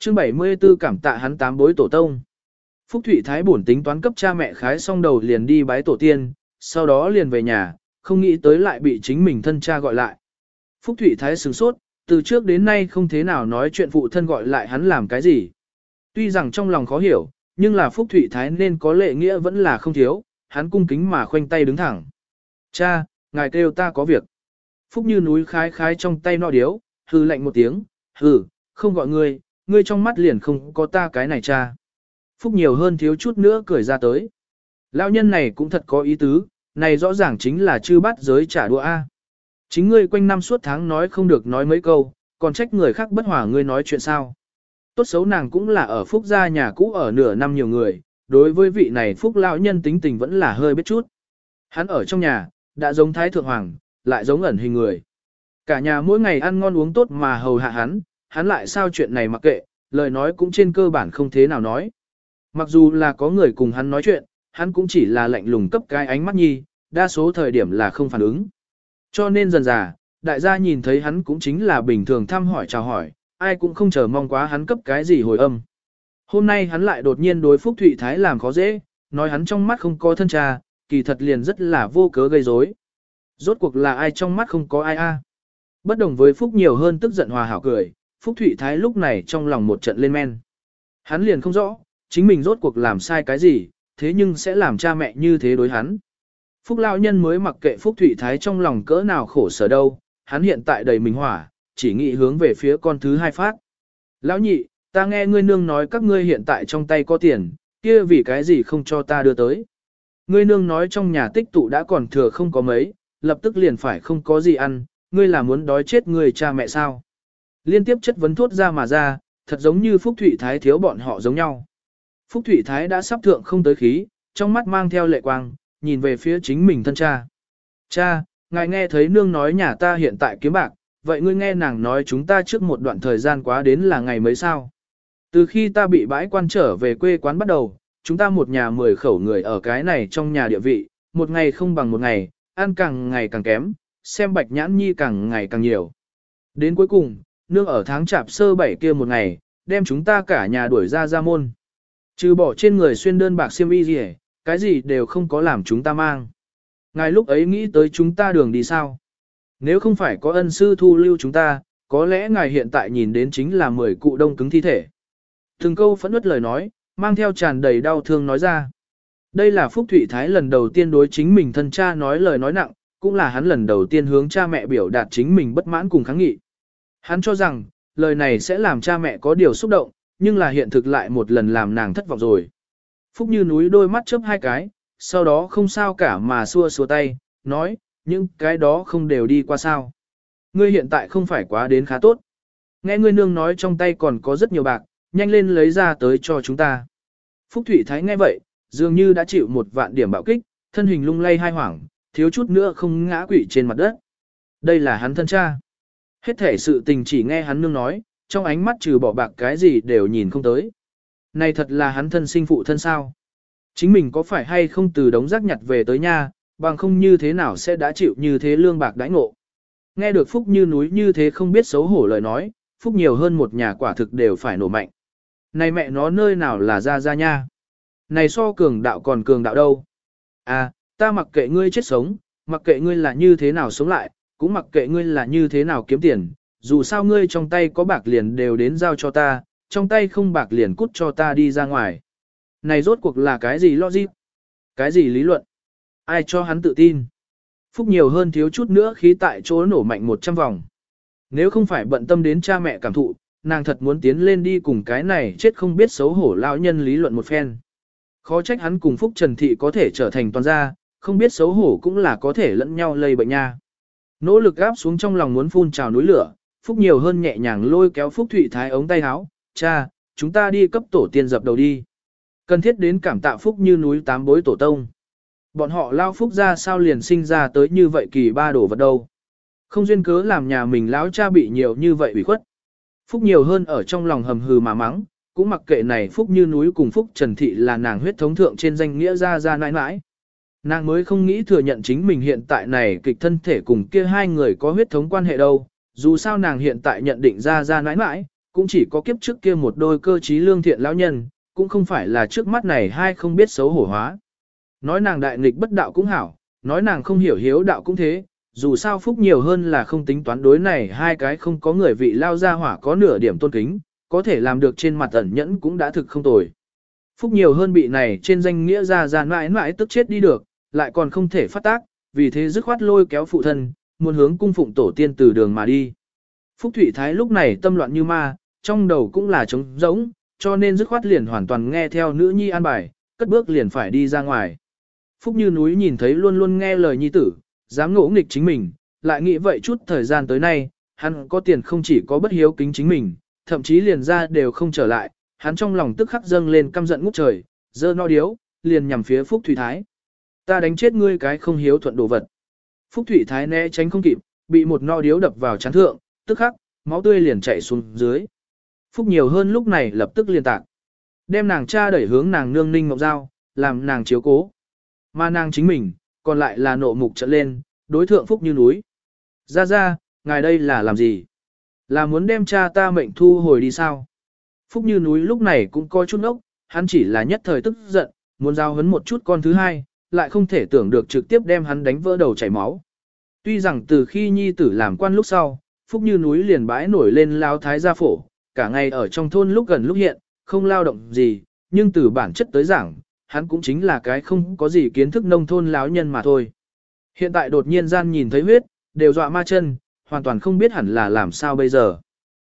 Chương 74 cảm tạ hắn tám bối tổ tông. Phúc Thụy Thái bổn tính toán cấp cha mẹ khái xong đầu liền đi bái tổ tiên, sau đó liền về nhà, không nghĩ tới lại bị chính mình thân cha gọi lại. Phúc Thụy Thái sửng sốt, từ trước đến nay không thế nào nói chuyện phụ thân gọi lại hắn làm cái gì. Tuy rằng trong lòng khó hiểu, nhưng là Phúc Thụy Thái nên có lệ nghĩa vẫn là không thiếu, hắn cung kính mà khoanh tay đứng thẳng. Cha, ngài kêu ta có việc. Phúc như núi khái khái trong tay nọ điếu, hư lạnh một tiếng, hừ, không gọi ngươi, ngươi trong mắt liền không có ta cái này cha. Phúc nhiều hơn thiếu chút nữa cười ra tới. Lão nhân này cũng thật có ý tứ, này rõ ràng chính là chư bắt giới trả đũa A. Chính ngươi quanh năm suốt tháng nói không được nói mấy câu, còn trách người khác bất hòa ngươi nói chuyện sao. Tốt xấu nàng cũng là ở Phúc gia nhà cũ ở nửa năm nhiều người, đối với vị này Phúc lão nhân tính tình vẫn là hơi biết chút. Hắn ở trong nhà, đã giống Thái Thượng Hoàng, lại giống ẩn hình người. Cả nhà mỗi ngày ăn ngon uống tốt mà hầu hạ hắn, hắn lại sao chuyện này mặc kệ, lời nói cũng trên cơ bản không thế nào nói. Mặc dù là có người cùng hắn nói chuyện, hắn cũng chỉ là lạnh lùng cấp cái ánh mắt nhi, đa số thời điểm là không phản ứng. Cho nên dần dà, đại gia nhìn thấy hắn cũng chính là bình thường thăm hỏi chào hỏi, ai cũng không chờ mong quá hắn cấp cái gì hồi âm. Hôm nay hắn lại đột nhiên đối Phúc Thụy Thái làm khó dễ, nói hắn trong mắt không có thân cha, kỳ thật liền rất là vô cớ gây rối. Rốt cuộc là ai trong mắt không có ai a? Bất đồng với Phúc nhiều hơn tức giận hòa hảo cười, Phúc Thụy Thái lúc này trong lòng một trận lên men. Hắn liền không rõ, chính mình rốt cuộc làm sai cái gì, thế nhưng sẽ làm cha mẹ như thế đối hắn. Phúc Lão Nhân mới mặc kệ Phúc Thụy Thái trong lòng cỡ nào khổ sở đâu, hắn hiện tại đầy mình hỏa, chỉ nghĩ hướng về phía con thứ hai phát. Lão nhị, ta nghe ngươi nương nói các ngươi hiện tại trong tay có tiền, kia vì cái gì không cho ta đưa tới. Ngươi nương nói trong nhà tích tụ đã còn thừa không có mấy, lập tức liền phải không có gì ăn, ngươi là muốn đói chết người cha mẹ sao. Liên tiếp chất vấn thốt ra mà ra, thật giống như Phúc Thụy Thái thiếu bọn họ giống nhau. Phúc Thụy Thái đã sắp thượng không tới khí, trong mắt mang theo lệ quang, nhìn về phía chính mình thân cha. Cha, ngài nghe thấy nương nói nhà ta hiện tại kiếm bạc, vậy ngươi nghe nàng nói chúng ta trước một đoạn thời gian quá đến là ngày mấy sao. Từ khi ta bị bãi quan trở về quê quán bắt đầu, chúng ta một nhà mười khẩu người ở cái này trong nhà địa vị, một ngày không bằng một ngày, ăn càng ngày càng kém, xem bạch nhãn nhi càng ngày càng nhiều. Đến cuối cùng, nương ở tháng chạp sơ bảy kia một ngày, đem chúng ta cả nhà đuổi ra ra môn. Trừ bỏ trên người xuyên đơn bạc xiêm y gì cái gì đều không có làm chúng ta mang. Ngài lúc ấy nghĩ tới chúng ta đường đi sao? Nếu không phải có ân sư thu lưu chúng ta, có lẽ ngài hiện tại nhìn đến chính là mười cụ đông cứng thi thể. Từng câu phẫn ướt lời nói, mang theo tràn đầy đau thương nói ra. Đây là Phúc Thụy Thái lần đầu tiên đối chính mình thân cha nói lời nói nặng, cũng là hắn lần đầu tiên hướng cha mẹ biểu đạt chính mình bất mãn cùng kháng nghị. Hắn cho rằng, lời này sẽ làm cha mẹ có điều xúc động, nhưng là hiện thực lại một lần làm nàng thất vọng rồi. Phúc như núi đôi mắt chớp hai cái, sau đó không sao cả mà xua xua tay, nói, những cái đó không đều đi qua sao. Ngươi hiện tại không phải quá đến khá tốt. Nghe ngươi nương nói trong tay còn có rất nhiều bạc, nhanh lên lấy ra tới cho chúng ta. Phúc thủy Thái nghe vậy, dường như đã chịu một vạn điểm bạo kích, thân hình lung lay hai hoảng, thiếu chút nữa không ngã quỵ trên mặt đất. Đây là hắn thân cha. Hết thể sự tình chỉ nghe hắn nương nói, trong ánh mắt trừ bỏ bạc cái gì đều nhìn không tới. Này thật là hắn thân sinh phụ thân sao. Chính mình có phải hay không từ đống rác nhặt về tới nhà, bằng không như thế nào sẽ đã chịu như thế lương bạc đãi ngộ. Nghe được Phúc như núi như thế không biết xấu hổ lời nói, Phúc nhiều hơn một nhà quả thực đều phải nổ mạnh. Này mẹ nó nơi nào là ra ra nha. Này so cường đạo còn cường đạo đâu. À, ta mặc kệ ngươi chết sống, mặc kệ ngươi là như thế nào sống lại, cũng mặc kệ ngươi là như thế nào kiếm tiền, dù sao ngươi trong tay có bạc liền đều đến giao cho ta, trong tay không bạc liền cút cho ta đi ra ngoài. Này rốt cuộc là cái gì logic? Cái gì lý luận? Ai cho hắn tự tin? Phúc nhiều hơn thiếu chút nữa khí tại chỗ nổ mạnh 100 vòng. Nếu không phải bận tâm đến cha mẹ cảm thụ, nàng thật muốn tiến lên đi cùng cái này chết không biết xấu hổ lão nhân lý luận một phen. Khó trách hắn cùng Phúc Trần Thị có thể trở thành toàn gia, không biết xấu hổ cũng là có thể lẫn nhau lây bệnh nha. Nỗ lực gáp xuống trong lòng muốn phun trào núi lửa, Phúc nhiều hơn nhẹ nhàng lôi kéo Phúc Thụy Thái ống tay áo, cha, chúng ta đi cấp tổ tiên dập đầu đi. Cần thiết đến cảm tạ Phúc như núi tám bối tổ tông. Bọn họ lao Phúc ra sao liền sinh ra tới như vậy kỳ ba đổ vật đâu. Không duyên cớ làm nhà mình lão cha bị nhiều như vậy ủy khuất. Phúc nhiều hơn ở trong lòng hầm hừ mà mắng, cũng mặc kệ này Phúc như núi cùng Phúc Trần Thị là nàng huyết thống thượng trên danh nghĩa ra ra nãi nãi. Nàng mới không nghĩ thừa nhận chính mình hiện tại này kịch thân thể cùng kia hai người có huyết thống quan hệ đâu, dù sao nàng hiện tại nhận định ra ra nãi nãi, cũng chỉ có kiếp trước kia một đôi cơ trí lương thiện lão nhân, cũng không phải là trước mắt này hai không biết xấu hổ hóa. Nói nàng đại nghịch bất đạo cũng hảo, nói nàng không hiểu hiếu đạo cũng thế, dù sao phúc nhiều hơn là không tính toán đối này hai cái không có người vị lao ra hỏa có nửa điểm tôn kính, có thể làm được trên mặt ẩn nhẫn cũng đã thực không tồi. Phúc nhiều hơn bị này trên danh nghĩa ra ra mãi mãi tức chết đi được, lại còn không thể phát tác, vì thế dứt khoát lôi kéo phụ thân, muốn hướng cung phụng tổ tiên từ đường mà đi. Phúc Thụy Thái lúc này tâm loạn như ma, trong đầu cũng là trống rỗng, cho nên dứt khoát liền hoàn toàn nghe theo nữ nhi an bài, cất bước liền phải đi ra ngoài. Phúc như núi nhìn thấy luôn luôn nghe lời nhi tử, dám ngỗ nghịch chính mình, lại nghĩ vậy chút thời gian tới nay, hắn có tiền không chỉ có bất hiếu kính chính mình, thậm chí liền ra đều không trở lại, hắn trong lòng tức khắc dâng lên căm giận ngút trời, dơ no điếu, liền nhằm phía Phúc Thủy Thái. Ta đánh chết ngươi cái không hiếu thuận đồ vật. Phúc Thủy Thái né tránh không kịp, bị một no điếu đập vào chán thượng, tức khắc, máu tươi liền chảy xuống dưới. Phúc nhiều hơn lúc này lập tức liền tạc. Đem nàng cha đẩy hướng nàng nương ninh ngọc dao, làm nàng chiếu cố. Mà nàng chính mình, còn lại là nộ mục trận lên, đối thượng Phúc như núi. Ra ra, ngài đây là làm gì? Là muốn đem cha ta mệnh thu hồi đi sao? Phúc như núi lúc này cũng coi chút ốc, hắn chỉ là nhất thời tức giận, muốn giao hấn một chút con thứ hai, lại không thể tưởng được trực tiếp đem hắn đánh vỡ đầu chảy máu. Tuy rằng từ khi nhi tử làm quan lúc sau, Phúc như núi liền bãi nổi lên lao thái gia phổ, cả ngày ở trong thôn lúc gần lúc hiện, không lao động gì, nhưng từ bản chất tới giảng, hắn cũng chính là cái không có gì kiến thức nông thôn láo nhân mà thôi. Hiện tại đột nhiên gian nhìn thấy huyết, đều dọa ma chân, hoàn toàn không biết hẳn là làm sao bây giờ.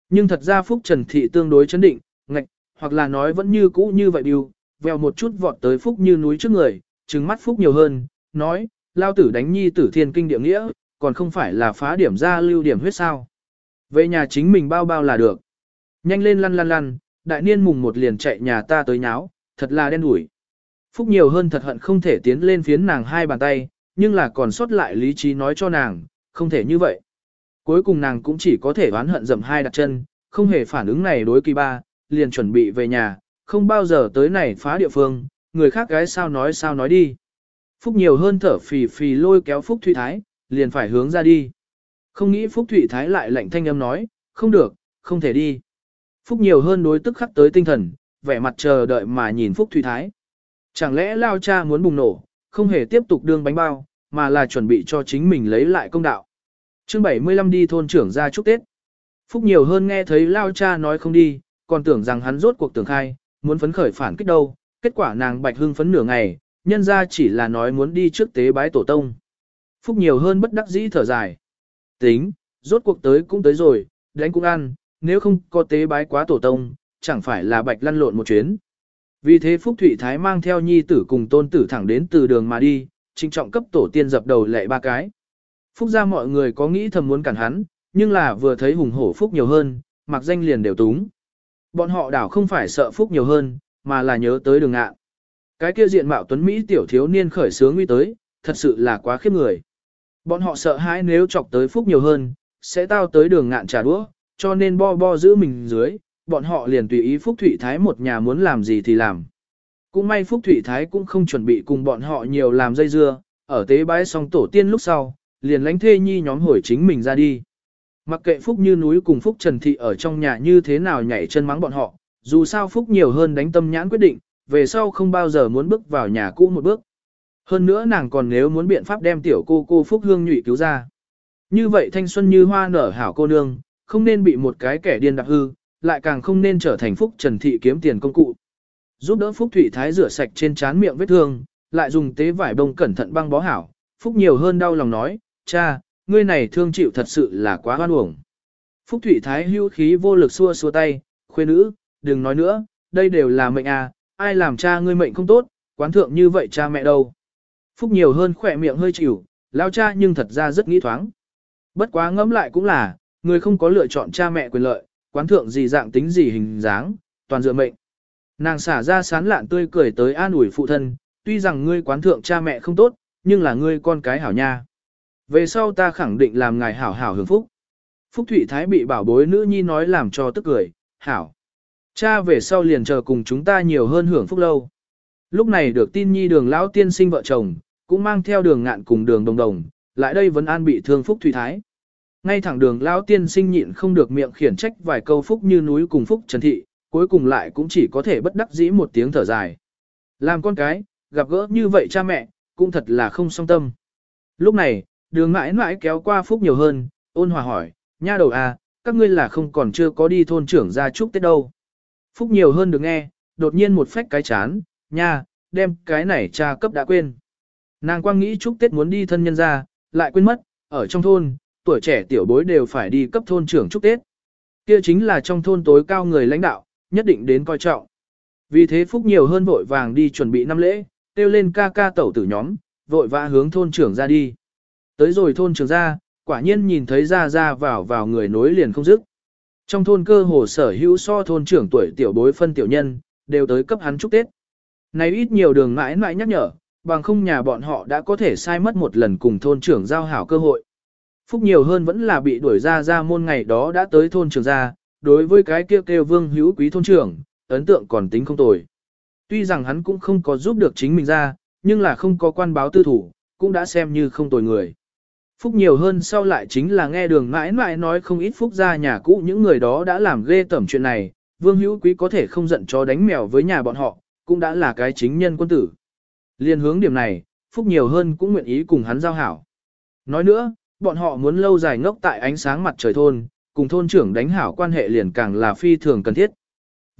Nhưng thật ra Phúc Trần Thị tương đối chấn định, ngạch, hoặc là nói vẫn như cũ như vậy điều, vèo một chút vọt tới Phúc như núi trước người, trừng mắt Phúc nhiều hơn, nói, lao tử đánh nhi tử thiên kinh địa nghĩa, còn không phải là phá điểm ra lưu điểm huyết sao. Về nhà chính mình bao bao là được. Nhanh lên lăn lăn lăn, đại niên mùng một liền chạy nhà ta tới nháo, thật là đen đủi. Phúc nhiều hơn thật hận không thể tiến lên phiến nàng hai bàn tay, nhưng là còn sót lại lý trí nói cho nàng, không thể như vậy. Cuối cùng nàng cũng chỉ có thể oán hận dầm hai đặt chân, không hề phản ứng này đối kỳ ba, liền chuẩn bị về nhà, không bao giờ tới này phá địa phương, người khác gái sao nói sao nói đi. Phúc nhiều hơn thở phì phì lôi kéo Phúc Thụy Thái, liền phải hướng ra đi. Không nghĩ Phúc Thụy Thái lại lạnh thanh âm nói, không được, không thể đi. Phúc nhiều hơn đối tức khắc tới tinh thần, vẻ mặt chờ đợi mà nhìn Phúc Thụy Thái. Chẳng lẽ lao cha muốn bùng nổ, không hề tiếp tục đương bánh bao, mà là chuẩn bị cho chính mình lấy lại công đạo. chương 75 đi thôn trưởng ra chúc Tết. Phúc nhiều hơn nghe thấy lao cha nói không đi, còn tưởng rằng hắn rốt cuộc tưởng khai, muốn phấn khởi phản kích đâu, kết quả nàng bạch hưng phấn nửa ngày, nhân ra chỉ là nói muốn đi trước tế bái tổ tông. Phúc nhiều hơn bất đắc dĩ thở dài. Tính, rốt cuộc tới cũng tới rồi, đánh cũng ăn, nếu không có tế bái quá tổ tông, chẳng phải là bạch lăn lộn một chuyến. Vì thế Phúc Thụy Thái mang theo nhi tử cùng tôn tử thẳng đến từ đường mà đi, trinh trọng cấp tổ tiên dập đầu lệ ba cái. Phúc ra mọi người có nghĩ thầm muốn cản hắn, nhưng là vừa thấy hùng hổ Phúc nhiều hơn, mặc danh liền đều túng. Bọn họ đảo không phải sợ Phúc nhiều hơn, mà là nhớ tới đường ngạn, Cái kia diện mạo tuấn Mỹ tiểu thiếu niên khởi sướng nguy tới, thật sự là quá khiếp người. Bọn họ sợ hãi nếu chọc tới Phúc nhiều hơn, sẽ tao tới đường ngạn trà đũa, cho nên bo bo giữ mình dưới, bọn họ liền tùy ý Phúc Thụy Thái một nhà muốn làm gì thì làm. Cũng may Phúc Thụy Thái cũng không chuẩn bị cùng bọn họ nhiều làm dây dưa, ở tế bái xong tổ tiên lúc sau, liền lánh thê nhi nhóm hồi chính mình ra đi. Mặc kệ Phúc như núi cùng Phúc Trần Thị ở trong nhà như thế nào nhảy chân mắng bọn họ, dù sao Phúc nhiều hơn đánh tâm nhãn quyết định, về sau không bao giờ muốn bước vào nhà cũ một bước. Hơn nữa nàng còn nếu muốn biện pháp đem tiểu cô cô Phúc Hương nhụy cứu ra. Như vậy thanh xuân như hoa nở hảo cô nương, không nên bị một cái kẻ điên đặc hư, lại càng không nên trở thành Phúc Trần Thị kiếm tiền công cụ. Giúp đỡ Phúc thủy Thái rửa sạch trên trán miệng vết thương, lại dùng tế vải bông cẩn thận băng bó hảo. Phúc nhiều hơn đau lòng nói, cha, ngươi này thương chịu thật sự là quá hoan uổng. Phúc thủy Thái hưu khí vô lực xua xua tay, khuê nữ, đừng nói nữa, đây đều là mệnh à, ai làm cha ngươi mệnh không tốt, quán thượng như vậy cha mẹ đâu. Phúc nhiều hơn khỏe miệng hơi chịu, lao cha nhưng thật ra rất nghĩ thoáng. Bất quá ngẫm lại cũng là, người không có lựa chọn cha mẹ quyền lợi, quán thượng gì dạng tính gì hình dáng, toàn dựa mệnh. Nàng xả ra sán lạn tươi cười tới an ủi phụ thân, tuy rằng ngươi quán thượng cha mẹ không tốt, nhưng là ngươi con cái hảo nha. Về sau ta khẳng định làm ngài hảo hảo hưởng phúc. Phúc Thụy Thái bị bảo bối nữ nhi nói làm cho tức cười, hảo. Cha về sau liền chờ cùng chúng ta nhiều hơn hưởng phúc lâu. Lúc này được tin nhi đường lão tiên sinh vợ chồng, cũng mang theo đường ngạn cùng đường đồng đồng, lại đây vẫn an bị thương Phúc Thủy Thái. Ngay thẳng đường lão tiên sinh nhịn không được miệng khiển trách vài câu phúc như núi cùng phúc trần thị, cuối cùng lại cũng chỉ có thể bất đắc dĩ một tiếng thở dài. Làm con cái, gặp gỡ như vậy cha mẹ, cũng thật là không song tâm. Lúc này, đường mãi mãi kéo qua phúc nhiều hơn, ôn hòa hỏi, nha đầu à, các ngươi là không còn chưa có đi thôn trưởng ra chúc Tết đâu. Phúc nhiều hơn được nghe, đột nhiên một phách cái chán, nha, đem cái này cha cấp đã quên. Nàng quang nghĩ chúc Tết muốn đi thân nhân ra, lại quên mất, ở trong thôn, tuổi trẻ tiểu bối đều phải đi cấp thôn trưởng chúc Tết. Kia chính là trong thôn tối cao người lãnh đạo, nhất định đến coi trọng. Vì thế Phúc nhiều hơn vội vàng đi chuẩn bị năm lễ, kêu lên ca ca tẩu tử nhóm, vội vã hướng thôn trưởng ra đi. Tới rồi thôn trưởng ra, quả nhiên nhìn thấy ra ra vào vào người nối liền không dứt. Trong thôn cơ hồ sở hữu so thôn trưởng tuổi tiểu bối phân tiểu nhân, đều tới cấp hắn chúc Tết. Này ít nhiều đường mãi mãi nhắc nhở, bằng không nhà bọn họ đã có thể sai mất một lần cùng thôn trưởng giao hảo cơ hội. Phúc nhiều hơn vẫn là bị đuổi ra ra môn ngày đó đã tới thôn trưởng ra, đối với cái kêu kêu vương hữu quý thôn trưởng, ấn tượng còn tính không tồi. Tuy rằng hắn cũng không có giúp được chính mình ra, nhưng là không có quan báo tư thủ, cũng đã xem như không tồi người. Phúc nhiều hơn sau lại chính là nghe đường mãi mãi nói không ít phúc ra nhà cũ những người đó đã làm ghê tẩm chuyện này, vương hữu quý có thể không giận cho đánh mèo với nhà bọn họ, cũng đã là cái chính nhân quân tử. Liên hướng điểm này, phúc nhiều hơn cũng nguyện ý cùng hắn giao hảo. Nói nữa, bọn họ muốn lâu dài ngốc tại ánh sáng mặt trời thôn, cùng thôn trưởng đánh hảo quan hệ liền càng là phi thường cần thiết.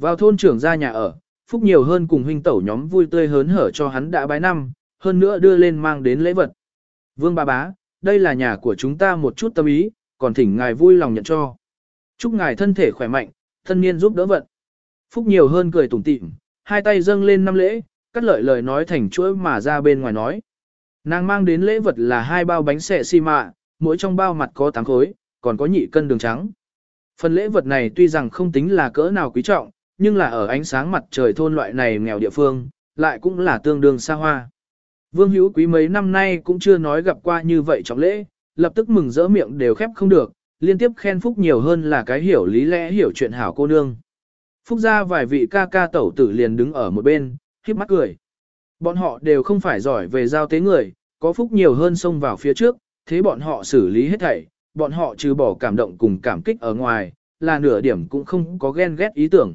Vào thôn trưởng ra nhà ở, phúc nhiều hơn cùng huynh tẩu nhóm vui tươi hớn hở cho hắn đã bái năm, hơn nữa đưa lên mang đến lễ vật. Vương ba bá, đây là nhà của chúng ta một chút tâm ý, còn thỉnh ngài vui lòng nhận cho. Chúc ngài thân thể khỏe mạnh, thân niên giúp đỡ vận. Phúc nhiều hơn cười tủm tỉm, hai tay dâng lên năm lễ, cắt lợi lời nói thành chuỗi mà ra bên ngoài nói. Nàng mang đến lễ vật là hai bao bánh xẻ xi mạ, mỗi trong bao mặt có tám khối, còn có nhị cân đường trắng. Phần lễ vật này tuy rằng không tính là cỡ nào quý trọng, nhưng là ở ánh sáng mặt trời thôn loại này nghèo địa phương, lại cũng là tương đương xa hoa. Vương Hữu Quý mấy năm nay cũng chưa nói gặp qua như vậy trọng lễ, lập tức mừng rỡ miệng đều khép không được, liên tiếp khen Phúc nhiều hơn là cái hiểu lý lẽ hiểu chuyện hảo cô nương. Phúc ra vài vị ca ca tẩu tử liền đứng ở một bên, khiếp mắt cười. Bọn họ đều không phải giỏi về giao tế người, có Phúc nhiều hơn xông vào phía trước, thế bọn họ xử lý hết thảy, bọn họ trừ bỏ cảm động cùng cảm kích ở ngoài, là nửa điểm cũng không có ghen ghét ý tưởng.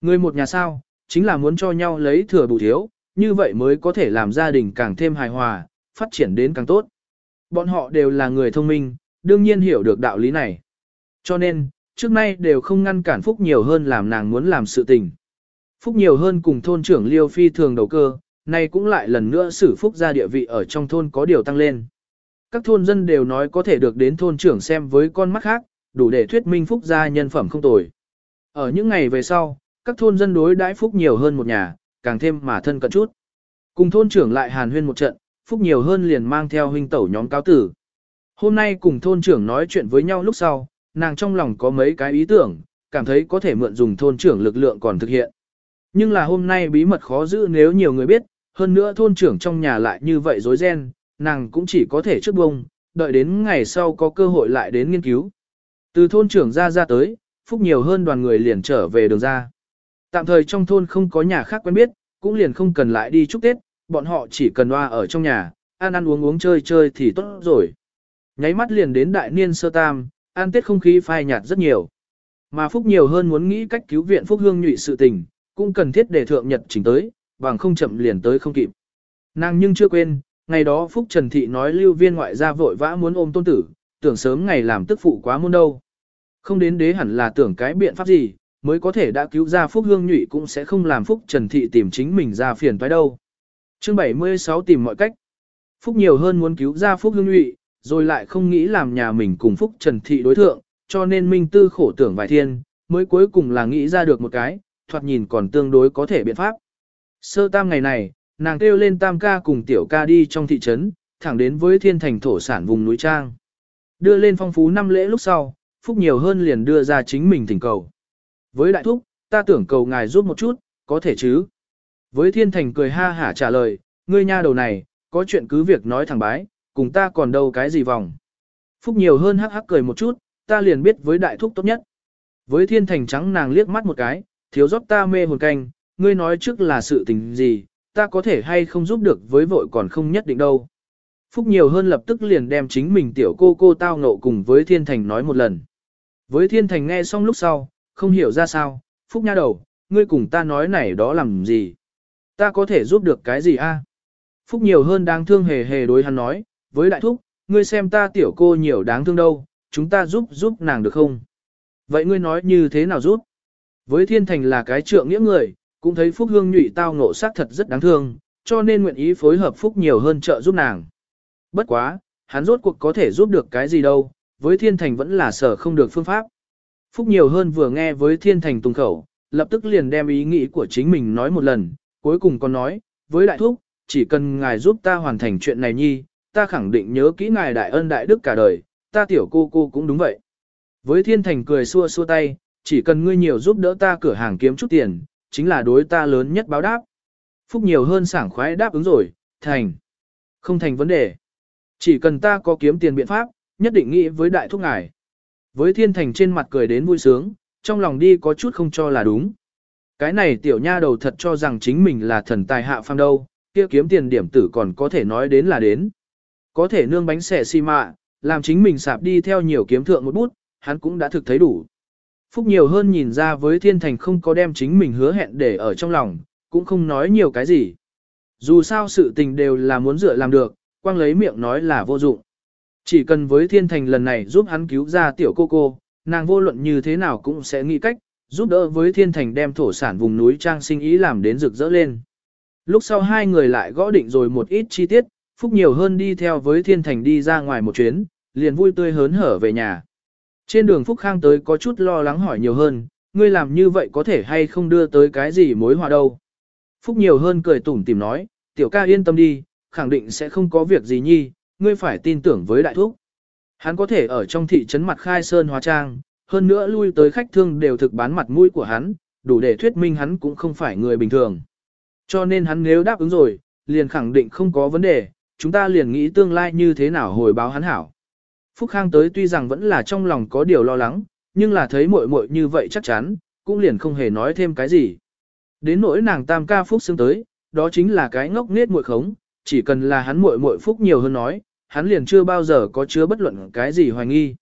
Người một nhà sao, chính là muốn cho nhau lấy thừa bù thiếu, như vậy mới có thể làm gia đình càng thêm hài hòa, phát triển đến càng tốt. Bọn họ đều là người thông minh, đương nhiên hiểu được đạo lý này. Cho nên, trước nay đều không ngăn cản Phúc nhiều hơn làm nàng muốn làm sự tình. Phúc nhiều hơn cùng thôn trưởng Liêu Phi thường đầu cơ, nay cũng lại lần nữa xử Phúc ra địa vị ở trong thôn có điều tăng lên. Các thôn dân đều nói có thể được đến thôn trưởng xem với con mắt khác, đủ để thuyết minh Phúc gia nhân phẩm không tồi. Ở những ngày về sau, các thôn dân đối đãi Phúc nhiều hơn một nhà, càng thêm mà thân cận chút. Cùng thôn trưởng lại hàn huyên một trận, Phúc nhiều hơn liền mang theo huynh tẩu nhóm cáo tử. Hôm nay cùng thôn trưởng nói chuyện với nhau lúc sau, nàng trong lòng có mấy cái ý tưởng, cảm thấy có thể mượn dùng thôn trưởng lực lượng còn thực hiện. Nhưng là hôm nay bí mật khó giữ nếu nhiều người biết, hơn nữa thôn trưởng trong nhà lại như vậy dối ren, nàng cũng chỉ có thể trước bông, đợi đến ngày sau có cơ hội lại đến nghiên cứu. Từ thôn trưởng ra ra tới, Phúc nhiều hơn đoàn người liền trở về đường ra. Tạm thời trong thôn không có nhà khác quen biết, cũng liền không cần lại đi chúc Tết, bọn họ chỉ cần loa ở trong nhà, ăn ăn uống uống chơi chơi thì tốt rồi. Nháy mắt liền đến đại niên sơ tam, ăn Tết không khí phai nhạt rất nhiều. Mà Phúc nhiều hơn muốn nghĩ cách cứu viện Phúc Hương nhụy sự tình, cũng cần thiết để thượng nhật chỉnh tới, bằng không chậm liền tới không kịp. Nàng nhưng chưa quên, ngày đó Phúc Trần Thị nói lưu viên ngoại gia vội vã muốn ôm tôn tử, tưởng sớm ngày làm tức phụ quá muôn đâu. Không đến đế hẳn là tưởng cái biện pháp gì, mới có thể đã cứu ra Phúc Hương Nhụy cũng sẽ không làm Phúc Trần Thị tìm chính mình ra phiền toái đâu. Chương 76 tìm mọi cách. Phúc nhiều hơn muốn cứu ra Phúc Hương Nhụy, rồi lại không nghĩ làm nhà mình cùng Phúc Trần Thị đối thượng, cho nên Minh Tư khổ tưởng vài thiên, mới cuối cùng là nghĩ ra được một cái, thoạt nhìn còn tương đối có thể biện pháp. Sơ tam ngày này, nàng kêu lên tam ca cùng tiểu ca đi trong thị trấn, thẳng đến với thiên thành thổ sản vùng núi Trang. Đưa lên phong phú năm lễ lúc sau, Phúc nhiều hơn liền đưa ra chính mình thỉnh cầu. Với đại thúc, ta tưởng cầu ngài giúp một chút, có thể chứ? Với thiên thành cười ha hả trả lời, ngươi nha đầu này, có chuyện cứ việc nói thẳng bái, cùng ta còn đâu cái gì vòng. Phúc nhiều hơn hắc hắc cười một chút, ta liền biết với đại thúc tốt nhất. Với thiên thành trắng nàng liếc mắt một cái, thiếu rót ta mê hồn canh, ngươi nói trước là sự tình gì, ta có thể hay không giúp được với vội còn không nhất định đâu. Phúc nhiều hơn lập tức liền đem chính mình tiểu cô cô tao ngộ cùng với Thiên Thành nói một lần. Với Thiên Thành nghe xong lúc sau, không hiểu ra sao, Phúc nha đầu, ngươi cùng ta nói này đó làm gì? Ta có thể giúp được cái gì a? Phúc nhiều hơn đáng thương hề hề đối hắn nói, với đại thúc, ngươi xem ta tiểu cô nhiều đáng thương đâu, chúng ta giúp giúp nàng được không? Vậy ngươi nói như thế nào giúp? Với thiên thành là cái trượng nghĩa người, cũng thấy Phúc hương nhụy tao ngộ sát thật rất đáng thương, cho nên nguyện ý phối hợp Phúc nhiều hơn trợ giúp nàng. Bất quá, hắn rốt cuộc có thể giúp được cái gì đâu, với thiên thành vẫn là sở không được phương pháp. Phúc nhiều hơn vừa nghe với thiên thành tung khẩu, lập tức liền đem ý nghĩ của chính mình nói một lần, cuối cùng còn nói, với đại thúc, chỉ cần ngài giúp ta hoàn thành chuyện này nhi, ta khẳng định nhớ kỹ ngài đại ân đại đức cả đời, ta tiểu cô cô cũng đúng vậy. Với thiên thành cười xua xua tay, chỉ cần ngươi nhiều giúp đỡ ta cửa hàng kiếm chút tiền, chính là đối ta lớn nhất báo đáp. Phúc nhiều hơn sảng khoái đáp ứng rồi, thành. Không thành vấn đề. Chỉ cần ta có kiếm tiền biện pháp, nhất định nghĩ với đại thúc ngài. Với thiên thành trên mặt cười đến vui sướng, trong lòng đi có chút không cho là đúng. Cái này tiểu nha đầu thật cho rằng chính mình là thần tài hạ phàm đâu, kia kiếm tiền điểm tử còn có thể nói đến là đến. Có thể nương bánh xẻ xi mạ, làm chính mình sạp đi theo nhiều kiếm thượng một bút, hắn cũng đã thực thấy đủ. Phúc nhiều hơn nhìn ra với thiên thành không có đem chính mình hứa hẹn để ở trong lòng, cũng không nói nhiều cái gì. Dù sao sự tình đều là muốn dựa làm được, quang lấy miệng nói là vô dụng. Chỉ cần với thiên thành lần này giúp hắn cứu ra tiểu cô cô, nàng vô luận như thế nào cũng sẽ nghĩ cách, giúp đỡ với thiên thành đem thổ sản vùng núi trang sinh ý làm đến rực rỡ lên. Lúc sau hai người lại gõ định rồi một ít chi tiết, Phúc nhiều hơn đi theo với thiên thành đi ra ngoài một chuyến, liền vui tươi hớn hở về nhà. Trên đường Phúc Khang tới có chút lo lắng hỏi nhiều hơn, ngươi làm như vậy có thể hay không đưa tới cái gì mối hòa đâu. Phúc nhiều hơn cười tủm tìm nói, tiểu ca yên tâm đi, khẳng định sẽ không có việc gì nhi, ngươi phải tin tưởng với đại thúc. Hắn có thể ở trong thị trấn mặt khai sơn hóa trang, hơn nữa lui tới khách thương đều thực bán mặt mũi của hắn, đủ để thuyết minh hắn cũng không phải người bình thường. Cho nên hắn nếu đáp ứng rồi, liền khẳng định không có vấn đề, chúng ta liền nghĩ tương lai như thế nào hồi báo hắn hảo. Phúc Khang tới tuy rằng vẫn là trong lòng có điều lo lắng, nhưng là thấy muội muội như vậy chắc chắn, cũng liền không hề nói thêm cái gì. Đến nỗi nàng tam ca Phúc xưng tới, đó chính là cái ngốc nết muội khống, chỉ cần là hắn muội muội Phúc nhiều hơn nói, hắn liền chưa bao giờ có chứa bất luận cái gì hoài nghi.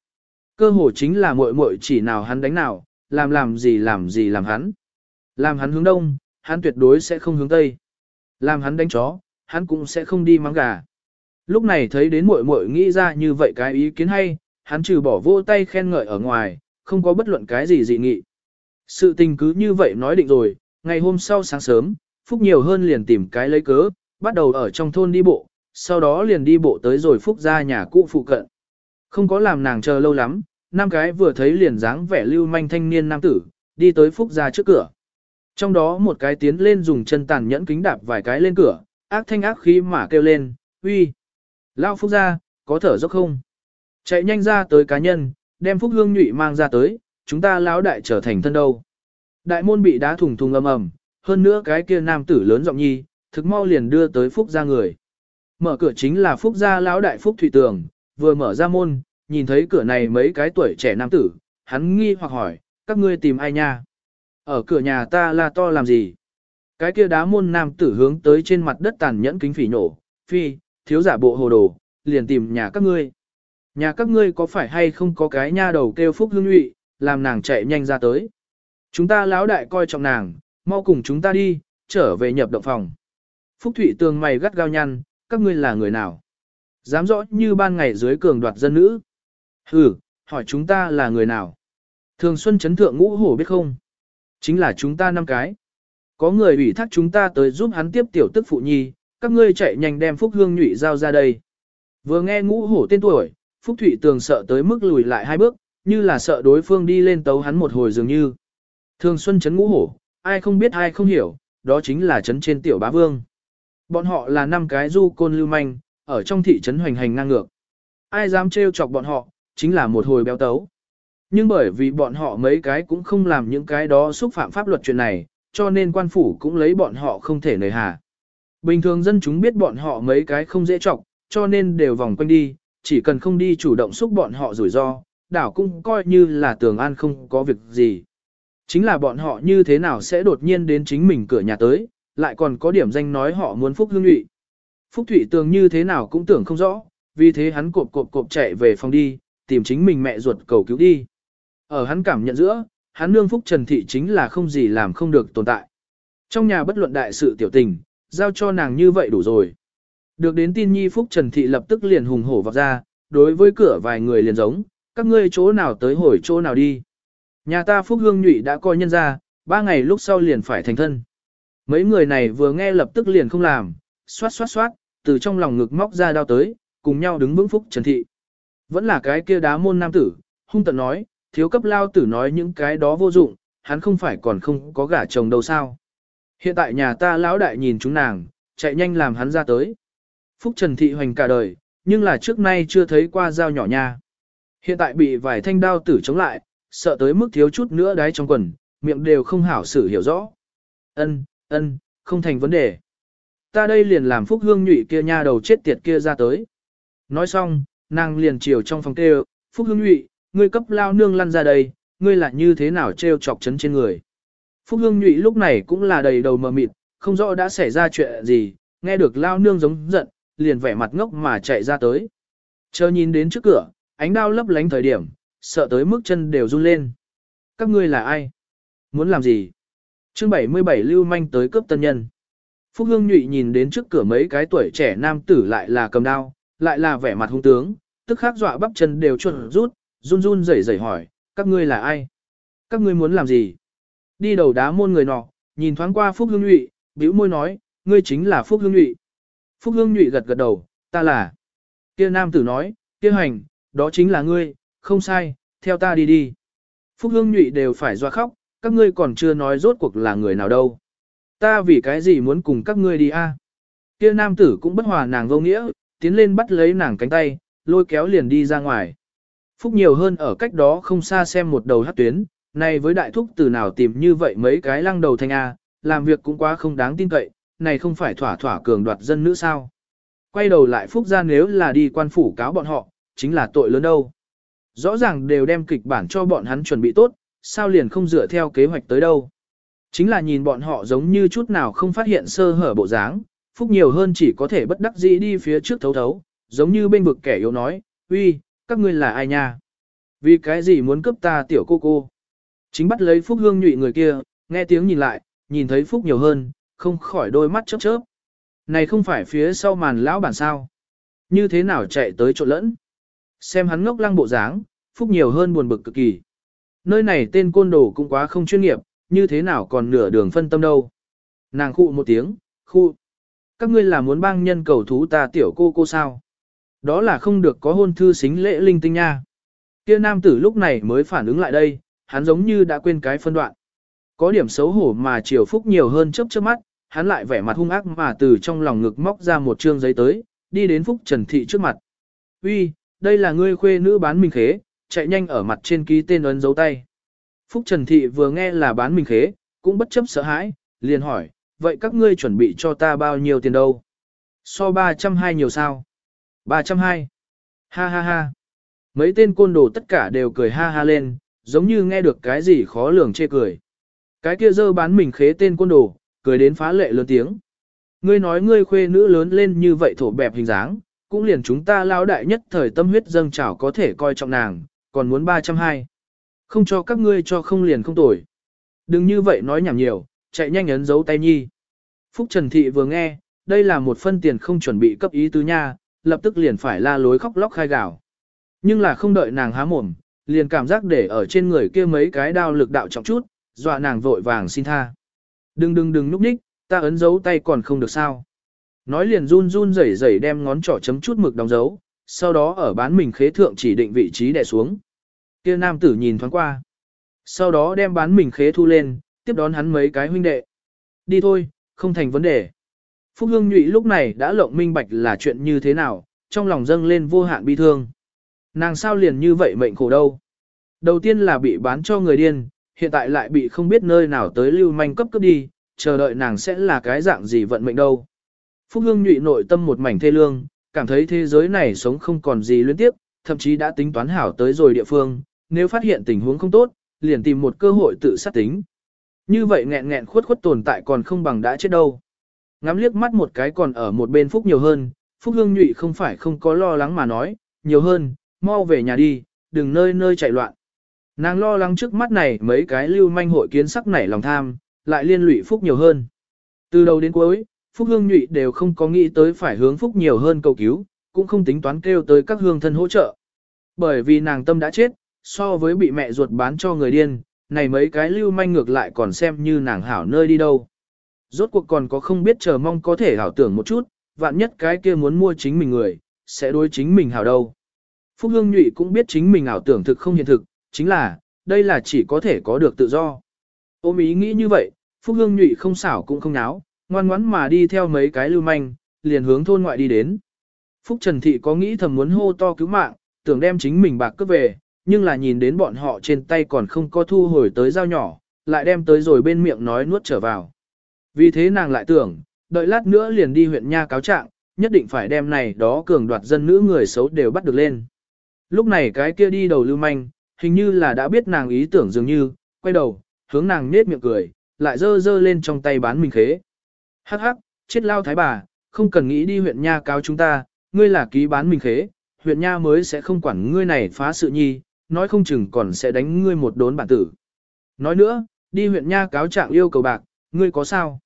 Cơ hồ chính là muội muội chỉ nào hắn đánh nào, làm làm gì làm gì làm hắn. Làm hắn hướng đông, hắn tuyệt đối sẽ không hướng tây. Làm hắn đánh chó, hắn cũng sẽ không đi mắng gà. Lúc này thấy đến muội muội nghĩ ra như vậy cái ý kiến hay, hắn trừ bỏ vô tay khen ngợi ở ngoài, không có bất luận cái gì dị nghị. Sự tình cứ như vậy nói định rồi, ngày hôm sau sáng sớm, Phúc nhiều hơn liền tìm cái lấy cớ, bắt đầu ở trong thôn đi bộ, sau đó liền đi bộ tới rồi Phúc ra nhà cũ phụ cận. Không có làm nàng chờ lâu lắm, năm cái vừa thấy liền dáng vẻ lưu manh thanh niên nam tử, đi tới Phúc ra trước cửa. Trong đó một cái tiến lên dùng chân tàn nhẫn kính đạp vài cái lên cửa, ác thanh ác khí mà kêu lên, uy. Lao Phúc ra, có thở dốc không? Chạy nhanh ra tới cá nhân, đem Phúc Hương nhụy mang ra tới, chúng ta lão đại trở thành thân đâu. Đại môn bị đá thùng thùng ầm ầm, hơn nữa cái kia nam tử lớn giọng nhi, thực mau liền đưa tới Phúc ra người. Mở cửa chính là Phúc gia lão đại Phúc Thủy Tường, vừa mở ra môn, nhìn thấy cửa này mấy cái tuổi trẻ nam tử, hắn nghi hoặc hỏi, các ngươi tìm ai nha? Ở cửa nhà ta là to làm gì? Cái kia đá môn nam tử hướng tới trên mặt đất tàn nhẫn kính phỉ nổ, phi, thiếu giả bộ hồ đồ, liền tìm nhà các ngươi. Nhà các ngươi có phải hay không có cái nha đầu kêu phúc hương nhụy, làm nàng chạy nhanh ra tới. Chúng ta lão đại coi trọng nàng, mau cùng chúng ta đi, trở về nhập động phòng. Phúc Thụy tường mày gắt gao nhăn, các ngươi là người nào? Dám rõ như ban ngày dưới cường đoạt dân nữ. Ừ, hỏi chúng ta là người nào? Thường Xuân chấn thượng ngũ hổ biết không? Chính là chúng ta năm cái. Có người ủy thác chúng ta tới giúp hắn tiếp tiểu tức phụ nhi, các ngươi chạy nhanh đem Phúc Hương nhụy giao ra đây. Vừa nghe ngũ hổ tên tuổi, Phúc Thụy tường sợ tới mức lùi lại hai bước, như là sợ đối phương đi lên tấu hắn một hồi dường như. Thường Xuân chấn ngũ hổ, ai không biết ai không hiểu, đó chính là chấn trên tiểu bá vương. Bọn họ là năm cái du côn lưu manh, ở trong thị trấn hoành hành ngang ngược. Ai dám trêu chọc bọn họ, chính là một hồi béo tấu. Nhưng bởi vì bọn họ mấy cái cũng không làm những cái đó xúc phạm pháp luật chuyện này, cho nên quan phủ cũng lấy bọn họ không thể nời hà. Bình thường dân chúng biết bọn họ mấy cái không dễ chọc, cho nên đều vòng quanh đi, chỉ cần không đi chủ động xúc bọn họ rủi ro, đảo cũng coi như là tường an không có việc gì. Chính là bọn họ như thế nào sẽ đột nhiên đến chính mình cửa nhà tới, lại còn có điểm danh nói họ muốn phúc hương nhụy. Phúc Thụy tường như thế nào cũng tưởng không rõ, vì thế hắn cộp cộp cộp chạy về phòng đi, tìm chính mình mẹ ruột cầu cứu đi. Ở hắn cảm nhận giữa, hắn nương Phúc Trần Thị chính là không gì làm không được tồn tại. Trong nhà bất luận đại sự tiểu tình, giao cho nàng như vậy đủ rồi. Được đến tin nhi Phúc Trần Thị lập tức liền hùng hổ vọt ra, đối với cửa vài người liền giống, các ngươi chỗ nào tới hồi chỗ nào đi. Nhà ta Phúc Hương Nhụy đã coi nhân ra, ba ngày lúc sau liền phải thành thân. Mấy người này vừa nghe lập tức liền không làm, xoát xoát xoát, từ trong lòng ngực móc ra đao tới, cùng nhau đứng vững Phúc Trần Thị. Vẫn là cái kia đá môn nam tử, hung tận nói, thiếu cấp lao tử nói những cái đó vô dụng, hắn không phải còn không có gả chồng đâu sao. Hiện tại nhà ta lão đại nhìn chúng nàng, chạy nhanh làm hắn ra tới. Phúc Trần Thị hoành cả đời, nhưng là trước nay chưa thấy qua dao nhỏ nha. Hiện tại bị vài thanh đao tử chống lại, sợ tới mức thiếu chút nữa đáy trong quần, miệng đều không hảo xử hiểu rõ. Ân, ân, không thành vấn đề. Ta đây liền làm Phúc Hương nhụy kia nha đầu chết tiệt kia ra tới. Nói xong, nàng liền chiều trong phòng kêu, Phúc Hương nhụy, ngươi cấp lao nương lăn ra đây, ngươi là như thế nào treo chọc chấn trên người. Phúc Hương nhụy lúc này cũng là đầy đầu mờ mịt, không rõ đã xảy ra chuyện gì, nghe được lao nương giống giận, liền vẻ mặt ngốc mà chạy ra tới. Chờ nhìn đến trước cửa, ánh đao lấp lánh thời điểm, sợ tới mức chân đều run lên. Các ngươi là ai? Muốn làm gì? Chương 77 lưu manh tới cướp tân nhân. Phúc Hương Nhụy nhìn đến trước cửa mấy cái tuổi trẻ nam tử lại là cầm đao, lại là vẻ mặt hung tướng, tức khắc dọa bắp chân đều chuẩn rút, run run rẩy rẩy hỏi, các ngươi là ai? Các ngươi muốn làm gì? Đi đầu đá môn người nọ, nhìn thoáng qua Phúc Hương Nhụy, bĩu môi nói, ngươi chính là Phúc Hương Nhụy. Phúc Hương Nhụy gật gật đầu, ta là. Kia nam tử nói, kia hành, đó chính là ngươi, không sai, theo ta đi đi. Phúc Hương Nhụy đều phải doa khóc, các ngươi còn chưa nói rốt cuộc là người nào đâu. Ta vì cái gì muốn cùng các ngươi đi a? Kia nam tử cũng bất hòa nàng vô nghĩa, tiến lên bắt lấy nàng cánh tay, lôi kéo liền đi ra ngoài. Phúc nhiều hơn ở cách đó không xa xem một đầu hát tuyến, này với đại thúc từ nào tìm như vậy mấy cái lăng đầu thanh A, làm việc cũng quá không đáng tin cậy, này không phải thỏa thỏa cường đoạt dân nữ sao. Quay đầu lại Phúc ra nếu là đi quan phủ cáo bọn họ, chính là tội lớn đâu. Rõ ràng đều đem kịch bản cho bọn hắn chuẩn bị tốt, sao liền không dựa theo kế hoạch tới đâu. Chính là nhìn bọn họ giống như chút nào không phát hiện sơ hở bộ dáng, Phúc nhiều hơn chỉ có thể bất đắc dĩ đi phía trước thấu thấu, giống như bên vực kẻ yếu nói, uy, các ngươi là ai nha? Vì cái gì muốn cướp ta tiểu cô cô? Chính bắt lấy Phúc hương nhụy người kia, nghe tiếng nhìn lại, nhìn thấy Phúc nhiều hơn, không khỏi đôi mắt chớp chớp. Này không phải phía sau màn lão bản sao? Như thế nào chạy tới chỗ lẫn? Xem hắn ngốc lăng bộ dáng, Phúc nhiều hơn buồn bực cực kỳ. Nơi này tên côn đồ cũng quá không chuyên nghiệp, như thế nào còn nửa đường phân tâm đâu. Nàng khụ một tiếng, khu. Các ngươi là muốn bang nhân cầu thú ta tiểu cô cô sao? Đó là không được có hôn thư xính lễ linh tinh nha. Kia nam tử lúc này mới phản ứng lại đây, hắn giống như đã quên cái phân đoạn. Có điểm xấu hổ mà chiều phúc nhiều hơn chớp chớp mắt, hắn lại vẻ mặt hung ác mà từ trong lòng ngực móc ra một trương giấy tới, đi đến phúc trần thị trước mặt. Uy, đây là ngươi khuê nữ bán mình khế, chạy nhanh ở mặt trên ký tên ấn dấu tay. Phúc Trần Thị vừa nghe là bán mình khế, cũng bất chấp sợ hãi, liền hỏi, vậy các ngươi chuẩn bị cho ta bao nhiêu tiền đâu? So 320 nhiều sao? 320. Ha ha ha. Mấy tên côn đồ tất cả đều cười ha ha lên, giống như nghe được cái gì khó lường chê cười. Cái kia dơ bán mình khế tên côn đồ, cười đến phá lệ lớn tiếng. Ngươi nói ngươi khuê nữ lớn lên như vậy thổ bẹp hình dáng, cũng liền chúng ta lao đại nhất thời tâm huyết dâng trào có thể coi trọng nàng, còn muốn 320. Không cho các ngươi cho không liền không tuổi, Đừng như vậy nói nhảm nhiều, chạy nhanh ấn dấu tay nhi. Phúc Trần Thị vừa nghe, đây là một phân tiền không chuẩn bị cấp ý tứ nha, lập tức liền phải la lối khóc lóc khai gào. Nhưng là không đợi nàng há mồm, liền cảm giác để ở trên người kia mấy cái đao lực đạo trọng chút, dọa nàng vội vàng xin tha. Đừng đừng đừng núp ních, ta ấn dấu tay còn không được sao. Nói liền run run rẩy rẩy đem ngón trỏ chấm chút mực đóng dấu, sau đó ở bán mình khế thượng chỉ định vị trí đè xuống. Kia nam tử nhìn thoáng qua. Sau đó đem bán mình khế thu lên, tiếp đón hắn mấy cái huynh đệ. Đi thôi, không thành vấn đề. Phúc Hương Nhụy lúc này đã lộng minh bạch là chuyện như thế nào, trong lòng dâng lên vô hạn bi thương. Nàng sao liền như vậy mệnh khổ đâu. Đầu tiên là bị bán cho người điên, hiện tại lại bị không biết nơi nào tới lưu manh cấp cấp đi, chờ đợi nàng sẽ là cái dạng gì vận mệnh đâu. Phúc Hương Nhụy nội tâm một mảnh thê lương, cảm thấy thế giới này sống không còn gì liên tiếp, thậm chí đã tính toán hảo tới rồi địa phương, nếu phát hiện tình huống không tốt, liền tìm một cơ hội tự sát tính. Như vậy nghẹn nghẹn khuất khuất tồn tại còn không bằng đã chết đâu. Ngắm liếc mắt một cái còn ở một bên Phúc nhiều hơn, Phúc Hương Nhụy không phải không có lo lắng mà nói, nhiều hơn, mau về nhà đi, đừng nơi nơi chạy loạn. Nàng lo lắng trước mắt này mấy cái lưu manh hội kiến sắc nảy lòng tham, lại liên lụy Phúc nhiều hơn. Từ đầu đến cuối, Phúc Hương Nhụy đều không có nghĩ tới phải hướng Phúc nhiều hơn cầu cứu, cũng không tính toán kêu tới các hương thân hỗ trợ. Bởi vì nàng tâm đã chết, so với bị mẹ ruột bán cho người điên, này mấy cái lưu manh ngược lại còn xem như nàng hảo nơi đi đâu. Rốt cuộc còn có không biết chờ mong có thể hảo tưởng một chút, vạn nhất cái kia muốn mua chính mình người, sẽ đối chính mình hảo đâu. Phúc Hương Nhụy cũng biết chính mình ảo tưởng thực không hiện thực, chính là, đây là chỉ có thể có được tự do. Ôm ý nghĩ như vậy, Phúc Hương Nhụy không xảo cũng không náo, ngoan ngoãn mà đi theo mấy cái lưu manh, liền hướng thôn ngoại đi đến. Phúc Trần Thị có nghĩ thầm muốn hô to cứu mạng, tưởng đem chính mình bạc cướp về, nhưng là nhìn đến bọn họ trên tay còn không có thu hồi tới dao nhỏ, lại đem tới rồi bên miệng nói nuốt trở vào. Vì thế nàng lại tưởng, đợi lát nữa liền đi huyện nha cáo trạng, nhất định phải đem này đó cường đoạt dân nữ người xấu đều bắt được lên. Lúc này cái kia đi đầu lưu manh, hình như là đã biết nàng ý tưởng dường như, quay đầu, hướng nàng nết miệng cười, lại dơ dơ lên trong tay bán mình khế. Hắc hắc, chết lao thái bà, không cần nghĩ đi huyện nha cáo chúng ta, ngươi là ký bán mình khế, huyện nha mới sẽ không quản ngươi này phá sự nhi, nói không chừng còn sẽ đánh ngươi một đốn bản tử. Nói nữa, đi huyện nha cáo trạng yêu cầu bạc, ngươi có sao?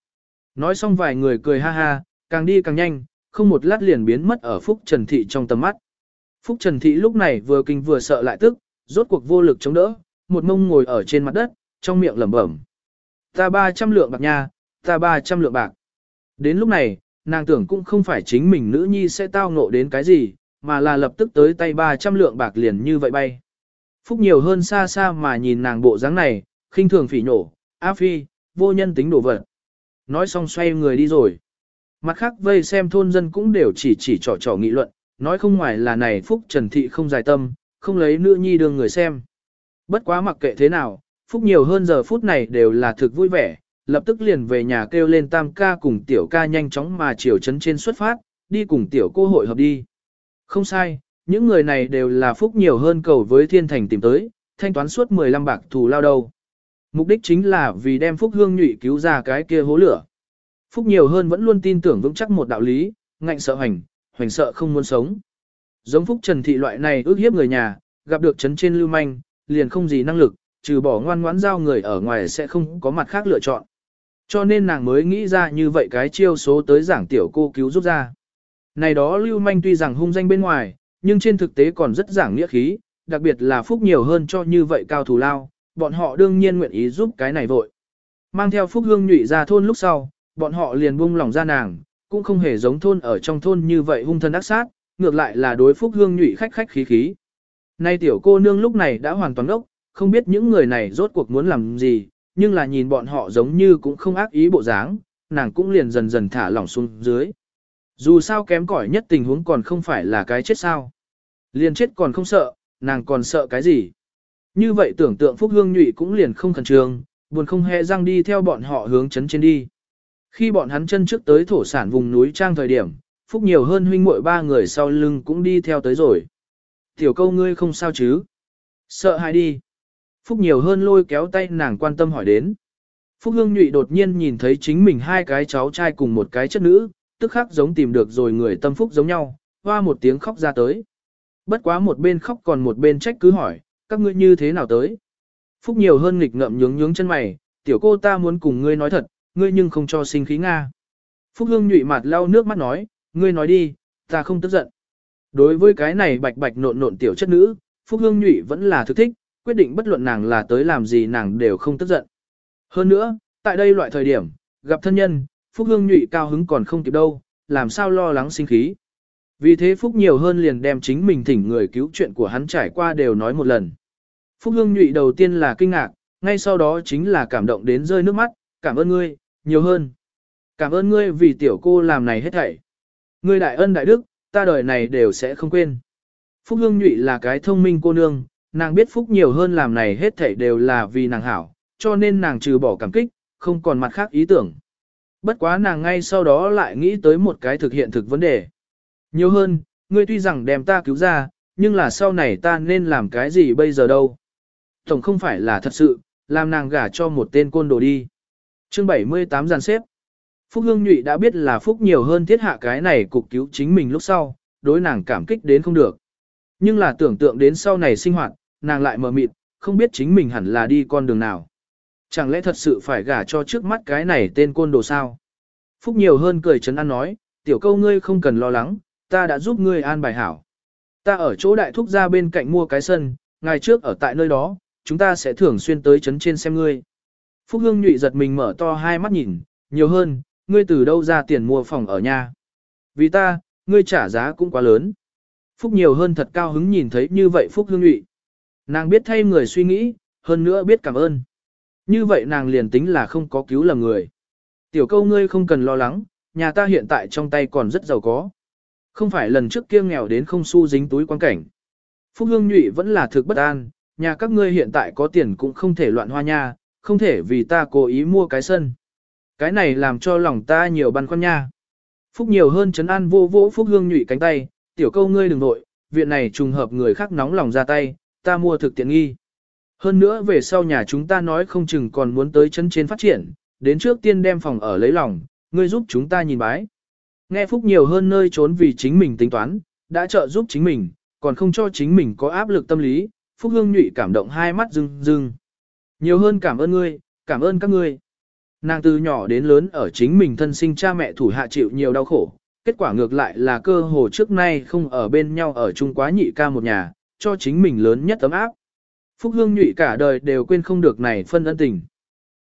Nói xong vài người cười ha ha, càng đi càng nhanh, không một lát liền biến mất ở Phúc Trần Thị trong tầm mắt. Phúc Trần Thị lúc này vừa kinh vừa sợ lại tức, rốt cuộc vô lực chống đỡ, một mông ngồi ở trên mặt đất, trong miệng lẩm bẩm. Ta 300 lượng bạc nha, ta 300 lượng bạc. Đến lúc này, nàng tưởng cũng không phải chính mình nữ nhi sẽ tao ngộ đến cái gì, mà là lập tức tới tay 300 lượng bạc liền như vậy bay. Phúc nhiều hơn xa xa mà nhìn nàng bộ dáng này, khinh thường phỉ nhổ, A Phi, vô nhân tính đổ vật. Nói xong xoay người đi rồi. Mặt khác vây xem thôn dân cũng đều chỉ chỉ trò trò nghị luận, nói không ngoài là này Phúc Trần Thị không dài tâm, không lấy nữ nhi đương người xem. Bất quá mặc kệ thế nào, Phúc nhiều hơn giờ phút này đều là thực vui vẻ, lập tức liền về nhà kêu lên tam ca cùng tiểu ca nhanh chóng mà chiều chấn trên xuất phát, đi cùng tiểu cô hội hợp đi. Không sai, những người này đều là Phúc nhiều hơn cầu với thiên thành tìm tới, thanh toán suốt 15 bạc thù lao đầu Mục đích chính là vì đem Phúc Hương nhụy cứu ra cái kia hố lửa. Phúc nhiều hơn vẫn luôn tin tưởng vững chắc một đạo lý, ngạnh sợ hành, hoành sợ không muốn sống. Giống Phúc Trần Thị loại này ước hiếp người nhà, gặp được chấn trên lưu manh, liền không gì năng lực, trừ bỏ ngoan ngoãn giao người ở ngoài sẽ không có mặt khác lựa chọn. Cho nên nàng mới nghĩ ra như vậy cái chiêu số tới giảng tiểu cô cứu giúp ra. Này đó lưu manh tuy rằng hung danh bên ngoài, nhưng trên thực tế còn rất giảng nghĩa khí, đặc biệt là phúc nhiều hơn cho như vậy cao thủ lao, bọn họ đương nhiên nguyện ý giúp cái này vội. Mang theo phúc hương nhụy ra thôn lúc sau, bọn họ liền buông lòng ra nàng, cũng không hề giống thôn ở trong thôn như vậy hung thân ác sát, ngược lại là đối phúc hương nhụy khách khách khí khí. Nay tiểu cô nương lúc này đã hoàn toàn ốc, không biết những người này rốt cuộc muốn làm gì, nhưng là nhìn bọn họ giống như cũng không ác ý bộ dáng, nàng cũng liền dần dần thả lỏng xuống dưới. Dù sao kém cỏi nhất tình huống còn không phải là cái chết sao. Liền chết còn không sợ, nàng còn sợ cái gì. Như vậy tưởng tượng Phúc Hương Nhụy cũng liền không khẩn trương, buồn không hề răng đi theo bọn họ hướng chấn trên đi. Khi bọn hắn chân trước tới thổ sản vùng núi trang thời điểm, Phúc nhiều hơn huynh muội ba người sau lưng cũng đi theo tới rồi. Tiểu câu ngươi không sao chứ? Sợ hãi đi. Phúc nhiều hơn lôi kéo tay nàng quan tâm hỏi đến. Phúc Hương Nhụy đột nhiên nhìn thấy chính mình hai cái cháu trai cùng một cái chất nữ, tức khắc giống tìm được rồi người tâm phúc giống nhau, hoa một tiếng khóc ra tới. Bất quá một bên khóc còn một bên trách cứ hỏi, các ngươi như thế nào tới? Phúc nhiều hơn nghịch ngậm nhướng nhướng chân mày, tiểu cô ta muốn cùng ngươi nói thật, ngươi nhưng không cho sinh khí Nga. Phúc Hương nhụy mặt lau nước mắt nói, ngươi nói đi, ta không tức giận. Đối với cái này bạch bạch nộn nộn tiểu chất nữ, Phúc Hương nhụy vẫn là thực thích, quyết định bất luận nàng là tới làm gì nàng đều không tức giận. Hơn nữa, tại đây loại thời điểm, gặp thân nhân, Phúc Hương nhụy cao hứng còn không kịp đâu, làm sao lo lắng sinh khí. Vì thế Phúc nhiều hơn liền đem chính mình thỉnh người cứu chuyện của hắn trải qua đều nói một lần. Phúc Hương nhụy đầu tiên là kinh ngạc, ngay sau đó chính là cảm động đến rơi nước mắt, cảm ơn ngươi, nhiều hơn. Cảm ơn ngươi vì tiểu cô làm này hết thảy. Ngươi đại ân đại đức, ta đời này đều sẽ không quên. Phúc Hương nhụy là cái thông minh cô nương, nàng biết Phúc nhiều hơn làm này hết thảy đều là vì nàng hảo, cho nên nàng trừ bỏ cảm kích, không còn mặt khác ý tưởng. Bất quá nàng ngay sau đó lại nghĩ tới một cái thực hiện thực vấn đề. Nhiều hơn, ngươi tuy rằng đem ta cứu ra, nhưng là sau này ta nên làm cái gì bây giờ đâu. Tổng không phải là thật sự, làm nàng gả cho một tên côn đồ đi. Chương 78 giàn xếp. Phúc Hương Nhụy đã biết là Phúc nhiều hơn thiết hạ cái này cục cứu chính mình lúc sau, đối nàng cảm kích đến không được. Nhưng là tưởng tượng đến sau này sinh hoạt, nàng lại mờ mịt, không biết chính mình hẳn là đi con đường nào. Chẳng lẽ thật sự phải gả cho trước mắt cái này tên côn đồ sao? Phúc nhiều hơn cười chấn an nói, tiểu câu ngươi không cần lo lắng, ta đã giúp ngươi an bài hảo. Ta ở chỗ đại thúc ra bên cạnh mua cái sân, ngày trước ở tại nơi đó, chúng ta sẽ thường xuyên tới chấn trên xem ngươi. Phúc Hương nhụy giật mình mở to hai mắt nhìn, nhiều hơn, ngươi từ đâu ra tiền mua phòng ở nhà. Vì ta, ngươi trả giá cũng quá lớn. Phúc nhiều hơn thật cao hứng nhìn thấy như vậy Phúc Hương nhụy. Nàng biết thay người suy nghĩ, hơn nữa biết cảm ơn. Như vậy nàng liền tính là không có cứu lầm người. Tiểu câu ngươi không cần lo lắng, nhà ta hiện tại trong tay còn rất giàu có. Không phải lần trước kia nghèo đến không xu dính túi quan cảnh. Phúc Hương Nhụy vẫn là thực bất an, nhà các ngươi hiện tại có tiền cũng không thể loạn hoa nha, không thể vì ta cố ý mua cái sân. Cái này làm cho lòng ta nhiều băn khoăn nha. Phúc nhiều hơn chấn an vô vỗ Phúc Hương Nhụy cánh tay, tiểu câu ngươi đừng nội, viện này trùng hợp người khác nóng lòng ra tay, ta mua thực tiện nghi. Hơn nữa về sau nhà chúng ta nói không chừng còn muốn tới chân trên phát triển, đến trước tiên đem phòng ở lấy lòng, ngươi giúp chúng ta nhìn bái. Nghe Phúc nhiều hơn nơi trốn vì chính mình tính toán, đã trợ giúp chính mình, còn không cho chính mình có áp lực tâm lý, Phúc Hương nhụy cảm động hai mắt rưng rưng. Nhiều hơn cảm ơn ngươi, cảm ơn các ngươi. Nàng từ nhỏ đến lớn ở chính mình thân sinh cha mẹ thủ hạ chịu nhiều đau khổ, kết quả ngược lại là cơ hồ trước nay không ở bên nhau ở chung quá nhị ca một nhà, cho chính mình lớn nhất tấm áp. Phúc Hương nhụy cả đời đều quên không được này phân ân tình.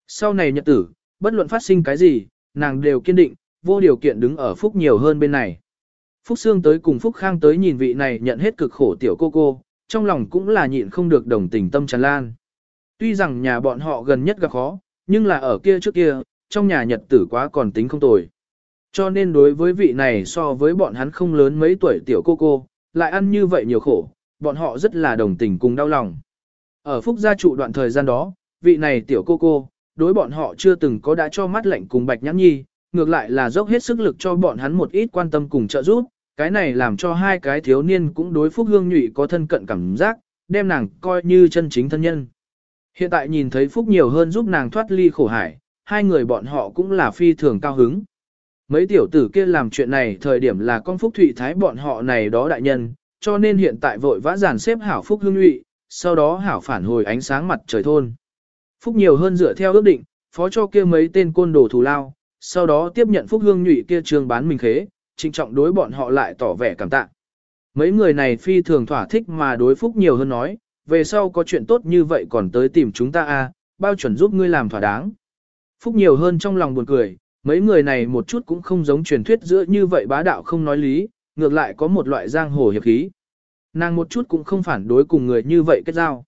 Sau này nhật tử, bất luận phát sinh cái gì, nàng đều kiên định, vô điều kiện đứng ở Phúc nhiều hơn bên này. Phúc Sương tới cùng Phúc Khang tới nhìn vị này nhận hết cực khổ tiểu cô cô, trong lòng cũng là nhịn không được đồng tình tâm tràn lan. Tuy rằng nhà bọn họ gần nhất gặp khó, nhưng là ở kia trước kia, trong nhà nhật tử quá còn tính không tồi. Cho nên đối với vị này so với bọn hắn không lớn mấy tuổi tiểu cô cô, lại ăn như vậy nhiều khổ, bọn họ rất là đồng tình cùng đau lòng. Ở Phúc gia trụ đoạn thời gian đó, vị này tiểu cô cô, đối bọn họ chưa từng có đã cho mắt lạnh cùng Bạch Nhãn Nhi, ngược lại là dốc hết sức lực cho bọn hắn một ít quan tâm cùng trợ giúp, cái này làm cho hai cái thiếu niên cũng đối Phúc Hương Nhụy có thân cận cảm giác, đem nàng coi như chân chính thân nhân. Hiện tại nhìn thấy Phúc nhiều hơn giúp nàng thoát ly khổ hải, hai người bọn họ cũng là phi thường cao hứng. Mấy tiểu tử kia làm chuyện này thời điểm là con Phúc Thụy Thái bọn họ này đó đại nhân, cho nên hiện tại vội vã giàn xếp hảo Phúc Hương Nhụy, sau đó hảo phản hồi ánh sáng mặt trời thôn. Phúc nhiều hơn dựa theo ước định, phó cho kia mấy tên côn đồ thù lao, sau đó tiếp nhận Phúc Hương nhụy kia trường bán mình khế, trịnh trọng đối bọn họ lại tỏ vẻ cảm tạ. Mấy người này phi thường thỏa thích mà đối Phúc nhiều hơn nói, về sau có chuyện tốt như vậy còn tới tìm chúng ta a, à, bao chuẩn giúp ngươi làm thỏa đáng. Phúc nhiều hơn trong lòng buồn cười, mấy người này một chút cũng không giống truyền thuyết giữa như vậy bá đạo không nói lý, ngược lại có một loại giang hồ hiệp khí. Nàng một chút cũng không phản đối cùng người như vậy kết giao.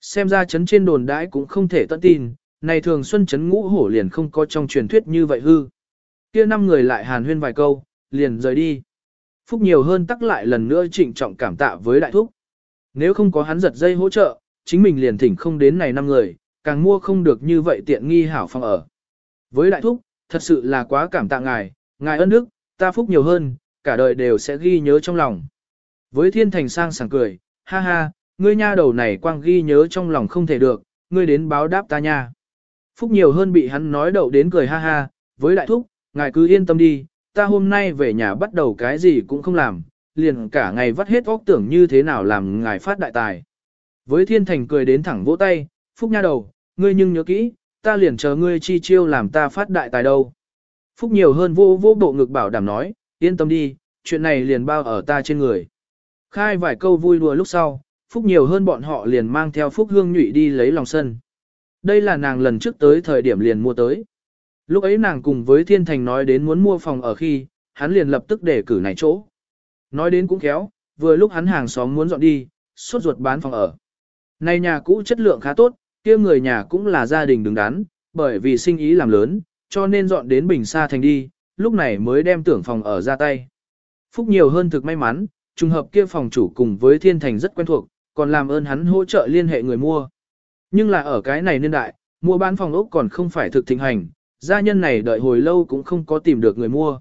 Xem ra chấn trên đồn đãi cũng không thể tận tin, này thường xuân chấn ngũ hổ liền không có trong truyền thuyết như vậy hư. Kia năm người lại hàn huyên vài câu, liền rời đi. Phúc nhiều hơn tắc lại lần nữa trịnh trọng cảm tạ với đại thúc. Nếu không có hắn giật dây hỗ trợ, chính mình liền thỉnh không đến này năm người, càng mua không được như vậy tiện nghi hảo phòng ở. Với đại thúc, thật sự là quá cảm tạ ngài, ngài ân đức, ta phúc nhiều hơn, cả đời đều sẽ ghi nhớ trong lòng. Với thiên thành sang sảng cười, ha ha, ngươi nha đầu này quang ghi nhớ trong lòng không thể được, ngươi đến báo đáp ta nha. Phúc nhiều hơn bị hắn nói đậu đến cười ha ha, với đại thúc, ngài cứ yên tâm đi, ta hôm nay về nhà bắt đầu cái gì cũng không làm, liền cả ngày vắt hết óc tưởng như thế nào làm ngài phát đại tài. Với thiên thành cười đến thẳng vỗ tay, Phúc nha đầu, ngươi nhưng nhớ kỹ, ta liền chờ ngươi chi chiêu làm ta phát đại tài đâu. Phúc nhiều hơn vô vô bộ ngực bảo đảm nói, yên tâm đi, chuyện này liền bao ở ta trên người. Khai vài câu vui đùa lúc sau, Phúc nhiều hơn bọn họ liền mang theo Phúc hương nhụy đi lấy lòng sân. Đây là nàng lần trước tới thời điểm liền mua tới. Lúc ấy nàng cùng với Thiên Thành nói đến muốn mua phòng ở khi, hắn liền lập tức để cử này chỗ. Nói đến cũng khéo, vừa lúc hắn hàng xóm muốn dọn đi, suốt ruột bán phòng ở. Này nhà cũ chất lượng khá tốt, kia người nhà cũng là gia đình đứng đắn, bởi vì sinh ý làm lớn, cho nên dọn đến Bình Sa Thành đi, lúc này mới đem tưởng phòng ở ra tay. Phúc nhiều hơn thực may mắn, trùng hợp kia phòng chủ cùng với Thiên Thành rất quen thuộc, còn làm ơn hắn hỗ trợ liên hệ người mua. Nhưng là ở cái này niên đại, mua bán phòng ốc còn không phải thực thịnh hành, gia nhân này đợi hồi lâu cũng không có tìm được người mua.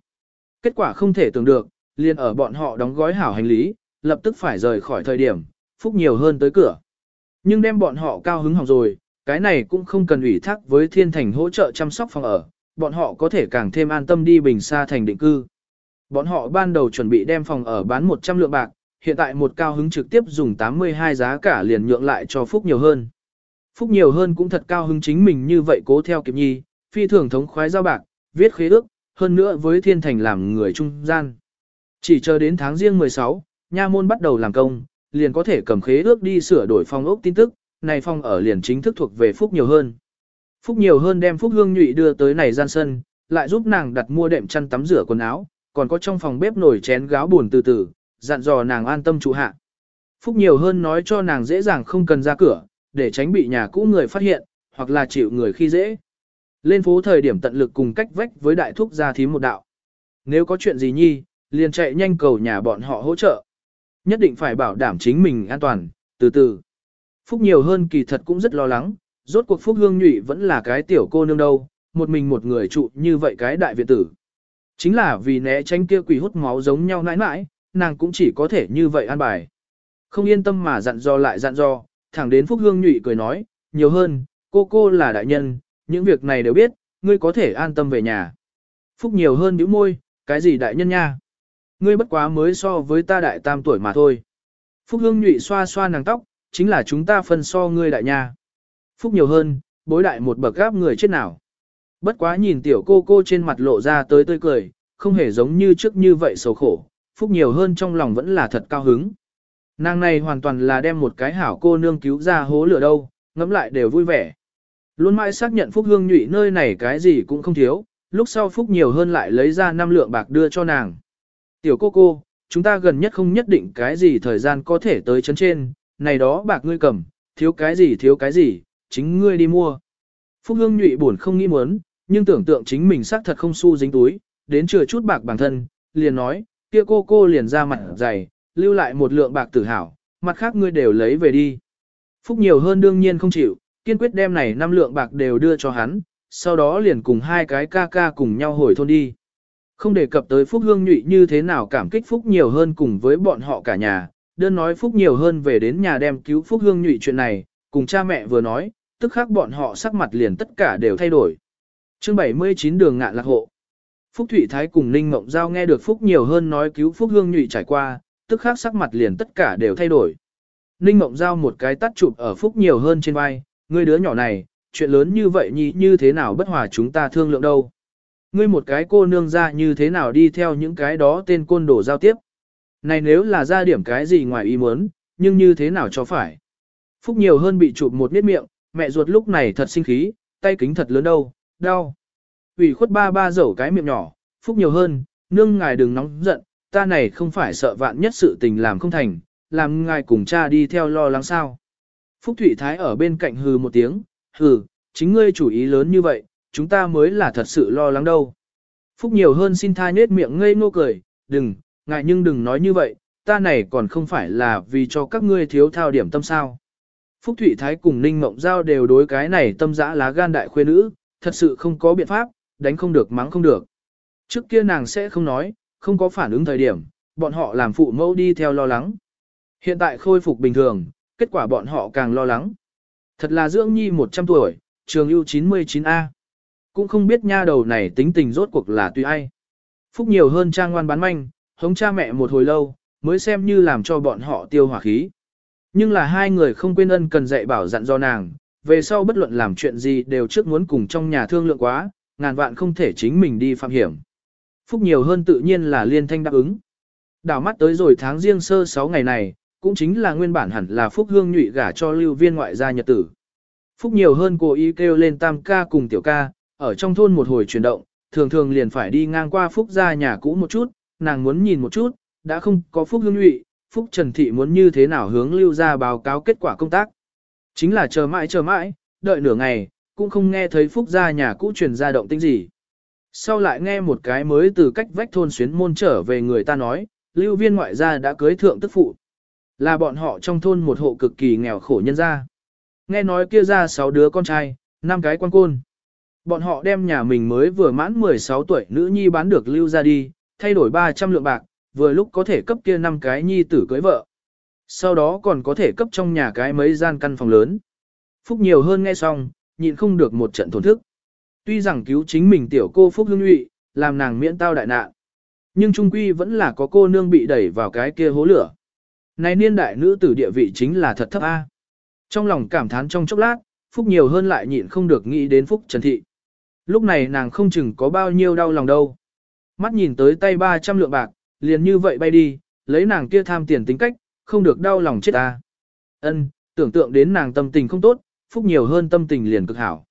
Kết quả không thể tưởng được, liền ở bọn họ đóng gói hảo hành lý, lập tức phải rời khỏi thời điểm, phúc nhiều hơn tới cửa. Nhưng đem bọn họ cao hứng hỏng rồi, cái này cũng không cần ủy thác với thiên thành hỗ trợ chăm sóc phòng ở, bọn họ có thể càng thêm an tâm đi bình xa thành định cư. Bọn họ ban đầu chuẩn bị đem phòng ở bán 100 lượng bạc, hiện tại một cao hứng trực tiếp dùng 82 giá cả liền nhượng lại cho Phúc nhiều hơn. Phúc nhiều hơn cũng thật cao hứng chính mình như vậy cố theo kịp nhi, phi thường thống khoái giao bạc, viết khế ước, hơn nữa với thiên thành làm người trung gian. Chỉ chờ đến tháng riêng 16, nha môn bắt đầu làm công, liền có thể cầm khế ước đi sửa đổi phong ốc tin tức, này phong ở liền chính thức thuộc về Phúc nhiều hơn. Phúc nhiều hơn đem Phúc Hương Nhụy đưa tới này gian sân, lại giúp nàng đặt mua đệm chăn tắm rửa quần áo, còn có trong phòng bếp nồi chén gáo buồn từ từ, dặn dò nàng an tâm trụ hạ. Phúc nhiều hơn nói cho nàng dễ dàng không cần ra cửa, để tránh bị nhà cũ người phát hiện, hoặc là chịu người khi dễ. Lên phố thời điểm tận lực cùng cách vách với đại thúc gia thím một đạo. Nếu có chuyện gì nhi, liền chạy nhanh cầu nhà bọn họ hỗ trợ. Nhất định phải bảo đảm chính mình an toàn, từ từ. Phúc nhiều hơn kỳ thật cũng rất lo lắng, rốt cuộc Phúc Hương Nhụy vẫn là cái tiểu cô nương đâu, một mình một người trụ như vậy cái đại viện tử. Chính là vì né tránh kia quỷ hút máu giống nhau nãi nãi, nàng cũng chỉ có thể như vậy an bài. Không yên tâm mà dặn dò lại dặn dò, thẳng đến Phúc Hương Nhụy cười nói, nhiều hơn, cô cô là đại nhân, những việc này đều biết, ngươi có thể an tâm về nhà. Phúc nhiều hơn nhíu môi, cái gì đại nhân nha? Ngươi bất quá mới so với ta đại tam tuổi mà thôi. Phúc Hương Nhụy xoa xoa nàng tóc, chính là chúng ta phân so ngươi đại nha. Phúc nhiều hơn, bối đại một bậc gáp người chết nào. Bất quá nhìn tiểu cô cô trên mặt lộ ra tới tươi cười, không hề giống như trước như vậy xấu khổ, Phúc nhiều hơn trong lòng vẫn là thật cao hứng. Nàng này hoàn toàn là đem một cái hảo cô nương cứu ra hố lửa đâu, ngẫm lại đều vui vẻ. Luôn mãi xác nhận Phúc Hương nhụy nơi này cái gì cũng không thiếu, lúc sau Phúc nhiều hơn lại lấy ra 5 lượng bạc đưa cho nàng. Tiểu cô cô, chúng ta gần nhất không nhất định cái gì thời gian có thể tới chấn trên, này đó bạc ngươi cầm, thiếu cái gì thiếu cái gì, chính ngươi đi mua. Phúc Hương nhụy buồn không nghĩ muốn, nhưng tưởng tượng chính mình xác thật không xu dính túi, đến chừa chút bạc bản thân, liền nói, kia cô cô liền ra mặt dày, lưu lại một lượng bạc tử hảo, mặt khác ngươi đều lấy về đi. Phúc nhiều hơn đương nhiên không chịu, kiên quyết đem này năm lượng bạc đều đưa cho hắn, sau đó liền cùng hai cái ca ca cùng nhau hồi thôn đi. Không đề cập tới Phúc Hương Nhụy như thế nào cảm kích Phúc nhiều hơn cùng với bọn họ cả nhà, đơn nói Phúc nhiều hơn về đến nhà đem cứu Phúc Hương Nhụy chuyện này, cùng cha mẹ vừa nói, tức khác bọn họ sắc mặt liền tất cả đều thay đổi. chương 79 đường ngạn lạc hộ. Phúc Thụy Thái cùng Ninh Mộng Giao nghe được Phúc nhiều hơn nói cứu Phúc Hương Nhụy trải qua, tức khác sắc mặt liền tất cả đều thay đổi. Ninh Mộng Giao một cái tắt chụp ở Phúc nhiều hơn trên vai, ngươi đứa nhỏ này, chuyện lớn như vậy nhỉ như thế nào bất hòa chúng ta thương lượng đâu. Ngươi một cái cô nương ra như thế nào đi theo những cái đó tên côn đồ giao tiếp. Này nếu là ra điểm cái gì ngoài ý muốn, nhưng như thế nào cho phải. Phúc nhiều hơn bị chụp một miết miệng, mẹ ruột lúc này thật sinh khí, tay kính thật lớn đâu, đau. ủy khuất ba ba dẩu cái miệng nhỏ, Phúc nhiều hơn, nương ngài đừng nóng giận, ta này không phải sợ vạn nhất sự tình làm không thành, làm ngài cùng cha đi theo lo lắng sao. Phúc Thụy Thái ở bên cạnh hừ một tiếng, hừ, chính ngươi chủ ý lớn như vậy, chúng ta mới là thật sự lo lắng đâu. Phúc nhiều hơn xin tha nết miệng ngây ngô cười, đừng, ngại nhưng đừng nói như vậy, ta này còn không phải là vì cho các ngươi thiếu thao điểm tâm sao. Phúc Thụy Thái cùng Ninh Mộng Giao đều đối cái này tâm dã lá gan đại khuê nữ, thật sự không có biện pháp, đánh không được mắng không được. Trước kia nàng sẽ không nói, không có phản ứng thời điểm, bọn họ làm phụ mẫu đi theo lo lắng. Hiện tại khôi phục bình thường, kết quả bọn họ càng lo lắng. Thật là dưỡng nhi 100 tuổi, trường ưu 99A. Cũng không biết nha đầu này tính tình rốt cuộc là tùy ai. Phúc nhiều hơn trang ngoan bán manh, hống cha mẹ một hồi lâu, mới xem như làm cho bọn họ tiêu hỏa khí. Nhưng là hai người không quên ân cần dạy bảo dặn do nàng, về sau bất luận làm chuyện gì đều trước muốn cùng trong nhà thương lượng quá, ngàn vạn không thể chính mình đi phạm hiểm. Phúc nhiều hơn tự nhiên là liên thanh đáp ứng. Đảo mắt tới rồi tháng riêng sơ 6 ngày này, cũng chính là nguyên bản hẳn là Phúc Hương nhụy gả cho lưu viên ngoại gia nhật tử. Phúc nhiều hơn cố ý kêu lên tam ca cùng tiểu ca, ở trong thôn một hồi chuyển động, thường thường liền phải đi ngang qua Phúc gia nhà cũ một chút, nàng muốn nhìn một chút, đã không có Phúc Hương nhụy, Phúc Trần Thị muốn như thế nào hướng lưu ra báo cáo kết quả công tác. Chính là chờ mãi chờ mãi, đợi nửa ngày, cũng không nghe thấy Phúc gia nhà cũ truyền ra động tĩnh gì. Sau lại nghe một cái mới từ cách vách thôn xuyến môn trở về người ta nói, lưu viên ngoại gia đã cưới thượng tức phụ. Là bọn họ trong thôn một hộ cực kỳ nghèo khổ nhân gia. Nghe nói kia ra 6 đứa con trai, 5 cái quan côn. Bọn họ đem nhà mình mới vừa mãn 16 tuổi nữ nhi bán được lưu ra đi, thay đổi 300 lượng bạc, vừa lúc có thể cấp kia 5 cái nhi tử cưới vợ. Sau đó còn có thể cấp trong nhà cái mấy gian căn phòng lớn. Phúc nhiều hơn nghe xong, nhịn không được một trận thổn thức. Tuy rằng cứu chính mình tiểu cô Phúc Hương Nhụy, làm nàng miễn tao đại nạn. Nhưng trung quy vẫn là có cô nương bị đẩy vào cái kia hố lửa. Này niên đại nữ tử địa vị chính là thật thấp A. Trong lòng cảm thán trong chốc lát, Phúc nhiều hơn lại nhịn không được nghĩ đến Phúc Trần Thị. Lúc này nàng không chừng có bao nhiêu đau lòng đâu. Mắt nhìn tới tay 300 lượng bạc, liền như vậy bay đi, lấy nàng kia tham tiền tính cách, không được đau lòng chết ta. Ân, tưởng tượng đến nàng tâm tình không tốt, Phúc nhiều hơn tâm tình liền cực hảo.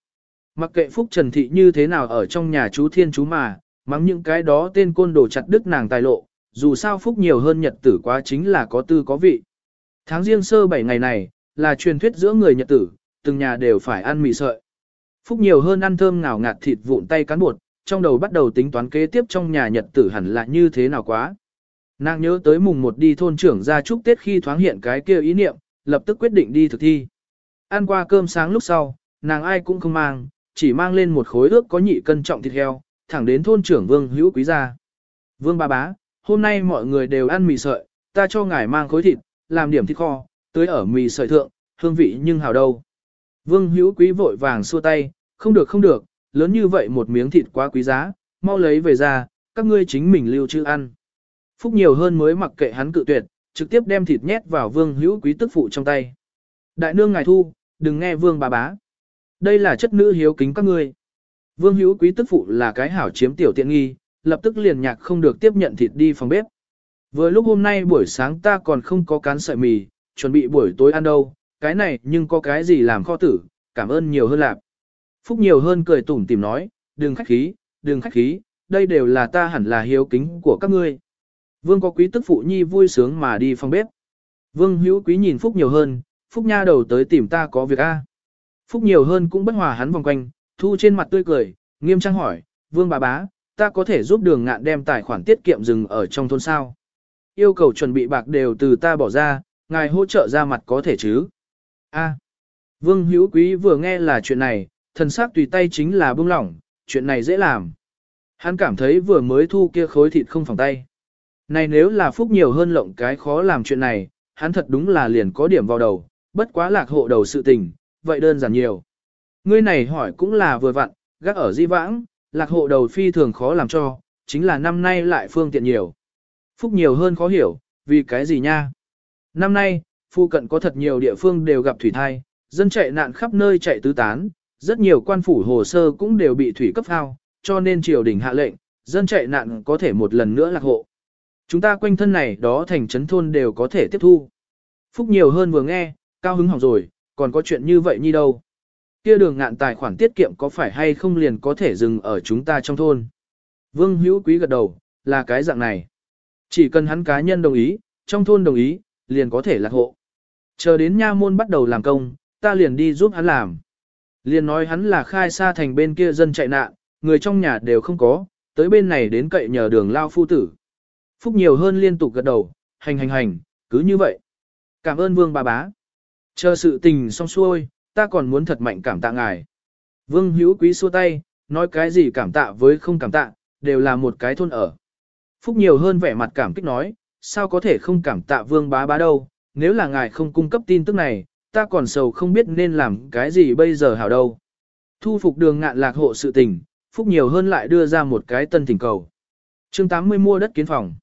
Mặc kệ Phúc Trần Thị như thế nào ở trong nhà chú thiên chú mà, mắng những cái đó tên côn đồ chặt đứt nàng tài lộ, dù sao Phúc nhiều hơn nhật tử quá chính là có tư có vị. Tháng riêng sơ 7 ngày này, là truyền thuyết giữa người nhật tử, từng nhà đều phải ăn mì sợi. Phúc nhiều hơn ăn thơm ngào ngạt thịt vụn tay cán bột, trong đầu bắt đầu tính toán kế tiếp trong nhà nhật tử hẳn là như thế nào quá. Nàng nhớ tới mùng một đi thôn trưởng ra chúc Tết khi thoáng hiện cái kia ý niệm, lập tức quyết định đi thực thi. Ăn qua cơm sáng lúc sau, nàng ai cũng không mang, chỉ mang lên một khối ước có nhị cân trọng thịt heo, thẳng đến thôn trưởng Vương Hữu Quý gia. Vương ba bá, hôm nay mọi người đều ăn mì sợi, ta cho ngài mang khối thịt, làm điểm thịt kho, tới ở mì sợi thượng, hương vị nhưng hào đâu. Vương Hữu Quý vội vàng xua tay, không được không được, lớn như vậy một miếng thịt quá quý giá, mau lấy về ra, các ngươi chính mình lưu trữ ăn. Phúc nhiều hơn mới mặc kệ hắn cự tuyệt, trực tiếp đem thịt nhét vào Vương Hữu Quý tức phụ trong tay. Đại nương ngài thu, đừng nghe Vương bà bá. Đây là chất nữ hiếu kính các ngươi. Vương Hữu Quý tức phụ là cái hảo chiếm tiểu tiện nghi, lập tức liền nhạc không được tiếp nhận thịt đi phòng bếp. Vừa lúc hôm nay buổi sáng ta còn không có cán sợi mì, chuẩn bị buổi tối ăn đâu, cái này nhưng có cái gì làm kho tử, cảm ơn nhiều hơn lạc. Phúc nhiều hơn cười tủm tìm nói, đừng khách khí, đừng khách khí, đây đều là ta hẳn là hiếu kính của các ngươi. Vương có quý tức phụ nhi vui sướng mà đi phòng bếp. Vương hữu quý nhìn Phúc nhiều hơn, Phúc nha đầu tới tìm ta có việc a. Phúc nhiều hơn cũng bất hòa hắn vòng quanh, thu trên mặt tươi cười, nghiêm trang hỏi, Vương bà bá, ta có thể giúp đường ngạn đem tài khoản tiết kiệm dừng ở trong thôn sao? Yêu cầu chuẩn bị bạc đều từ ta bỏ ra, ngài hỗ trợ ra mặt có thể chứ? A. Vương hữu quý vừa nghe là chuyện này, thần sắc tùy tay chính là bông lỏng, chuyện này dễ làm. Hắn cảm thấy vừa mới thu kia khối thịt không phòng tay. Này nếu là phúc nhiều hơn lộng cái khó làm chuyện này, hắn thật đúng là liền có điểm vào đầu, bất quá lạc hộ đầu sự tình, vậy đơn giản nhiều. Ngươi này hỏi cũng là vừa vặn, gác ở di vãng, lạc hộ đầu phi thường khó làm cho, chính là năm nay lại phương tiện nhiều. Phúc nhiều hơn khó hiểu, vì cái gì nha? Năm nay, phu cận có thật nhiều địa phương đều gặp thủy thai, dân chạy nạn khắp nơi chạy tứ tán, rất nhiều quan phủ hồ sơ cũng đều bị thủy cấp hao, cho nên triều đình hạ lệnh, dân chạy nạn có thể một lần nữa lạc hộ. Chúng ta quanh thân này đó thành trấn thôn đều có thể tiếp thu. Phúc nhiều hơn vừa nghe, cao hứng hỏng rồi, còn có chuyện như vậy như đâu. Kia đường ngạn tài khoản tiết kiệm có phải hay không liền có thể dừng ở chúng ta trong thôn. Vương hữu quý gật đầu, là cái dạng này. Chỉ cần hắn cá nhân đồng ý, trong thôn đồng ý, liền có thể lạc hộ. Chờ đến nha môn bắt đầu làm công, ta liền đi giúp hắn làm. Liền nói hắn là khai xa thành bên kia dân chạy nạn, người trong nhà đều không có, tới bên này đến cậy nhờ đường lao phu tử. Phúc nhiều hơn liên tục gật đầu, hành hành hành, cứ như vậy. Cảm ơn vương bà bá. Chờ sự tình xong xuôi, ta còn muốn thật mạnh cảm tạ ngài. Vương hữu quý xua tay, nói cái gì cảm tạ với không cảm tạ, đều là một cái thôn ở. Phúc nhiều hơn vẻ mặt cảm kích nói, sao có thể không cảm tạ vương bá bá đâu, nếu là ngài không cung cấp tin tức này, ta còn sầu không biết nên làm cái gì bây giờ hảo đâu. Thu phục đường ngạn lạc hộ sự tình, Phúc nhiều hơn lại đưa ra một cái tân thỉnh cầu. chương 80 mua đất kiến phòng.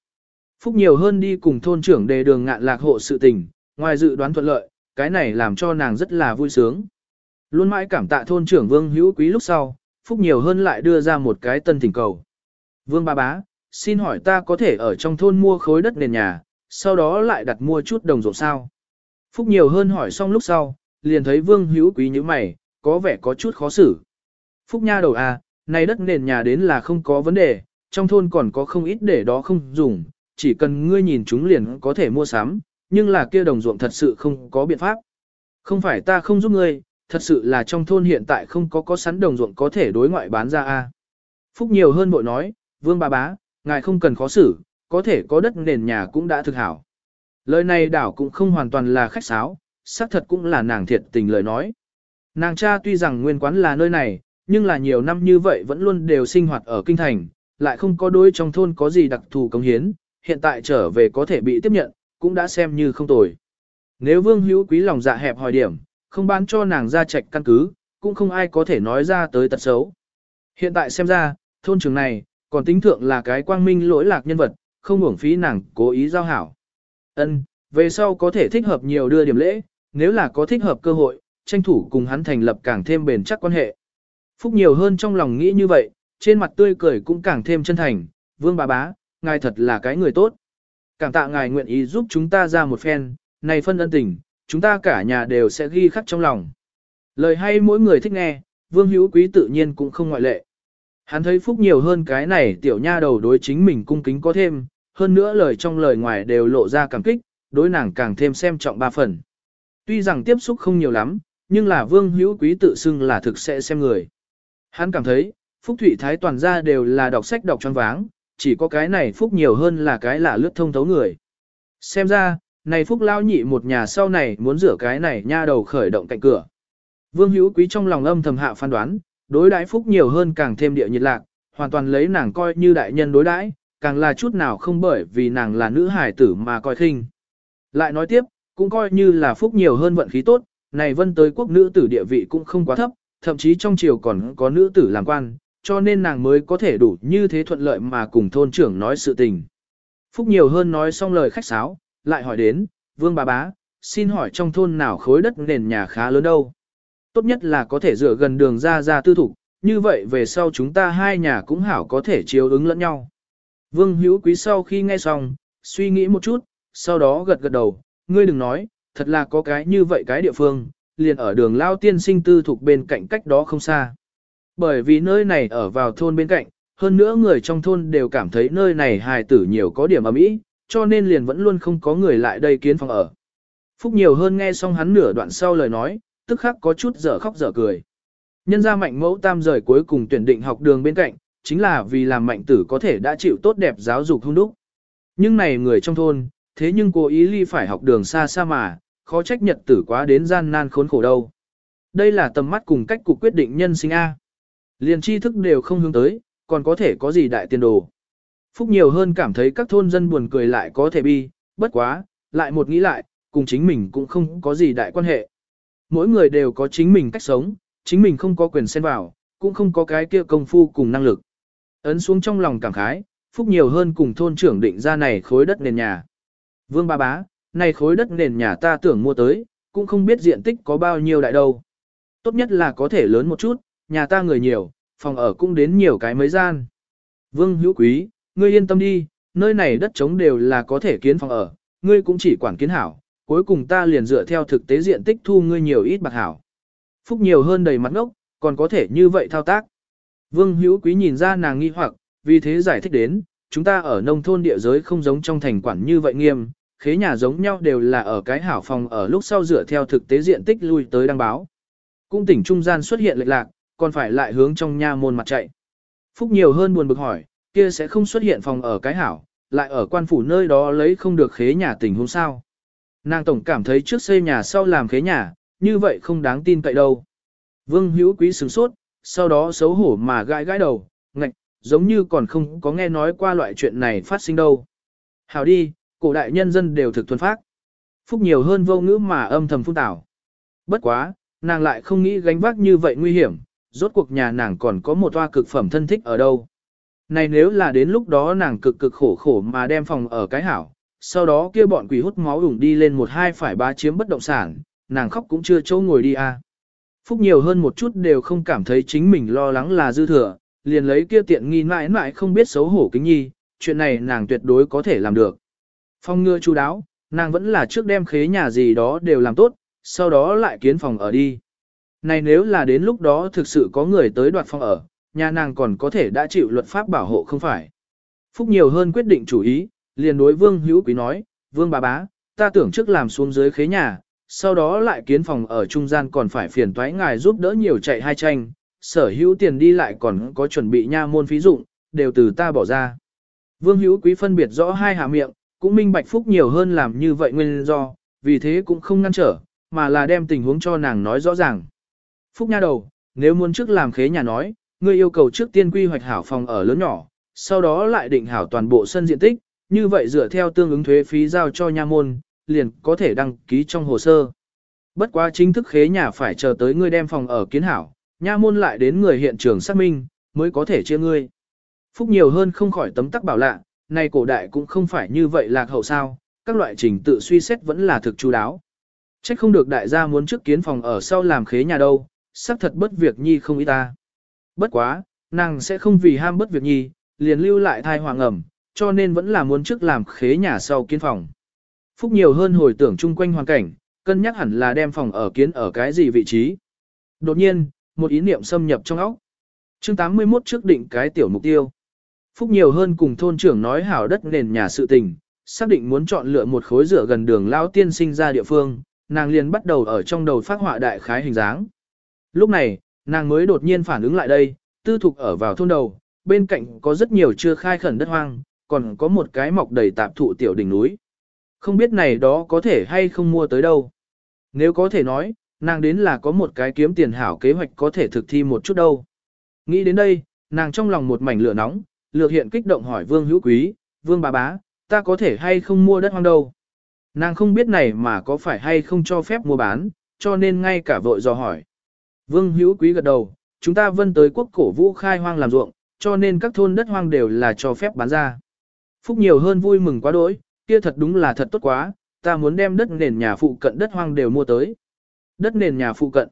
Phúc nhiều hơn đi cùng thôn trưởng đề đường ngạn lạc hộ sự tình, ngoài dự đoán thuận lợi, cái này làm cho nàng rất là vui sướng. Luôn mãi cảm tạ thôn trưởng Vương Hữu Quý lúc sau, Phúc nhiều hơn lại đưa ra một cái tân thỉnh cầu. Vương ba bá, xin hỏi ta có thể ở trong thôn mua khối đất nền nhà, sau đó lại đặt mua chút đồng ruộng sao? Phúc nhiều hơn hỏi xong lúc sau, liền thấy Vương Hữu Quý như mày, có vẻ có chút khó xử. Phúc nha đầu à, này đất nền nhà đến là không có vấn đề, trong thôn còn có không ít để đó không dùng, chỉ cần ngươi nhìn chúng liền có thể mua sắm, nhưng là kia đồng ruộng thật sự không có biện pháp. Không phải ta không giúp ngươi, thật sự là trong thôn hiện tại không có có sẵn đồng ruộng có thể đối ngoại bán ra a. Phúc nhiều hơn bội nói, vương bà bá, ngài không cần khó xử, có thể có đất nền nhà cũng đã thực hảo. Lời này đảo cũng không hoàn toàn là khách sáo, xác thật cũng là nàng thiệt tình lời nói. Nàng cha tuy rằng nguyên quán là nơi này, nhưng là nhiều năm như vậy vẫn luôn đều sinh hoạt ở kinh thành, lại không có đối trong thôn có gì đặc thù công hiến, hiện tại trở về có thể bị tiếp nhận, cũng đã xem như không tồi. Nếu vương hữu quý lòng dạ hẹp hỏi điểm, không bán cho nàng ra trạch căn cứ, cũng không ai có thể nói ra tới tật xấu. Hiện tại xem ra, thôn trường này, còn tính thượng là cái quang minh lỗi lạc nhân vật, không uổng phí nàng cố ý giao hảo. Ân, về sau có thể thích hợp nhiều đưa điểm lễ, nếu là có thích hợp cơ hội, tranh thủ cùng hắn thành lập càng thêm bền chắc quan hệ. Phúc nhiều hơn trong lòng nghĩ như vậy, trên mặt tươi cười cũng càng thêm chân thành, vương bà bá, ngài thật là cái người tốt. Cảm tạ ngài nguyện ý giúp chúng ta ra một phen, này phân ân tình, chúng ta cả nhà đều sẽ ghi khắc trong lòng. Lời hay mỗi người thích nghe, vương hữu quý tự nhiên cũng không ngoại lệ. Hắn thấy phúc nhiều hơn cái này tiểu nha đầu đối chính mình cung kính có thêm, hơn nữa lời trong lời ngoài đều lộ ra cảm kích, đối nàng càng thêm xem trọng ba phần. Tuy rằng tiếp xúc không nhiều lắm, nhưng là vương hữu quý tự xưng là thực sẽ xem người. Hắn cảm thấy, Phúc Thụy Thái toàn ra đều là đọc sách đọc tròn váng, chỉ có cái này Phúc nhiều hơn là cái là lướt thông thấu người. Xem ra, này Phúc lao nhị một nhà sau này muốn rửa cái này nha đầu khởi động cạnh cửa. Vương hữu quý trong lòng âm thầm hạ phán đoán, đối đãi Phúc nhiều hơn càng thêm địa nhiệt lạc, hoàn toàn lấy nàng coi như đại nhân đối đãi, càng là chút nào không bởi vì nàng là nữ hải tử mà coi khinh. Lại nói tiếp, cũng coi như là Phúc nhiều hơn vận khí tốt, này vân tới quốc nữ tử địa vị cũng không quá thấp, thậm chí trong triều còn có nữ tử làm quan, cho nên nàng mới có thể đủ như thế thuận lợi mà cùng thôn trưởng nói sự tình. Phúc nhiều hơn nói xong lời khách sáo, lại hỏi đến, vương bà bá, xin hỏi trong thôn nào khối đất nền nhà khá lớn đâu. Tốt nhất là có thể dựa gần đường ra ra tư thủ, như vậy về sau chúng ta hai nhà cũng hảo có thể chiếu ứng lẫn nhau. Vương hữu quý sau khi nghe xong, suy nghĩ một chút, sau đó gật gật đầu, ngươi đừng nói, thật là có cái như vậy cái địa phương, liền ở đường lao tiên sinh tư thuộc bên cạnh cách đó không xa. Bởi vì nơi này ở vào thôn bên cạnh, hơn nữa người trong thôn đều cảm thấy nơi này hài tử nhiều có điểm ấm ý, cho nên liền vẫn luôn không có người lại đây kiến phòng ở. Phúc nhiều hơn nghe xong hắn nửa đoạn sau lời nói, tức khắc có chút dở khóc dở cười. Nhân ra mạnh mẫu tam rời cuối cùng tuyển định học đường bên cạnh, chính là vì làm mạnh tử có thể đã chịu tốt đẹp giáo dục hung đúc. Nhưng này người trong thôn, thế nhưng cố ý ly phải học đường xa xa mà, khó trách nhật tử quá đến gian nan khốn khổ đâu. Đây là tầm mắt cùng cách cục quyết định nhân sinh A. Liền tri thức đều không hướng tới, còn có thể có gì đại tiền đồ. Phúc nhiều hơn cảm thấy các thôn dân buồn cười lại có thể bi, bất quá, lại một nghĩ lại, cùng chính mình cũng không có gì đại quan hệ. Mỗi người đều có chính mình cách sống, chính mình không có quyền xen vào, cũng không có cái kia công phu cùng năng lực. Ấn xuống trong lòng cảm khái, Phúc nhiều hơn cùng thôn trưởng định ra này khối đất nền nhà. Vương ba bá, này khối đất nền nhà ta tưởng mua tới, cũng không biết diện tích có bao nhiêu đại đâu. Tốt nhất là có thể lớn một chút, nhà ta người nhiều, phòng ở cũng đến nhiều cái mấy gian. Vương hữu quý, ngươi yên tâm đi, nơi này đất trống đều là có thể kiến phòng ở, ngươi cũng chỉ quản kiến hảo, cuối cùng ta liền dựa theo thực tế diện tích thu ngươi nhiều ít bạc hảo. Phúc nhiều hơn đầy mặt ngốc, còn có thể như vậy thao tác. Vương hữu quý nhìn ra nàng nghi hoặc, vì thế giải thích đến, chúng ta ở nông thôn địa giới không giống trong thành quản như vậy nghiêm, khế nhà giống nhau đều là ở cái hảo phòng ở lúc sau dựa theo thực tế diện tích lui tới đăng báo. Cung tỉnh trung gian xuất hiện lệch lạc, còn phải lại hướng trong nha môn mặt chạy. Phúc nhiều hơn buồn bực hỏi, kia sẽ không xuất hiện phòng ở cái hảo, lại ở quan phủ nơi đó lấy không được khế nhà tình huống sao. Nàng tổng cảm thấy trước xây nhà sau làm khế nhà, như vậy không đáng tin cậy đâu. Vương hữu quý sửng sốt, sau đó xấu hổ mà gãi gãi đầu, ngạch, giống như còn không có nghe nói qua loại chuyện này phát sinh đâu. Hảo đi, cổ đại nhân dân đều thực thuần phát. Phúc nhiều hơn vô ngữ mà âm thầm phun tảo. Bất quá, nàng lại không nghĩ gánh vác như vậy nguy hiểm, rốt cuộc nhà nàng còn có một toa cực phẩm thân thích ở đâu. Này nếu là đến lúc đó nàng cực cực khổ khổ mà đem phòng ở cái hảo, sau đó kia bọn quỷ hút máu ủng đi lên một hai phải ba chiếm bất động sản, nàng khóc cũng chưa chỗ ngồi đi à. Phúc nhiều hơn một chút đều không cảm thấy chính mình lo lắng là dư thừa, liền lấy kia tiện nghi mãi mãi không biết xấu hổ kính nhi, chuyện này nàng tuyệt đối có thể làm được. Phong ngừa chú đáo, nàng vẫn là trước đem khế nhà gì đó đều làm tốt, sau đó lại kiến phòng ở đi. Này nếu là đến lúc đó thực sự có người tới đoạt phòng ở, nhà nàng còn có thể đã chịu luật pháp bảo hộ không phải. Phúc nhiều hơn quyết định chủ ý, liền đối vương hữu quý nói, vương bà bá, ta tưởng trước làm xuống dưới khế nhà, sau đó lại kiến phòng ở trung gian còn phải phiền toái ngài giúp đỡ nhiều chạy hai tranh, sở hữu tiền đi lại còn có chuẩn bị nha môn phí dụng, đều từ ta bỏ ra. Vương hữu quý phân biệt rõ hai hạ miệng, cũng minh bạch phúc nhiều hơn làm như vậy nguyên do, vì thế cũng không ngăn trở, mà là đem tình huống cho nàng nói rõ ràng. Phúc nha đầu, nếu muốn trước làm khế nhà nói, ngươi yêu cầu trước tiên quy hoạch hảo phòng ở lớn nhỏ, sau đó lại định hảo toàn bộ sân diện tích, như vậy dựa theo tương ứng thuế phí giao cho nha môn, liền có thể đăng ký trong hồ sơ. Bất quá chính thức khế nhà phải chờ tới ngươi đem phòng ở kiến hảo, nha môn lại đến người hiện trường xác minh, mới có thể chia ngươi. Phúc nhiều hơn không khỏi tấm tắc bảo lạ, nay cổ đại cũng không phải như vậy lạc hậu sao, các loại trình tự suy xét vẫn là thực chú đáo. Chắc không được đại gia muốn trước kiến phòng ở sau làm khế nhà đâu, xác thật bất việc nhi không ý ta. Bất quá, nàng sẽ không vì ham bất việc nhi, liền lưu lại thai hoàng ẩm, cho nên vẫn là muốn trước làm khế nhà sau kiến phòng. Phúc nhiều hơn hồi tưởng chung quanh hoàn cảnh, cân nhắc hẳn là đem phòng ở kiến ở cái gì vị trí. Đột nhiên, một ý niệm xâm nhập trong óc. Chương 81 trước định cái tiểu mục tiêu. Phúc nhiều hơn cùng thôn trưởng nói hảo đất nền nhà sự tình, xác định muốn chọn lựa một khối rửa gần đường lao tiên sinh ra địa phương, nàng liền bắt đầu ở trong đầu phát họa đại khái hình dáng. Lúc này, nàng mới đột nhiên phản ứng lại đây, tư thục ở vào thôn đầu, bên cạnh có rất nhiều chưa khai khẩn đất hoang, còn có một cái mọc đầy tạp thụ tiểu đỉnh núi. Không biết này đó có thể hay không mua tới đâu. Nếu có thể nói, nàng đến là có một cái kiếm tiền hảo kế hoạch có thể thực thi một chút đâu. Nghĩ đến đây, nàng trong lòng một mảnh lửa nóng, lược hiện kích động hỏi Vương Hữu Quý, Vương bà bá, ta có thể hay không mua đất hoang đâu. Nàng không biết này mà có phải hay không cho phép mua bán, cho nên ngay cả vội dò hỏi. Vương Hữu Quý gật đầu, chúng ta vân tới quốc cổ vũ khai hoang làm ruộng, cho nên các thôn đất hoang đều là cho phép bán ra. Phúc nhiều hơn vui mừng quá đỗi, kia thật đúng là thật tốt quá, ta muốn đem đất nền nhà phụ cận đất hoang đều mua tới. Đất nền nhà phụ cận.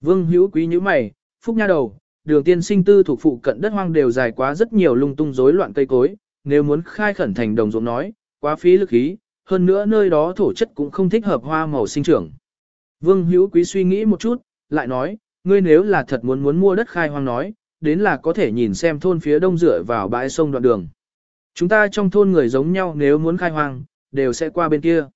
Vương hữu quý như mày, Phúc nha đầu, đường tiên sinh tư thuộc phụ cận đất hoang đều dài quá rất nhiều lung tung rối loạn cây cối, nếu muốn khai khẩn thành đồng ruộng nói, quá phí lực khí, hơn nữa nơi đó thổ chất cũng không thích hợp hoa màu sinh trưởng. Vương hữu quý suy nghĩ một chút, lại nói, ngươi nếu là thật muốn muốn mua đất khai hoang nói, đến là có thể nhìn xem thôn phía đông dựa vào bãi sông đoạn đường. Chúng ta trong thôn người giống nhau nếu muốn khai hoang, đều sẽ qua bên kia.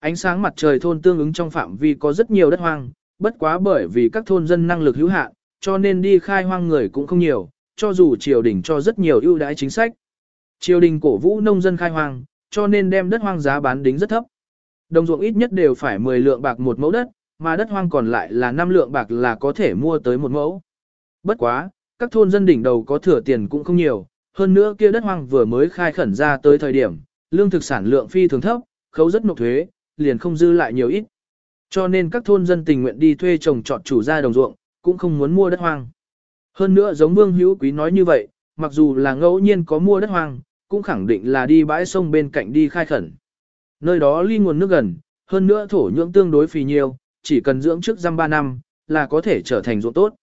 Ánh sáng mặt trời thôn tương ứng trong phạm vi có rất nhiều đất hoang, bất quá bởi vì các thôn dân năng lực hữu hạn, cho nên đi khai hoang người cũng không nhiều, cho dù triều đình cho rất nhiều ưu đãi chính sách. Triều đình cổ vũ nông dân khai hoang, cho nên đem đất hoang giá bán đính rất thấp. Đồng ruộng ít nhất đều phải 10 lượng bạc một mẫu đất, mà đất hoang còn lại là 5 lượng bạc là có thể mua tới một mẫu. Bất quá, các thôn dân đỉnh đầu có thừa tiền cũng không nhiều, hơn nữa kia đất hoang vừa mới khai khẩn ra tới thời điểm, lương thực sản lượng phi thường thấp, khấu rất nộp thuế, liền không dư lại nhiều ít. Cho nên các thôn dân tình nguyện đi thuê trồng trọt chủ gia đồng ruộng, cũng không muốn mua đất hoang. Hơn nữa giống Vương Hữu Quý nói như vậy, mặc dù là ngẫu nhiên có mua đất hoang, cũng khẳng định là đi bãi sông bên cạnh đi khai khẩn. Nơi đó ly nguồn nước gần, hơn nữa thổ nhưỡng tương đối phì nhiều, chỉ cần dưỡng trước răm 3 năm, là có thể trở thành ruộng tốt.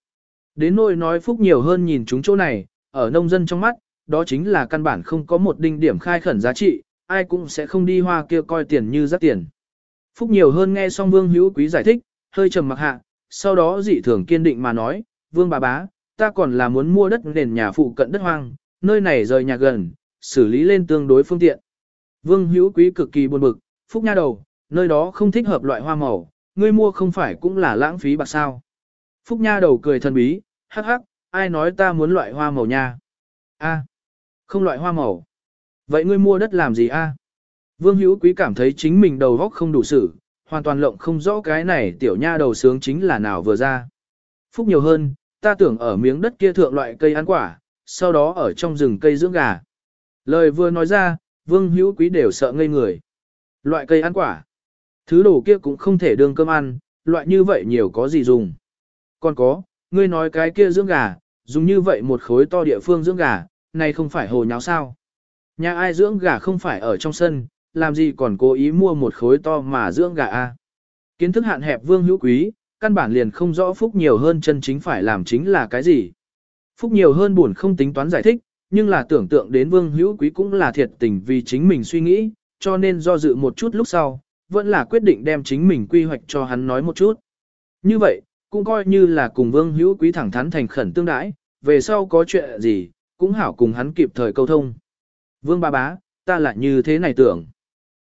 Đến nỗi nói phúc nhiều hơn nhìn chúng chỗ này, ở nông dân trong mắt, đó chính là căn bản không có một đinh điểm khai khẩn giá trị, ai cũng sẽ không đi hoa kia coi tiền như rác tiền. Phúc nhiều hơn nghe xong Vương Hữu Quý giải thích, hơi trầm mặc hạ, sau đó dị thường kiên định mà nói, Vương bà bá, ta còn là muốn mua đất nền nhà phụ cận đất hoang, nơi này rời nhà gần, xử lý lên tương đối phương tiện. Vương Hữu Quý cực kỳ buồn bực, Phúc nha đầu, nơi đó không thích hợp loại hoa màu, ngươi mua không phải cũng là lãng phí bạc sao. Phúc nha đầu cười thần bí, hắc hắc, ai nói ta muốn loại hoa màu nha. A, không loại hoa màu. Vậy ngươi mua đất làm gì a? Vương Hữu Quý cảm thấy chính mình đầu góc không đủ sử, hoàn toàn lộng không rõ cái này tiểu nha đầu sướng chính là nào vừa ra. Phúc nhiều hơn, ta tưởng ở miếng đất kia thượng loại cây ăn quả, sau đó ở trong rừng cây dưỡng gà. Lời vừa nói ra, Vương Hữu Quý đều sợ ngây người. Loại cây ăn quả. Thứ đồ kia cũng không thể đương cơm ăn, loại như vậy nhiều có gì dùng. Còn có, ngươi nói cái kia dưỡng gà, dùng như vậy một khối to địa phương dưỡng gà, này không phải hồ nháo sao. Nhà ai dưỡng gà không phải ở trong sân, làm gì còn cố ý mua một khối to mà dưỡng gà a? Kiến thức hạn hẹp vương hữu quý, căn bản liền không rõ phúc nhiều hơn chân chính phải làm chính là cái gì. Phúc nhiều hơn buồn không tính toán giải thích, nhưng là tưởng tượng đến vương hữu quý cũng là thiệt tình vì chính mình suy nghĩ, cho nên do dự một chút lúc sau, vẫn là quyết định đem chính mình quy hoạch cho hắn nói một chút. Như vậy, cũng coi như là cùng vương hữu quý thẳng thắn thành khẩn tương đãi, về sau có chuyện gì, cũng hảo cùng hắn kịp thời câu thông. Vương ba bá, ta lại như thế này tưởng.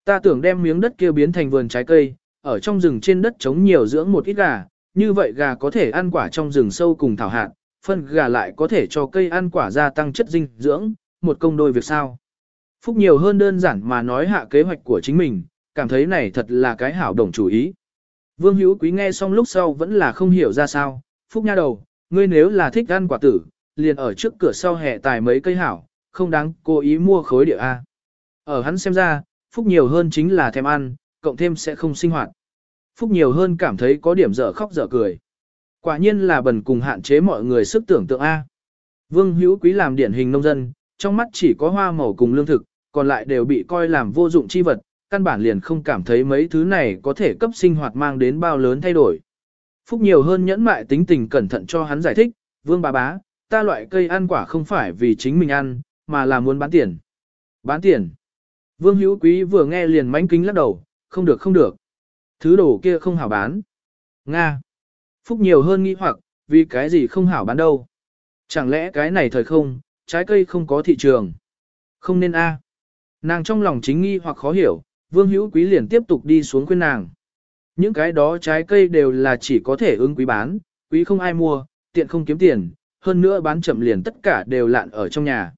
Ta tưởng đem miếng đất kia biến thành vườn trái cây, ở trong rừng trên đất trống nhiều dưỡng một ít gà, như vậy gà có thể ăn quả trong rừng sâu cùng thảo hạt, phân gà lại có thể cho cây ăn quả gia tăng chất dinh dưỡng, một công đôi việc sao. Phúc nhiều hơn đơn giản mà nói hạ kế hoạch của chính mình, cảm thấy này thật là cái hảo đồng chủ ý. Vương Hữu Quý nghe xong lúc sau vẫn là không hiểu ra sao, Phúc nha đầu, ngươi nếu là thích ăn quả tử, liền ở trước cửa sau hẹ tài mấy cây hảo, không đáng cố ý mua khối địa A. Ở hắn xem ra, Phúc nhiều hơn chính là thèm ăn, cộng thêm sẽ không sinh hoạt. Phúc nhiều hơn cảm thấy có điểm dở khóc dở cười. Quả nhiên là bần cùng hạn chế mọi người sức tưởng tượng A. Vương hữu quý làm điển hình nông dân, trong mắt chỉ có hoa màu cùng lương thực, còn lại đều bị coi làm vô dụng chi vật, căn bản liền không cảm thấy mấy thứ này có thể cấp sinh hoạt mang đến bao lớn thay đổi. Phúc nhiều hơn nhẫn mại tính tình cẩn thận cho hắn giải thích, vương bà bá, ta loại cây ăn quả không phải vì chính mình ăn, mà là muốn bán tiền. Bán tiền. Vương hữu quý vừa nghe liền mánh kính lắc đầu, không được không được. Thứ đồ kia không hảo bán. Nga. Phúc nhiều hơn nghĩ hoặc, vì cái gì không hảo bán đâu. Chẳng lẽ cái này thời không, trái cây không có thị trường. Không nên a. Nàng trong lòng chính nghi hoặc khó hiểu, vương hữu quý liền tiếp tục đi xuống khuyên nàng. Những cái đó trái cây đều là chỉ có thể ứng quý bán, quý không ai mua, tiện không kiếm tiền, hơn nữa bán chậm liền tất cả đều lạn ở trong nhà.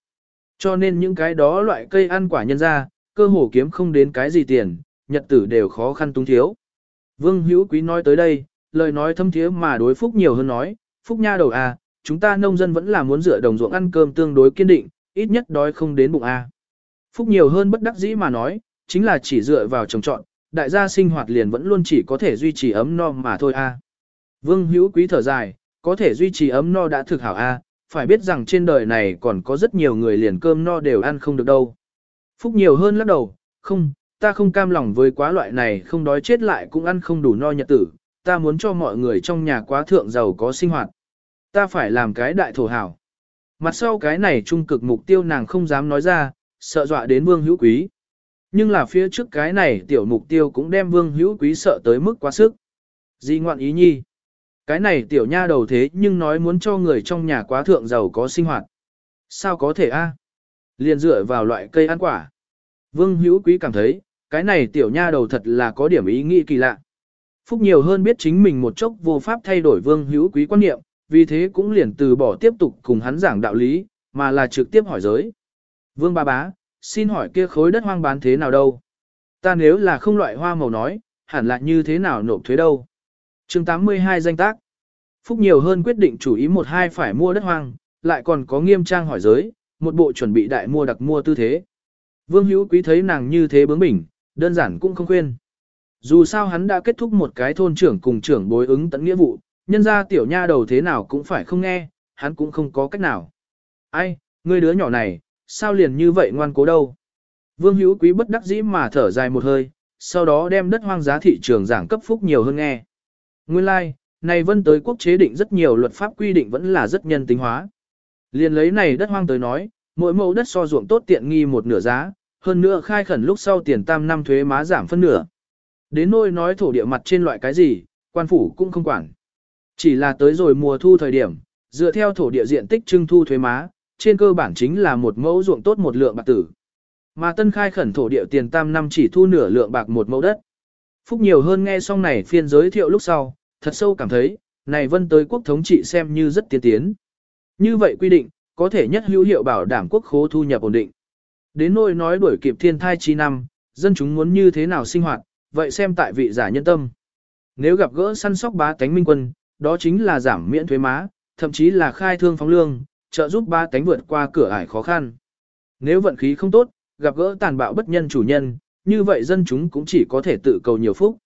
Cho nên những cái đó loại cây ăn quả nhân ra, cơ hồ kiếm không đến cái gì tiền, nhật tử đều khó khăn túng thiếu. Vương hữu quý nói tới đây, lời nói thâm thiế mà đối phúc nhiều hơn nói, phúc nha đầu à, chúng ta nông dân vẫn là muốn dựa đồng ruộng ăn cơm tương đối kiên định, ít nhất đói không đến bụng à. Phúc nhiều hơn bất đắc dĩ mà nói, chính là chỉ dựa vào trồng trọn, đại gia sinh hoạt liền vẫn luôn chỉ có thể duy trì ấm no mà thôi a. À. Vương hữu quý thở dài, có thể duy trì ấm no đã thực hảo a, à, phải biết rằng trên đời này còn có rất nhiều người liền cơm no đều ăn không được đâu. Phúc nhiều hơn lắc đầu, không, ta không cam lòng với quá loại này không đói chết lại cũng ăn không đủ no nhật tử, ta muốn cho mọi người trong nhà quá thượng giàu có sinh hoạt. Ta phải làm cái đại thổ hảo. Mặt sau cái này trung cực mục tiêu nàng không dám nói ra, sợ dọa đến vương hữu quý. Nhưng là phía trước cái này tiểu mục tiêu cũng đem vương hữu quý sợ tới mức quá sức. Di ngoạn ý nhi. Cái này tiểu nha đầu thế nhưng nói muốn cho người trong nhà quá thượng giàu có sinh hoạt. Sao có thể a? Liền dựa vào loại cây ăn quả. Vương hữu quý cảm thấy, cái này tiểu nha đầu thật là có điểm ý nghĩ kỳ lạ. Phúc nhiều hơn biết chính mình một chốc vô pháp thay đổi vương hữu quý quan niệm, vì thế cũng liền từ bỏ tiếp tục cùng hắn giảng đạo lý, mà là trực tiếp hỏi giới. Vương ba bá, xin hỏi kia khối đất hoang bán thế nào đâu? Ta nếu là không loại hoa màu nói, hẳn là như thế nào nộp thuế đâu? chương 82 danh tác. Phúc nhiều hơn quyết định chủ ý một hai phải mua đất hoang, lại còn có nghiêm trang hỏi giới, một bộ chuẩn bị đại mua đặc mua tư thế. Vương hữu quý thấy nàng như thế bướng bỉnh, đơn giản cũng không khuyên. Dù sao hắn đã kết thúc một cái thôn trưởng cùng trưởng bối ứng tận nghĩa vụ, nhân ra tiểu nha đầu thế nào cũng phải không nghe, hắn cũng không có cách nào. Ai, ngươi đứa nhỏ này, sao liền như vậy ngoan cố đâu. Vương hữu quý bất đắc dĩ mà thở dài một hơi, sau đó đem đất hoang giá thị trường giảng cấp phúc nhiều hơn nghe. Nguyên lai, like, này vân tới quốc chế định rất nhiều luật pháp quy định vẫn là rất nhân tính hóa. Liền lấy này đất hoang tới nói, mỗi mẫu đất so ruộng tốt tiện nghi một nửa giá, hơn nữa khai khẩn lúc sau tiền tam năm thuế má giảm phân nửa. Đến nôi nói thổ địa mặt trên loại cái gì, quan phủ cũng không quản. Chỉ là tới rồi mùa thu thời điểm, dựa theo thổ địa diện tích trưng thu thuế má, trên cơ bản chính là một mẫu ruộng tốt một lượng bạc tử. Mà tân khai khẩn thổ địa tiền tam năm chỉ thu nửa lượng bạc một mẫu đất. Phúc nhiều hơn nghe xong này phiên giới thiệu lúc sau, thật sâu cảm thấy, này vân tới quốc thống trị xem như rất tiên tiến. Như vậy quy định, có thể nhất hữu hiệu bảo đảm quốc khố thu nhập ổn định. Đến nỗi nói đuổi kịp thiên thai chi năm, dân chúng muốn như thế nào sinh hoạt, vậy xem tại vị giả nhân tâm. Nếu gặp gỡ săn sóc bá tánh minh quân, đó chính là giảm miễn thuế má, thậm chí là khai thương phóng lương, trợ giúp ba tánh vượt qua cửa ải khó khăn. Nếu vận khí không tốt, gặp gỡ tàn bạo bất nhân chủ nhân, như vậy dân chúng cũng chỉ có thể tự cầu nhiều phúc.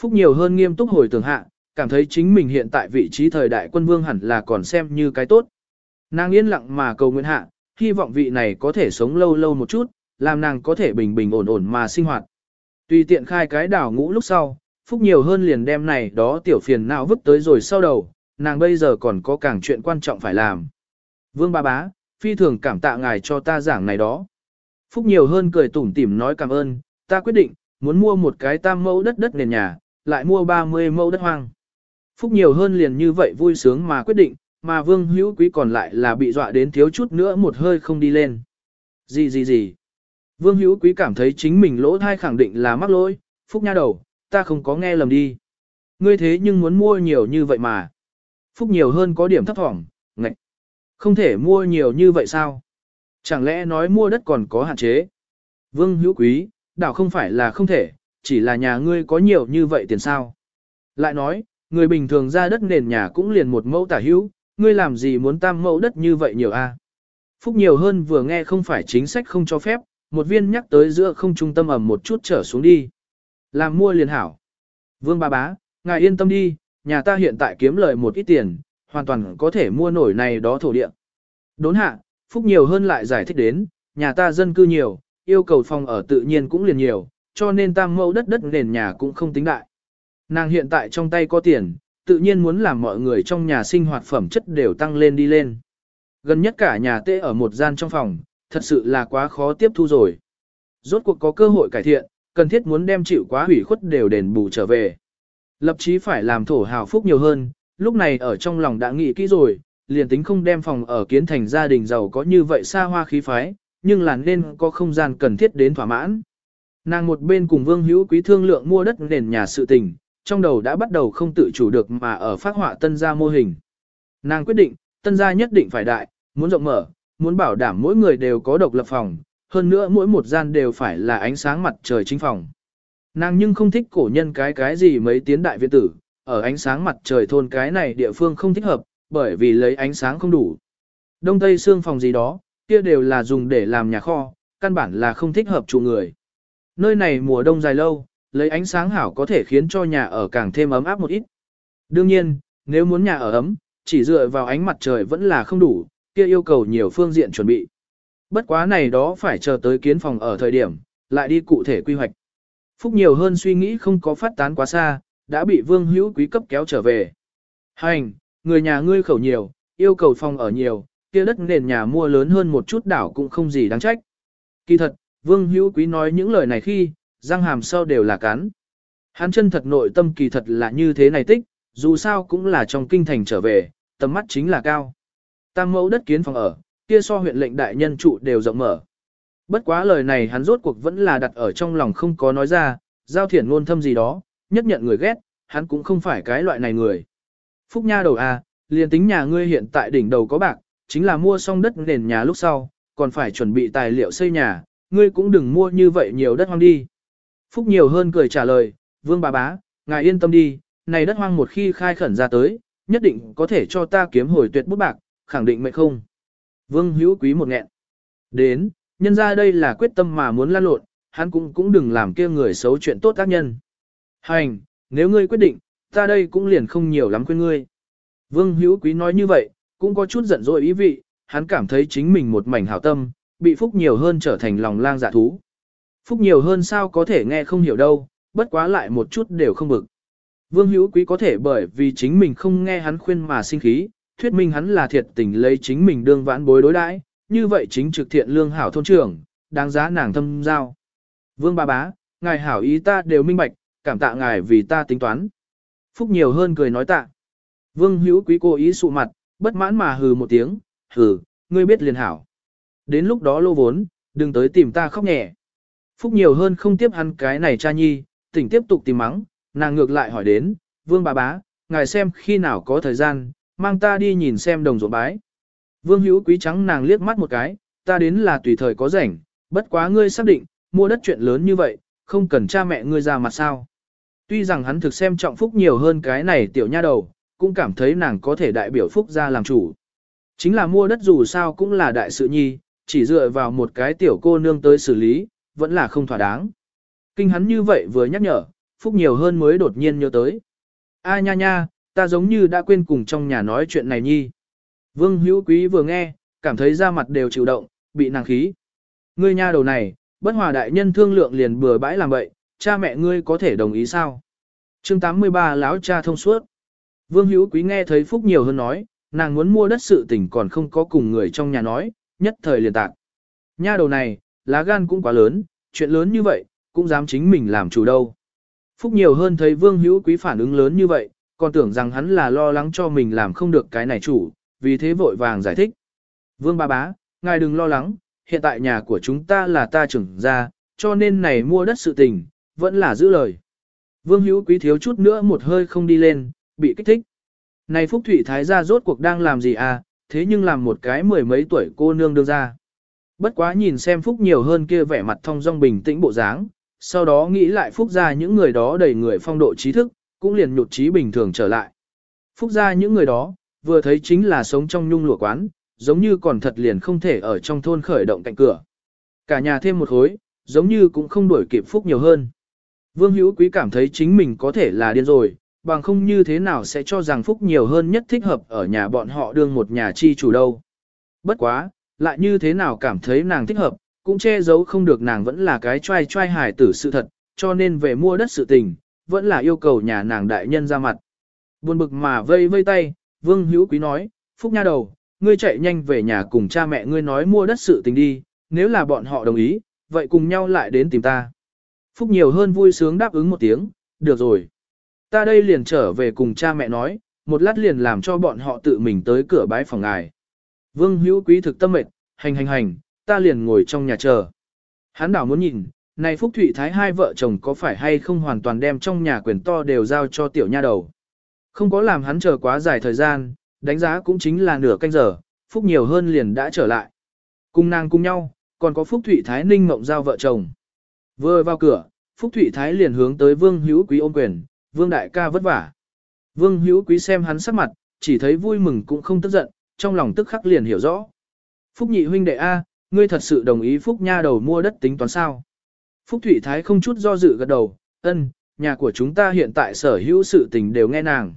Phúc nhiều hơn nghiêm túc hồi tưởng hạ, cảm thấy chính mình hiện tại vị trí thời đại quân vương hẳn là còn xem như cái tốt. Nàng yên lặng mà cầu nguyện hạ, hy vọng vị này có thể sống lâu lâu một chút, làm nàng có thể bình bình ổn ổn mà sinh hoạt. Tùy tiện khai cái đảo ngũ lúc sau, Phúc nhiều hơn liền đem này đó tiểu phiền não vứt tới rồi sau đầu, nàng bây giờ còn có càng chuyện quan trọng phải làm. Vương ba bá, phi thường cảm tạ ngài cho ta giảng này đó. Phúc nhiều hơn cười tủm tỉm nói cảm ơn, ta quyết định, muốn mua một cái tam mẫu đất đất nền nhà, lại mua 30 mẫu đất hoang. Phúc nhiều hơn liền như vậy vui sướng mà quyết định, mà vương hữu quý còn lại là bị dọa đến thiếu chút nữa một hơi không đi lên. Gì gì gì. Vương hữu quý cảm thấy chính mình lỗ thai khẳng định là mắc lỗi, Phúc nha đầu, ta không có nghe lầm đi. Ngươi thế nhưng muốn mua nhiều như vậy mà. Phúc nhiều hơn có điểm thấp thỏm. Không thể mua nhiều như vậy sao? Chẳng lẽ nói mua đất còn có hạn chế? Vương hữu quý, đảo không phải là không thể, chỉ là nhà ngươi có nhiều như vậy tiền sao? Lại nói, người bình thường ra đất nền nhà cũng liền một mẫu tả hữu, ngươi làm gì muốn tam mẫu đất như vậy nhiều a? Phúc nhiều hơn vừa nghe không phải chính sách không cho phép, một viên nhắc tới giữa không trung tâm ẩm một chút trở xuống đi. Làm mua liền hảo. Vương ba bá, ngài yên tâm đi, nhà ta hiện tại kiếm lời một ít tiền, hoàn toàn có thể mua nổi này đó thổ địa. Đốn hạ, Phúc nhiều hơn lại giải thích đến, nhà ta dân cư nhiều, yêu cầu phòng ở tự nhiên cũng liền nhiều, cho nên tam mẫu đất đất nền nhà cũng không tính đại. Nàng hiện tại trong tay có tiền, tự nhiên muốn làm mọi người trong nhà sinh hoạt phẩm chất đều tăng lên đi lên. Gần nhất cả nhà tê ở một gian trong phòng, thật sự là quá khó tiếp thu rồi. Rốt cuộc có cơ hội cải thiện, cần thiết muốn đem chịu quá hủy khuất đều đền bù trở về. Lập chí phải làm thổ hào phúc nhiều hơn, lúc này ở trong lòng đã nghĩ kỹ rồi, liền tính không đem phòng ở kiến thành gia đình giàu có như vậy xa hoa khí phái, nhưng là nên có không gian cần thiết đến thỏa mãn. Nàng một bên cùng Vương Hữu Quý thương lượng mua đất nền nhà sự tình, trong đầu đã bắt đầu không tự chủ được mà ở phát họa tân gia mô hình. Nàng quyết định, tân gia nhất định phải đại, muốn rộng mở, muốn bảo đảm mỗi người đều có độc lập phòng, hơn nữa mỗi một gian đều phải là ánh sáng mặt trời chính phòng. Nàng nhưng không thích cổ nhân cái cái gì mấy tiến đại viện tử, ở ánh sáng mặt trời thôn cái này địa phương không thích hợp, bởi vì lấy ánh sáng không đủ. Đông Tây xương phòng gì đó, kia đều là dùng để làm nhà kho, căn bản là không thích hợp trụ người. Nơi này mùa đông dài lâu, lấy ánh sáng hảo có thể khiến cho nhà ở càng thêm ấm áp một ít. Đương nhiên, nếu muốn nhà ở ấm, chỉ dựa vào ánh mặt trời vẫn là không đủ, kia yêu cầu nhiều phương diện chuẩn bị. Bất quá này đó phải chờ tới kiến phòng ở thời điểm, lại đi cụ thể quy hoạch. Phúc nhiều hơn suy nghĩ không có phát tán quá xa, đã bị vương hữu quý cấp kéo trở về. Hành, người nhà ngươi khẩu nhiều, yêu cầu phòng ở nhiều, kia đất nền nhà mua lớn hơn một chút đảo cũng không gì đáng trách. Kỳ thật, vương hữu quý nói những lời này khi, răng hàm sau đều là cắn. Hắn chân thật nội tâm kỳ thật là như thế này tích, dù sao cũng là trong kinh thành trở về, tầm mắt chính là cao. Tam mẫu đất kiến phòng ở, kia so huyện lệnh đại nhân trụ đều rộng mở. Bất quá lời này hắn rốt cuộc vẫn là đặt ở trong lòng không có nói ra, giao thiển ngôn thâm gì đó, nhất nhận người ghét, hắn cũng không phải cái loại này người. Phúc nha đầu à, liền tính nhà ngươi hiện tại đỉnh đầu có bạc, chính là mua xong đất nền nhà lúc sau, còn phải chuẩn bị tài liệu xây nhà, ngươi cũng đừng mua như vậy nhiều đất hoang đi. Phúc nhiều hơn cười trả lời, vương bà bá, ngài yên tâm đi, này đất hoang một khi khai khẩn ra tới, nhất định có thể cho ta kiếm hồi tuyệt bút bạc, khẳng định mệnh không. Vương hữu quý một nghẹn. Đến, nhân ra đây là quyết tâm mà muốn lan lộn, hắn cũng cũng đừng làm kia người xấu chuyện tốt tác nhân. Hành, nếu ngươi quyết định, ta đây cũng liền không nhiều lắm quên ngươi. Vương hữu quý nói như vậy, cũng có chút giận dỗi ý vị, hắn cảm thấy chính mình một mảnh hảo tâm, bị phúc nhiều hơn trở thành lòng lang dạ thú. Phúc nhiều hơn sao có thể nghe không hiểu đâu, bất quá lại một chút đều không bực. Vương hữu quý có thể bởi vì chính mình không nghe hắn khuyên mà sinh khí, thuyết minh hắn là thiệt tình lấy chính mình đương vãn bối đối đãi, như vậy chính trực thiện lương hảo thôn trưởng, đáng giá nàng thâm giao. Vương ba bá, ngài hảo ý ta đều minh bạch, cảm tạ ngài vì ta tính toán. Phúc nhiều hơn cười nói tạ. Vương hữu quý cố ý sụ mặt, bất mãn mà hừ một tiếng, hừ, ngươi biết liền hảo. Đến lúc đó lô vốn, đừng tới tìm ta khóc nhẹ. Phúc nhiều hơn không tiếp hắn cái này cha nhi, tỉnh tiếp tục tìm mắng, nàng ngược lại hỏi đến, vương bà bá, ngài xem khi nào có thời gian, mang ta đi nhìn xem đồng ruộng bái. Vương hữu quý trắng nàng liếc mắt một cái, ta đến là tùy thời có rảnh, bất quá ngươi xác định, mua đất chuyện lớn như vậy, không cần cha mẹ ngươi ra mặt sao. Tuy rằng hắn thực xem trọng phúc nhiều hơn cái này tiểu nha đầu, cũng cảm thấy nàng có thể đại biểu phúc ra làm chủ. Chính là mua đất dù sao cũng là đại sự nhi, chỉ dựa vào một cái tiểu cô nương tới xử lý, vẫn là không thỏa đáng. Kinh hắn như vậy vừa nhắc nhở, phúc nhiều hơn mới đột nhiên nhớ tới. A nha nha, ta giống như đã quên cùng trong nhà nói chuyện này nhi. Vương hữu quý vừa nghe, cảm thấy da mặt đều chịu động, bị nàng khí. Ngươi nha đầu này, bất hòa đại nhân thương lượng liền bừa bãi làm vậy, cha mẹ ngươi có thể đồng ý sao? chương 83 lão cha thông suốt. Vương hữu quý nghe thấy Phúc nhiều hơn nói, nàng muốn mua đất sự tình còn không có cùng người trong nhà nói, nhất thời liền tạc. Nha đầu này, lá gan cũng quá lớn, chuyện lớn như vậy, cũng dám chính mình làm chủ đâu. Phúc nhiều hơn thấy Vương hữu quý phản ứng lớn như vậy, còn tưởng rằng hắn là lo lắng cho mình làm không được cái này chủ, vì thế vội vàng giải thích. Vương ba bá, ngài đừng lo lắng, hiện tại nhà của chúng ta là ta trưởng ra, cho nên này mua đất sự tình, vẫn là giữ lời. Vương hữu quý thiếu chút nữa một hơi không đi lên, bị kích thích. Này Phúc Thụy Thái gia rốt cuộc đang làm gì à, thế nhưng làm một cái mười mấy tuổi cô nương đương ra. Bất quá nhìn xem Phúc nhiều hơn kia vẻ mặt thông dong bình tĩnh bộ dáng, sau đó nghĩ lại Phúc ra những người đó đầy người phong độ trí thức, cũng liền nhụt trí bình thường trở lại. Phúc ra những người đó, vừa thấy chính là sống trong nhung lụa quán, giống như còn thật liền không thể ở trong thôn khởi động cạnh cửa. Cả nhà thêm một khối, giống như cũng không đuổi kịp Phúc nhiều hơn. Vương Hữu Quý cảm thấy chính mình có thể là điên rồi, bằng không như thế nào sẽ cho rằng Phúc nhiều hơn nhất thích hợp ở nhà bọn họ đương một nhà chi chủ đâu. Bất quá, lại như thế nào cảm thấy nàng thích hợp, cũng che giấu không được nàng vẫn là cái trai trai hài tử sự thật, cho nên về mua đất sự tình, vẫn là yêu cầu nhà nàng đại nhân ra mặt. Buồn bực mà vây vây tay, Vương Hữu Quý nói, Phúc Nha đầu, ngươi chạy nhanh về nhà cùng cha mẹ ngươi nói mua đất sự tình đi, nếu là bọn họ đồng ý, vậy cùng nhau lại đến tìm ta. Phúc nhiều hơn vui sướng đáp ứng một tiếng, được rồi. Ta đây liền trở về cùng cha mẹ nói, một lát liền làm cho bọn họ tự mình tới cửa bái phòng ngài. Vương hữu quý thực tâm mệt, hành hành hành, ta liền ngồi trong nhà chờ. Hán đảo muốn nhìn, này Phúc Thụy Thái hai vợ chồng có phải hay không hoàn toàn đem trong nhà quyền to đều giao cho tiểu nha đầu. Không có làm hắn chờ quá dài thời gian, đánh giá cũng chính là nửa canh giờ, Phúc nhiều hơn liền đã trở lại. Cùng nàng cùng nhau, còn có Phúc Thụy Thái Ninh mộng giao vợ chồng. Vừa vào cửa, Phúc Thụy Thái liền hướng tới Vương Hữu Quý ôm quyền, Vương Đại ca vất vả. Vương Hữu Quý xem hắn sắc mặt, chỉ thấy vui mừng cũng không tức giận, trong lòng tức khắc liền hiểu rõ. Phúc nhị huynh đệ A, ngươi thật sự đồng ý Phúc nha đầu mua đất tính toán sao? Phúc Thụy Thái không chút do dự gật đầu, ân, nhà của chúng ta hiện tại sở hữu sự tình đều nghe nàng.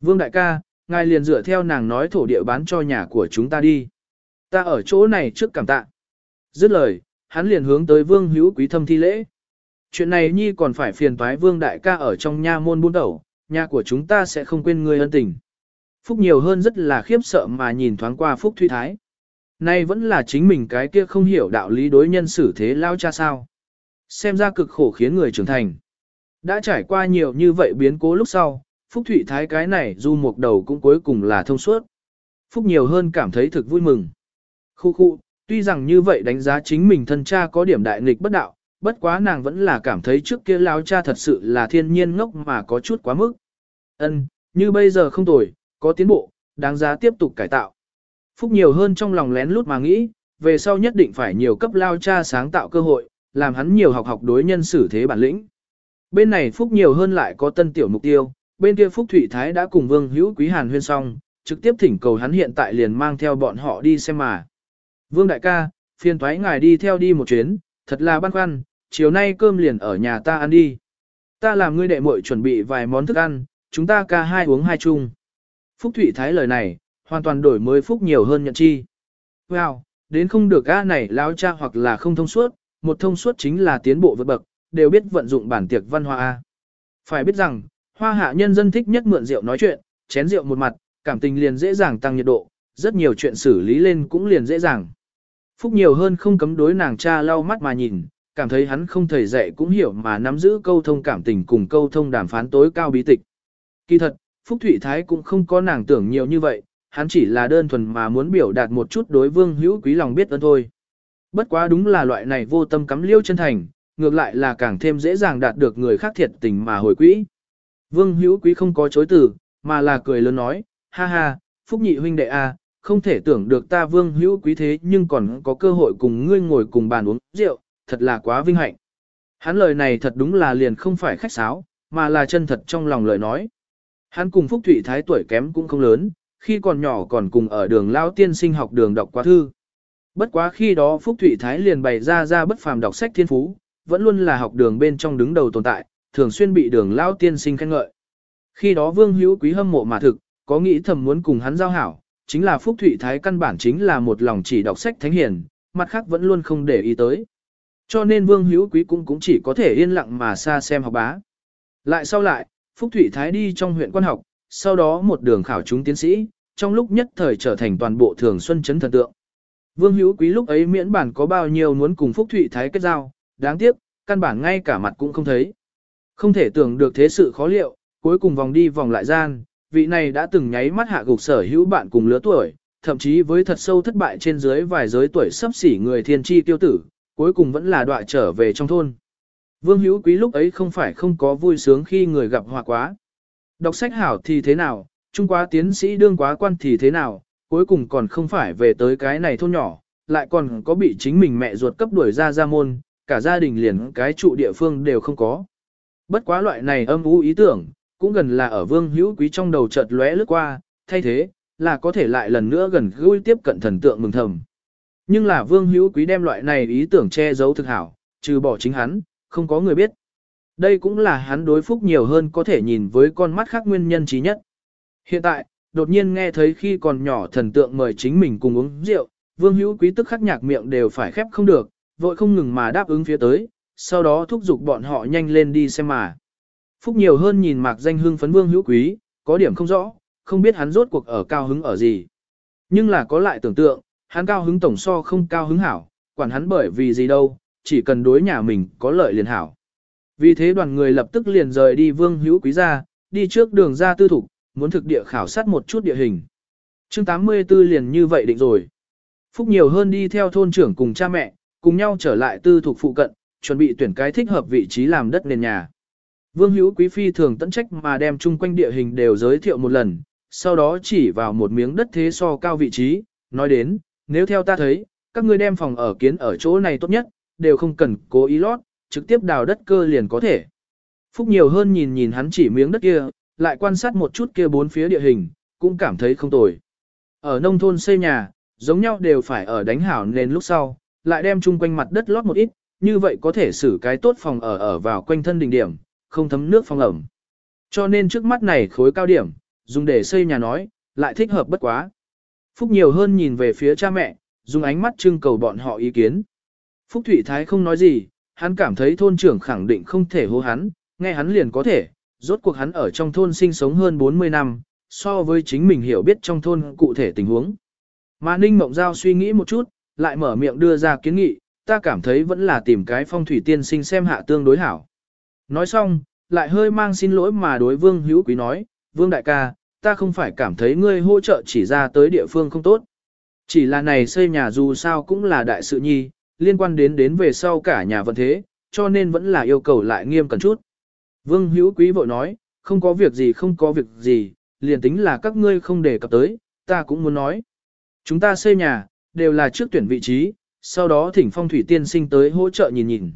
Vương Đại ca, ngài liền dựa theo nàng nói thổ địa bán cho nhà của chúng ta đi. Ta ở chỗ này trước cảm tạ. Dứt lời, hắn liền hướng tới Vương Hữu Quý thâm thi lễ. Chuyện này nhi còn phải phiền toái Vương Đại ca ở trong nha môn buôn đầu, nhà của chúng ta sẽ không quên người ân tình. Phúc nhiều hơn rất là khiếp sợ mà nhìn thoáng qua Phúc Thụy Thái. Nay vẫn là chính mình cái kia không hiểu đạo lý đối nhân xử thế lao cha sao. Xem ra cực khổ khiến người trưởng thành. Đã trải qua nhiều như vậy biến cố lúc sau, Phúc Thụy Thái cái này du một đầu cũng cuối cùng là thông suốt. Phúc nhiều hơn cảm thấy thực vui mừng. Khu khu, tuy rằng như vậy đánh giá chính mình thân cha có điểm đại nghịch bất đạo, bất quá nàng vẫn là cảm thấy trước kia lao cha thật sự là thiên nhiên ngốc mà có chút quá mức. Ân, như bây giờ không tồi, có tiến bộ, đáng giá tiếp tục cải tạo. Phúc nhiều hơn trong lòng lén lút mà nghĩ, về sau nhất định phải nhiều cấp lao cha sáng tạo cơ hội, làm hắn nhiều học học đối nhân xử thế bản lĩnh. Bên này Phúc nhiều hơn lại có tân tiểu mục tiêu, bên kia Phúc Thủy Thái đã cùng Vương Hữu Quý Hàn huyên xong, trực tiếp thỉnh cầu hắn hiện tại liền mang theo bọn họ đi xem mà. Vương đại ca, phiền thoái ngài đi theo đi một chuyến, thật là băn khoăn, chiều nay cơm liền ở nhà ta ăn đi. Ta làm ngươi đệ muội chuẩn bị vài món thức ăn, chúng ta ca hai uống hai chung. Phúc Thụy Thái lời này, hoàn toàn đổi mới Phúc nhiều hơn nhận chi. Wow, đến không được ca này lao cha hoặc là không thông suốt, một thông suốt chính là tiến bộ vượt bậc, đều biết vận dụng bản tiệc văn hóa A. Phải biết rằng, hoa hạ nhân dân thích nhất mượn rượu nói chuyện, chén rượu một mặt, cảm tình liền dễ dàng tăng nhiệt độ, rất nhiều chuyện xử lý lên cũng liền dễ dàng. Phúc nhiều hơn không cấm đối nàng cha lau mắt mà nhìn, cảm thấy hắn không thầy dạy cũng hiểu mà nắm giữ câu thông cảm tình cùng câu thông đàm phán tối cao bí tịch. Kỳ thật, Phúc Thụy Thái cũng không có nàng tưởng nhiều như vậy, hắn chỉ là đơn thuần mà muốn biểu đạt một chút đối vương hữu quý lòng biết ơn thôi. Bất quá đúng là loại này vô tâm cắm liêu chân thành, ngược lại là càng thêm dễ dàng đạt được người khác thiệt tình mà hồi quỹ. Vương hữu quý không có chối từ, mà là cười lớn nói, ha ha, Phúc nhị huynh đệ a, không thể tưởng được ta vương hữu quý thế nhưng còn có cơ hội cùng ngươi ngồi cùng bàn uống rượu, thật là quá vinh hạnh. Hắn lời này thật đúng là liền không phải khách sáo, mà là chân thật trong lòng lời nói. Hắn cùng Phúc Thụy Thái tuổi kém cũng không lớn, khi còn nhỏ còn cùng ở đường Lao Tiên sinh học đường đọc quá thư. Bất quá khi đó Phúc Thụy Thái liền bày ra ra bất phàm đọc sách thiên phú, vẫn luôn là học đường bên trong đứng đầu tồn tại, thường xuyên bị đường Lao Tiên sinh khen ngợi. Khi đó Vương Hữu Quý hâm mộ mà thực, có nghĩ thầm muốn cùng hắn giao hảo, chính là Phúc Thụy Thái căn bản chính là một lòng chỉ đọc sách thánh hiền, mặt khác vẫn luôn không để ý tới. Cho nên Vương Hữu Quý cũng cũng chỉ có thể yên lặng mà xa xem học bá. Lại sau lại, Phúc Thụy Thái đi trong huyện quan học, sau đó một đường khảo chúng tiến sĩ, trong lúc nhất thời trở thành toàn bộ thường xuân chấn thần tượng. Vương Hữu Quý lúc ấy miễn bản có bao nhiêu muốn cùng Phúc Thụy Thái kết giao, đáng tiếc, căn bản ngay cả mặt cũng không thấy. Không thể tưởng được thế sự khó liệu, cuối cùng vòng đi vòng lại gian, vị này đã từng nháy mắt hạ gục sở hữu bạn cùng lứa tuổi, thậm chí với thật sâu thất bại trên dưới vài giới tuổi sắp xỉ người thiên tri tiêu tử, cuối cùng vẫn là đọa trở về trong thôn. Vương Hữu Quý lúc ấy không phải không có vui sướng khi người gặp hòa quá. Đọc sách hảo thì thế nào, trung quá tiến sĩ đương quá quan thì thế nào, cuối cùng còn không phải về tới cái này thôn nhỏ, lại còn có bị chính mình mẹ ruột cấp đuổi ra ra môn, cả gia đình liền cái trụ địa phương đều không có. Bất quá loại này âm u ý tưởng, cũng gần là ở vương hữu quý trong đầu chợt lóe lướt qua, thay thế, là có thể lại lần nữa gần gũi tiếp cận thần tượng mừng thầm. Nhưng là vương hữu quý đem loại này ý tưởng che giấu thực hảo, trừ bỏ chính hắn, không có người biết. Đây cũng là hắn đối phúc nhiều hơn có thể nhìn với con mắt khác nguyên nhân trí nhất. Hiện tại, đột nhiên nghe thấy khi còn nhỏ thần tượng mời chính mình cùng uống rượu, Vương Hữu Quý tức khắc nhạc miệng đều phải khép không được, vội không ngừng mà đáp ứng phía tới, sau đó thúc giục bọn họ nhanh lên đi xem mà. Phúc nhiều hơn nhìn mạc danh hưng phấn Vương Hữu Quý, có điểm không rõ, không biết hắn rốt cuộc ở cao hứng ở gì. Nhưng là có lại tưởng tượng, hắn cao hứng tổng so không cao hứng hảo, quản hắn bởi vì gì đâu, chỉ cần đối nhà mình có lợi liền hảo. Vì thế đoàn người lập tức liền rời đi Vương Hữu Quý ra, đi trước đường ra tư thục, muốn thực địa khảo sát một chút địa hình. chương 84 liền như vậy định rồi. Phúc nhiều hơn đi theo thôn trưởng cùng cha mẹ, cùng nhau trở lại tư thục phụ cận, chuẩn bị tuyển cái thích hợp vị trí làm đất nền nhà. Vương Hữu Quý Phi thường tận trách mà đem chung quanh địa hình đều giới thiệu một lần, sau đó chỉ vào một miếng đất thế so cao vị trí, nói đến, nếu theo ta thấy, các ngươi đem phòng ở kiến ở chỗ này tốt nhất, đều không cần cố ý lót, trực tiếp đào đất cơ liền có thể. Phúc nhiều hơn nhìn nhìn hắn chỉ miếng đất kia, lại quan sát một chút kia bốn phía địa hình, cũng cảm thấy không tồi. Ở nông thôn xây nhà, giống nhau đều phải ở đánh hảo nền lúc sau, lại đem chung quanh mặt đất lót một ít, như vậy có thể xử cái tốt phòng ở ở vào quanh thân đỉnh điểm, không thấm nước phong ẩm. Cho nên trước mắt này khối cao điểm, dùng để xây nhà nói, lại thích hợp bất quá. Phúc nhiều hơn nhìn về phía cha mẹ, dùng ánh mắt trưng cầu bọn họ ý kiến. Phúc Thụy Thái không nói gì, hắn cảm thấy thôn trưởng khẳng định không thể hô hắn, nghe hắn liền có thể, rốt cuộc hắn ở trong thôn sinh sống hơn 40 năm, so với chính mình hiểu biết trong thôn cụ thể tình huống. Mà Ninh Mộng Giao suy nghĩ một chút, lại mở miệng đưa ra kiến nghị, ta cảm thấy vẫn là tìm cái phong thủy tiên sinh xem hạ tương đối hảo. Nói xong, lại hơi mang xin lỗi mà đối vương hữu quý nói, vương đại ca, ta không phải cảm thấy ngươi hỗ trợ chỉ ra tới địa phương không tốt. Chỉ là này xây nhà dù sao cũng là đại sự nhi, liên quan đến đến về sau cả nhà vận thế, cho nên vẫn là yêu cầu lại nghiêm cẩn chút. Vương hữu quý vội nói, không có việc gì không có việc gì, liền tính là các ngươi không đề cập tới, ta cũng muốn nói. Chúng ta xây nhà, đều là trước tuyển vị trí, sau đó thỉnh phong thủy tiên sinh tới hỗ trợ nhìn nhìn.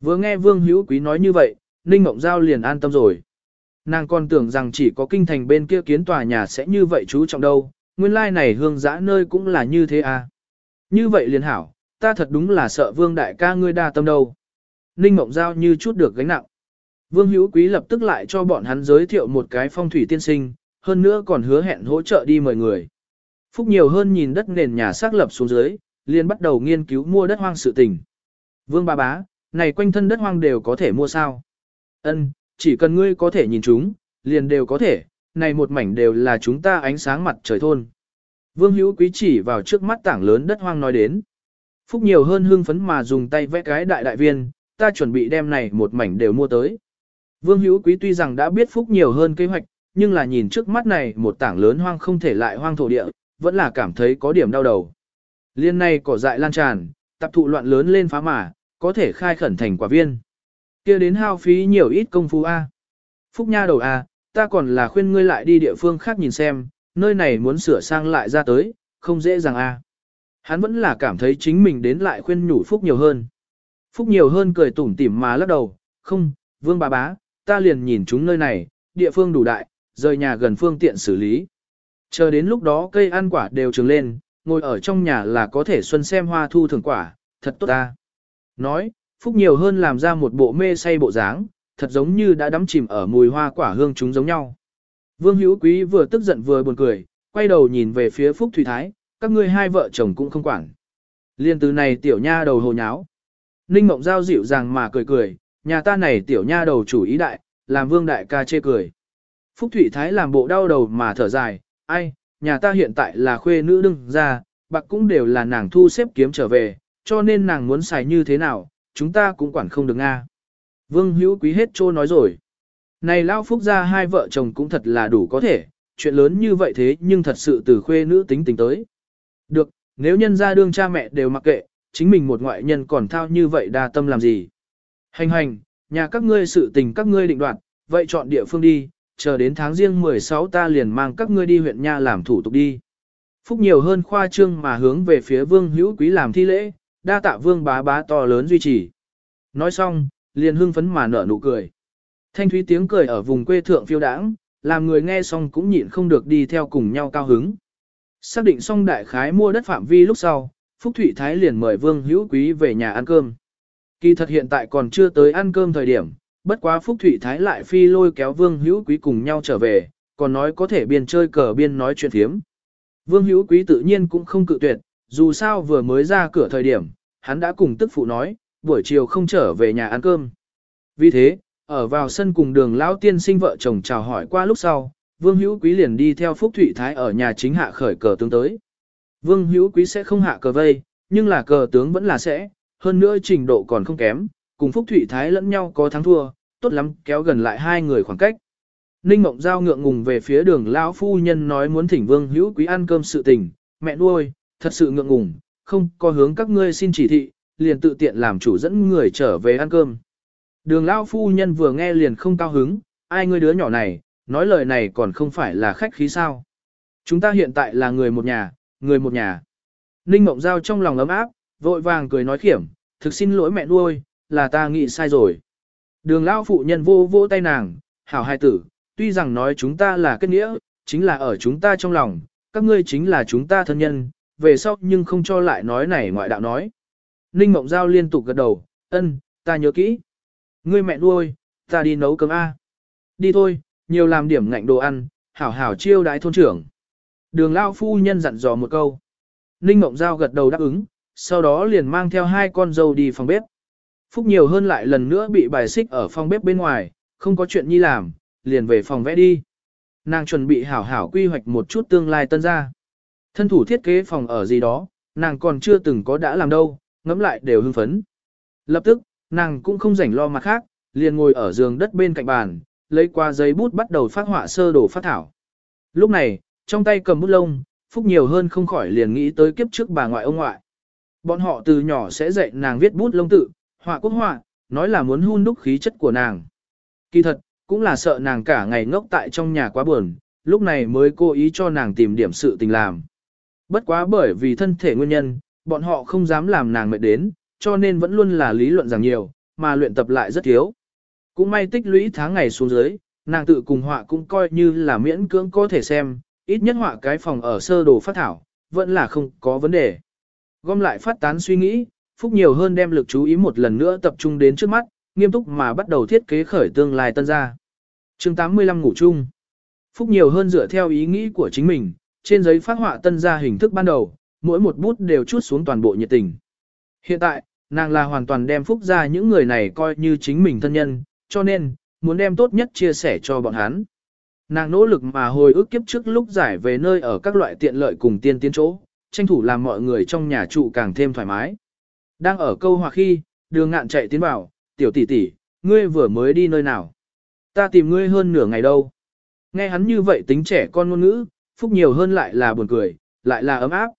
Vừa nghe Vương Hữu Quý nói như vậy, Ninh Mộng Giao liền an tâm rồi. Nàng còn tưởng rằng chỉ có kinh thành bên kia kiến tòa nhà sẽ như vậy chú trọng đâu, nguyên lai này hương giã nơi cũng là như thế à. Như vậy liền hảo, ta thật đúng là sợ Vương Đại ca ngươi đa tâm đâu. Ninh Mộng Giao như chút được gánh nặng. Vương Hữu Quý lập tức lại cho bọn hắn giới thiệu một cái phong thủy tiên sinh, hơn nữa còn hứa hẹn hỗ trợ đi mời người. Phúc nhiều hơn nhìn đất nền nhà xác lập xuống dưới, liền bắt đầu nghiên cứu mua đất hoang sự tình. Vương ba bá, này quanh thân đất hoang đều có thể mua sao? Ân, chỉ cần ngươi có thể nhìn chúng, liền đều có thể, này một mảnh đều là chúng ta ánh sáng mặt trời thôn. Vương Hữu Quý chỉ vào trước mắt tảng lớn đất hoang nói đến. Phúc nhiều hơn hương phấn mà dùng tay vẽ cái đại đại viên, ta chuẩn bị đem này một mảnh đều mua tới. Vương Hữu Quý tuy rằng đã biết Phúc nhiều hơn kế hoạch, nhưng là nhìn trước mắt này một tảng lớn hoang không thể lại hoang thổ địa, vẫn là cảm thấy có điểm đau đầu. Liên này cỏ dại lan tràn, tập thụ loạn lớn lên phá mà, có thể khai khẩn thành quả viên. kia đến hao phí nhiều ít công phu A. Phúc nha đầu A, ta còn là khuyên ngươi lại đi địa phương khác nhìn xem, nơi này muốn sửa sang lại ra tới, không dễ dàng A. Hắn vẫn là cảm thấy chính mình đến lại khuyên nhủ Phúc nhiều hơn. Phúc nhiều hơn cười tủm tỉm mà lắc đầu, không, vương bà bá, ta liền nhìn chúng nơi này, địa phương đủ đại, rời nhà gần phương tiện xử lý. Chờ đến lúc đó cây ăn quả đều trường lên, ngồi ở trong nhà là có thể xuân xem hoa thu thường quả, thật tốt ta. Nói, Phúc nhiều hơn làm ra một bộ mê say bộ dáng, thật giống như đã đắm chìm ở mùi hoa quả hương chúng giống nhau. Vương Hữu Quý vừa tức giận vừa buồn cười, quay đầu nhìn về phía Phúc Thủy Thái, các ngươi hai vợ chồng cũng không quản. Liên từ này tiểu nha đầu hồ nháo. Ninh Mộng Giao dịu dàng mà cười cười, nhà ta này tiểu nha đầu chủ ý đại, làm vương đại ca chê cười. Phúc Thủy Thái làm bộ đau đầu mà thở dài, ai, nhà ta hiện tại là khuê nữ đương ra, bạc cũng đều là nàng thu xếp kiếm trở về, cho nên nàng muốn xài như thế nào, chúng ta cũng quản không được Nga. Vương hữu quý hết trô nói rồi. Này Lao Phúc ra hai vợ chồng cũng thật là đủ có thể, chuyện lớn như vậy thế nhưng thật sự từ khuê nữ tính tình tới. Được, nếu nhân ra đương cha mẹ đều mặc kệ, chính mình một ngoại nhân còn thao như vậy đa tâm làm gì. Hành hành, nhà các ngươi sự tình các ngươi định đoạt, vậy chọn địa phương đi, chờ đến tháng riêng 16 ta liền mang các ngươi đi huyện nha làm thủ tục đi. Phúc nhiều hơn khoa trương mà hướng về phía vương hữu quý làm thi lễ, đa tạ vương bá bá to lớn duy trì. Nói xong, liền hưng phấn mà nở nụ cười. Thanh thúy tiếng cười ở vùng quê thượng phiêu đãng, làm người nghe xong cũng nhịn không được đi theo cùng nhau cao hứng. Xác định xong đại khái mua đất phạm vi lúc sau, Phúc Thụy Thái liền mời Vương Hữu Quý về nhà ăn cơm. Kỳ thật hiện tại còn chưa tới ăn cơm thời điểm, bất quá Phúc Thụy Thái lại phi lôi kéo Vương Hữu Quý cùng nhau trở về, còn nói có thể biên chơi cờ biên nói chuyện thiếm. Vương Hữu Quý tự nhiên cũng không cự tuyệt, dù sao vừa mới ra cửa thời điểm, hắn đã cùng tức phụ nói, buổi chiều không trở về nhà ăn cơm. Vì thế, ở vào sân cùng đường lão tiên sinh vợ chồng chào hỏi qua lúc sau, Vương Hữu Quý liền đi theo Phúc Thụy Thái ở nhà chính hạ khởi cờ tướng tới. Vương Hữu Quý sẽ không hạ cờ vây, nhưng là cờ tướng vẫn là sẽ, hơn nữa trình độ còn không kém, cùng Phúc Thụy Thái lẫn nhau có thắng thua, tốt lắm kéo gần lại hai người khoảng cách. Ninh Mộng Giao ngượng ngùng về phía đường lão phu nhân nói muốn thỉnh Vương Hữu Quý ăn cơm sự tình, mẹ nuôi, thật sự ngượng ngùng, không có hướng các ngươi xin chỉ thị, liền tự tiện làm chủ dẫn người trở về ăn cơm. Đường lão phu nhân vừa nghe liền không cao hứng, ai ngươi đứa nhỏ này, nói lời này còn không phải là khách khí sao. Chúng ta hiện tại là người một nhà, người một nhà. Ninh Mộng Giao trong lòng ấm áp, vội vàng cười nói khiểm, thực xin lỗi mẹ nuôi, là ta nghĩ sai rồi. Đường lão phụ nhân vô vô tay nàng, hảo hai tử, tuy rằng nói chúng ta là kết nghĩa, chính là ở chúng ta trong lòng, các ngươi chính là chúng ta thân nhân, về sau nhưng không cho lại nói này ngoại đạo nói. Ninh Mộng Giao liên tục gật đầu, ân, ta nhớ kỹ. Ngươi mẹ nuôi, ta đi nấu cơm A. Đi thôi, nhiều làm điểm ngạnh đồ ăn, hảo hảo chiêu đái thôn trưởng. Đường Lao phu nhân dặn dò một câu. Ninh Mộng Giao gật đầu đáp ứng, sau đó liền mang theo hai con dâu đi phòng bếp. Phúc nhiều hơn lại lần nữa bị bài xích ở phòng bếp bên ngoài, không có chuyện nhi làm, liền về phòng vẽ đi. Nàng chuẩn bị hảo hảo quy hoạch một chút tương lai tân gia. Thân thủ thiết kế phòng ở gì đó, nàng còn chưa từng có đã làm đâu, ngẫm lại đều hưng phấn. Lập tức, nàng cũng không rảnh lo mặt khác, liền ngồi ở giường đất bên cạnh bàn, lấy qua giấy bút bắt đầu phát họa sơ đồ phát thảo. Lúc này, trong tay cầm bút lông, Phúc nhiều hơn không khỏi liền nghĩ tới kiếp trước bà ngoại ông ngoại. Bọn họ từ nhỏ sẽ dạy nàng viết bút lông tự, họa quốc họa, nói là muốn hun đúc khí chất của nàng. Kỳ thật, cũng là sợ nàng cả ngày ngốc tại trong nhà quá buồn, lúc này mới cố ý cho nàng tìm điểm sự tình làm. Bất quá bởi vì thân thể nguyên nhân, bọn họ không dám làm nàng mệt đến, cho nên vẫn luôn là lý luận rằng nhiều, mà luyện tập lại rất thiếu. Cũng may tích lũy tháng ngày xuống dưới, nàng tự cùng họa cũng coi như là miễn cưỡng có thể xem, ít nhất họa cái phòng ở sơ đồ phát thảo, vẫn là không có vấn đề. Gom lại phát tán suy nghĩ, Phúc nhiều hơn đem lực chú ý một lần nữa tập trung đến trước mắt, nghiêm túc mà bắt đầu thiết kế khởi tương lai tân gia. chương 85 ngủ chung. Phúc nhiều hơn dựa theo ý nghĩ của chính mình, trên giấy phát họa tân gia hình thức ban đầu, mỗi một bút đều chút xuống toàn bộ nhiệt tình. Hiện tại, nàng là hoàn toàn đem Phúc ra những người này coi như chính mình thân nhân, cho nên, muốn đem tốt nhất chia sẻ cho bọn hắn. Nàng nỗ lực mà hồi ức kiếp trước lúc giải về nơi ở các loại tiện lợi cùng tiên tiến chỗ, tranh thủ làm mọi người trong nhà trụ càng thêm thoải mái. Đang ở câu hòa khi, đường ngạn chạy tiến vào, tiểu tỷ tỷ, ngươi vừa mới đi nơi nào? Ta tìm ngươi hơn nửa ngày đâu. Nghe hắn như vậy tính trẻ con ngôn ngữ, phúc nhiều hơn lại là buồn cười, lại là ấm áp.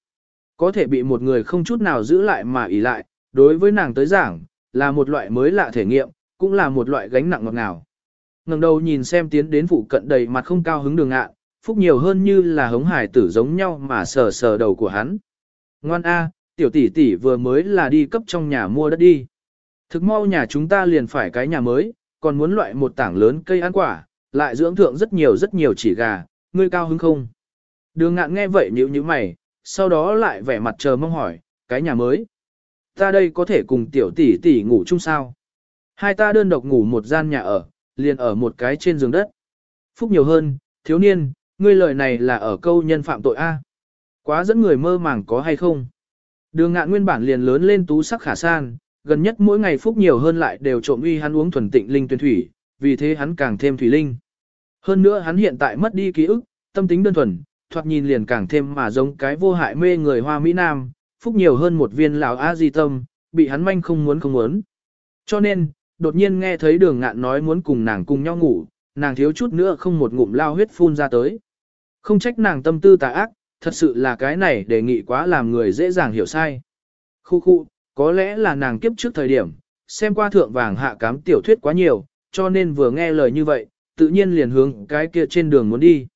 Có thể bị một người không chút nào giữ lại mà ỉ lại, đối với nàng tới giảng, là một loại mới lạ thể nghiệm, cũng là một loại gánh nặng ngọt ngào. ngẩng đầu nhìn xem tiến đến phụ cận đầy mặt không cao hứng đường ngạn, phúc nhiều hơn như là hống hải tử giống nhau mà sờ sờ đầu của hắn. Ngoan A, tiểu tỷ tỷ vừa mới là đi cấp trong nhà mua đất đi. Thực mau nhà chúng ta liền phải cái nhà mới, còn muốn loại một tảng lớn cây ăn quả, lại dưỡng thượng rất nhiều rất nhiều chỉ gà, ngươi cao hứng không? Đường ngạn nghe vậy nhíu như mày, sau đó lại vẻ mặt chờ mong hỏi, cái nhà mới. Ta đây có thể cùng tiểu tỷ tỷ ngủ chung sao? Hai ta đơn độc ngủ một gian nhà ở, liền ở một cái trên giường đất. Phúc nhiều hơn, thiếu niên, ngươi lời này là ở câu nhân phạm tội A. Quá dẫn người mơ màng có hay không? Đường ngạn nguyên bản liền lớn lên tú sắc khả san, gần nhất mỗi ngày Phúc nhiều hơn lại đều trộm uy hắn uống thuần tịnh linh tuyên thủy, vì thế hắn càng thêm thủy linh. Hơn nữa hắn hiện tại mất đi ký ức, tâm tính đơn thuần, thoạt nhìn liền càng thêm mà giống cái vô hại mê người hoa Mỹ Nam, Phúc nhiều hơn một viên lão a di tâm, bị hắn manh không muốn không muốn. Cho nên, đột nhiên nghe thấy đường ngạn nói muốn cùng nàng cùng nhau ngủ, nàng thiếu chút nữa không một ngụm lao huyết phun ra tới. Không trách nàng tâm tư tà ác, thật sự là cái này đề nghị quá làm người dễ dàng hiểu sai. Khu khu, có lẽ là nàng kiếp trước thời điểm, xem qua thượng vàng hạ cám tiểu thuyết quá nhiều, cho nên vừa nghe lời như vậy, tự nhiên liền hướng cái kia trên đường muốn đi.